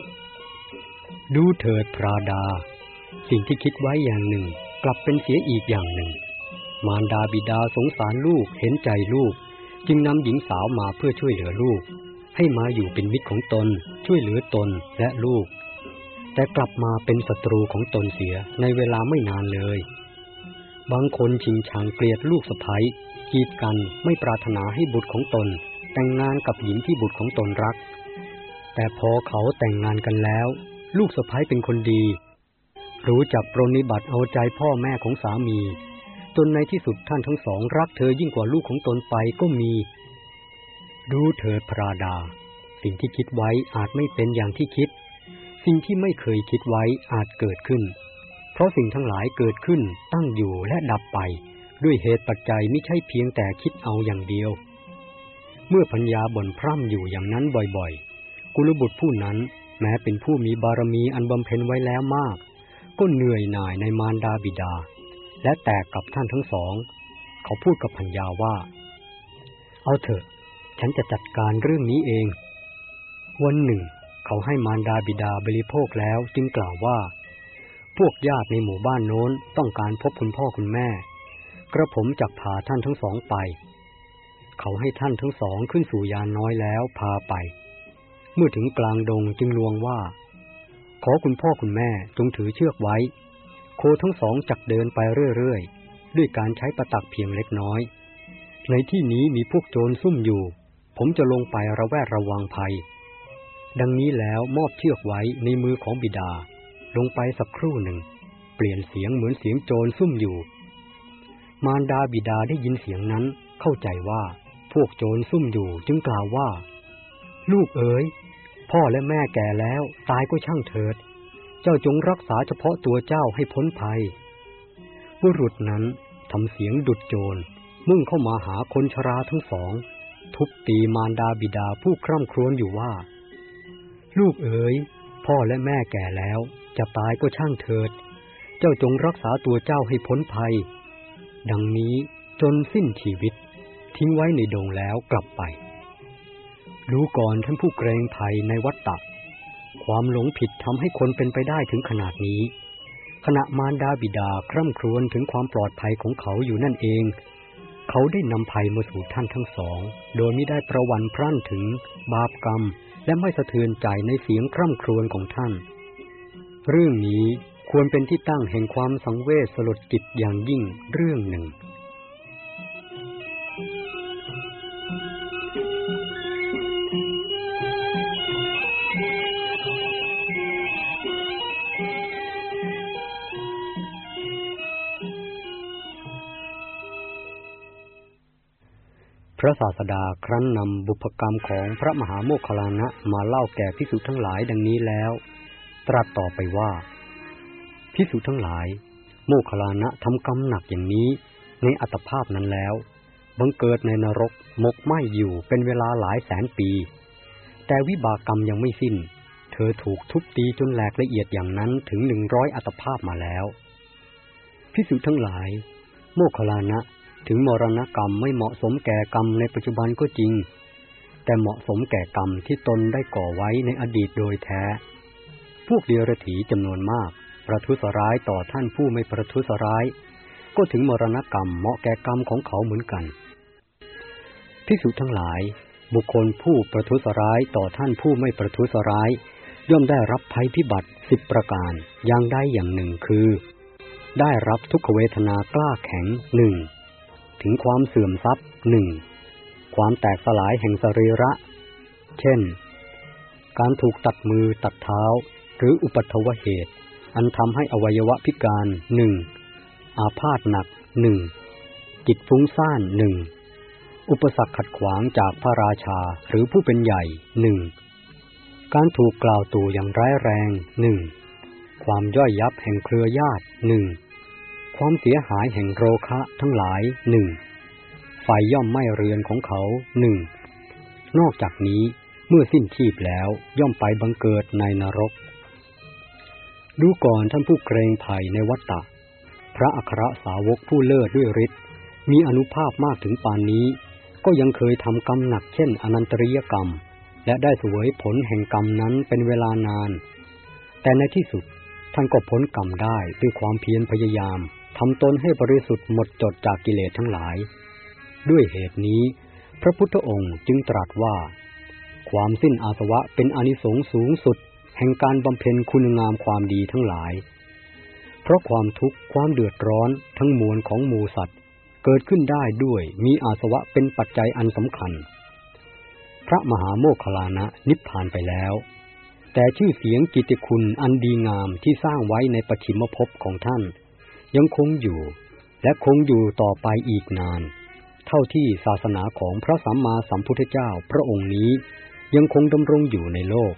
Speaker 1: ดูเถิดพราดา สิ่งที่คิดไว้อย่างหนึ่ง กลับเป็นเสียอีกอย่างหนึ่ง มารดาบิดาสงสารลูกเห็นใจลูก จึงนำหญิงสาวมาเพื่อช่วยเหลือลูก ให้มาอยู่เป็นมิตรของตน ช่วยเหลือตนและลูก แต่กลับมาเป็นศัตรูของตนเสียในเวลาไม่นานเลย บางคนชิงชังเกลียดลูกสะพ้ยกีดกันไม่ปรารถนาให้บุตรของตน แต่งงานกับหญิงที่บุตรของตนรัก แต่พอเขาแต่งงานกันแล้ว ลูกสะพ้ายเป็นคนดี รู้จักปรนิบัติเอาใจพ่อแม่ของสามี จนในที่สุดท่านทั้งสองรักเธอยิ่งกว่าลูกของตนไปก็มี ดูเถิดพระดา สิ่งที่คิดไว้อาจไม่เป็นอย่างที่คิด สิ่งที่ไม่เคยคิดไว้อาจเกิดขึ้น เพราะสิ่งทั้งหลายเกิดขึ้นตั้งอยู่และดับไป ด้วยเหตุปัจจัยไม่ใช่เพียงแต่คิดเอาอย่างเดียว เมื่อพัญญาบ่นพร่ำอยู่อย่างนั้นบ่อยๆ กุลบุตรผู้นั้น แม้เป็นผู้มีบารมีอันบำเพ็ญไว้แล้วมาก ก็เหนื่อยหน่ายในมารดาบิดา และแตกกับท่านทั้งสอง เขาพูดกับพัญญาว่า เอาเถอะ ฉันจะจัดการเรื่องนี้เอง วันหนึ่ง เขาให้มารดาบิดาบริโภคแล้วจึงกล่าวว่า พวกญาติในหมู่บ้านโน้นต้องการพบคุณพ่อคุณแม่ กระผมจักพาท่านทั้งสองไป เขาให้ท่านทั้งสองขึ้นสู่ยานน้อยแล้วพาไป เมื่อถึงกลางดงจึงลวงว่า ขอคุณพ่อคุณแม่จงถือเชือกไว้ โคทั้งสองจักเดินไปเรื่อยๆ ด้วยการใช้ประตักเพียงเล็กน้อย ในที่นี้มีพวกโจรซุ่มอยู่ ผมจะลงไประแวดระวังภัย ดังนี้แล้วมอบเชือกไว้ในมือของบิดา ลงไปสักครู่หนึ่ง เปลี่ยนเสียงเหมือนเสียงโจรซุ่มอยู่ มารดาบิดาได้ยินเสียงนั้นเข้าใจว่าพวกโจรซุ่มอยู่จึงกล่าวว่า ลูกเอ๋ย พ่อและแม่แก่แล้วตายก็ช่างเถิด เจ้าจงรักษาเฉพาะตัวเจ้าให้พ้นภัย บุรุษนั้นทำเสียงดุดโจร มุ่งเข้ามาหาคนชราทั้งสอง ทุบตีมารดาบิดาผู้คร่ำครวญอยู่ว่า ลูกเอ๋ย พ่อและแม่แก่แล้ว จะตายก็ช่างเถิด เจ้าจงรักษาตัวเจ้าให้พ้นภัย ดังนี้จนสิ้นชีวิต ทิ้งไว้ในดงแล้วกลับไป รู้ก่อนท่านผู้เกรงภัยในวัฏฏะความหลงผิดทำให้คนเป็นไปได้ถึงขนาดนี้ ขณะมารดาบิดาคร่ำครวญถึงความปลอดภัยของเขาอยู่นั่นเอง เขาได้นำภัยมาสู่ท่านทั้งสอง โดยไม่ได้ประวันพรั่นถึง บาปกรรม และไม่สะเทือนใจในเสียงคร่ำครวญของท่าน เรื่องนี้ควรเป็นที่ตั้งแห่งความสังเวชสลดจิตอย่างยิ่งเรื่องหนึ่ง ระศาสดาครั้นนำบุพกรรมของพระมหาโมคคลานะมาเล่าแก่พิสุทั้งหลายดังนี้แล้ว ตรัสต่อไปว่าพิสุทั้งหลาย โมคคลานะทำกรรมหนักอย่างนี้ ในอัตภาพนั้นแล้วบังเกิดในนรกมกไหมอยู่เป็นเวลาหลายแสนปี แต่วิบากกรรมยังไม่สิ้น เธอถูกทุบตีจนแหลกละเอียดอย่างนั้นถึงหนึ่งร้อยอัตภาพมาแล้วพิสุทั้งหลาย โมคคลานะ ถึงมรณกรรมไม่เหมาะสมแก่กรรมในปัจจุบันก็จริง แต่เหมาะสมแก่กรรมที่ตนได้ก่อไว้ในอดีตโดยแท้ พวกเดียรถีจำนวนมาก ประทุษร้ายต่อท่านผู้ไม่ประทุษร้าย ก็ถึงมรณกรรมเหมาะแก่กรรมของเขาเหมือนกันพิสุทั้งหลาย บุคคลผู้ประทุษร้ายต่อท่านผู้ไม่ประทุษร้าย ย่อมได้รับภัยพิบัติสิบประการอย่างใดอย่างหนึ่งคือ ได้รับทุกขเวทนากล้าแข็งหนึ่ง ถึงความเสื่อมทรัพย์หนึ่งความแตกสลายแห่งสรีระ เช่น การถูกตัดมือตัดเท้า หรืออุปัตวเหตุ อันทำให้อวัยวะพิการหนึ่งอาพาธหนักหนึ่งจิตฟุ้งซ่านหนึ่งอุปสรรคขัดขวางจากพระราชาหรือผู้เป็นใหญ่หนึ่งการถูกกล่าวตู่อย่างร้ายแรงหนึ่งความย่อยยับแห่งเครือญาติหนึ่ง ความเสียหายแห่งโรคะทั้งหลายหนึ่งไฟย่อมไหม้เรือนของเขาหนึ่งนอกจากนี้เมื่อสิ้นชีพแล้วย่อมไปบังเกิดในนรก ดูก่อนท่านผู้เกรงภัยในวัฏฏะพระอัครสาวกผู้เลิศด้วยฤทธิ์มีอนุภาพมากถึงปานนี้ ก็ยังเคยทำกรรมหนักเช่นอนันตริยกรรม และได้สวยผลแห่งกรรมนั้นเป็นเวลานาน แต่ในที่สุดท่านก็พ้นกรรมได้ด้วยความเพียรพยายาม ทำตนให้บริสุทธิ์หมดจดจากกิเลสทั้งหลาย ด้วยเหตุนี้ พระพุทธองค์จึงตรัสว่า ความสิ้นอาสวะเป็นอนิสงส์สูงสุด แห่งการบำเพ็ญคุณงามความดีทั้งหลาย เพราะความทุกข์ความเดือดร้อนทั้งมวลของมูสัตว์ เกิดขึ้นได้ด้วยมีอาสวะเป็นปัจจัยอันสำคัญ พระมหาโมคคลานะนิพพานไปแล้ว แต่ชื่อเสียงกิติคุณอันดีงามที่สร้างไว้ในปฐิมภพของท่าน ยังคงอยู่ และคงอยู่ต่อไปอีกนาน เท่าที่ศาสนาของพระสัมมาสัมพุทธเจ้าพระองค์นี้ยังคงดำรงอยู่ในโลก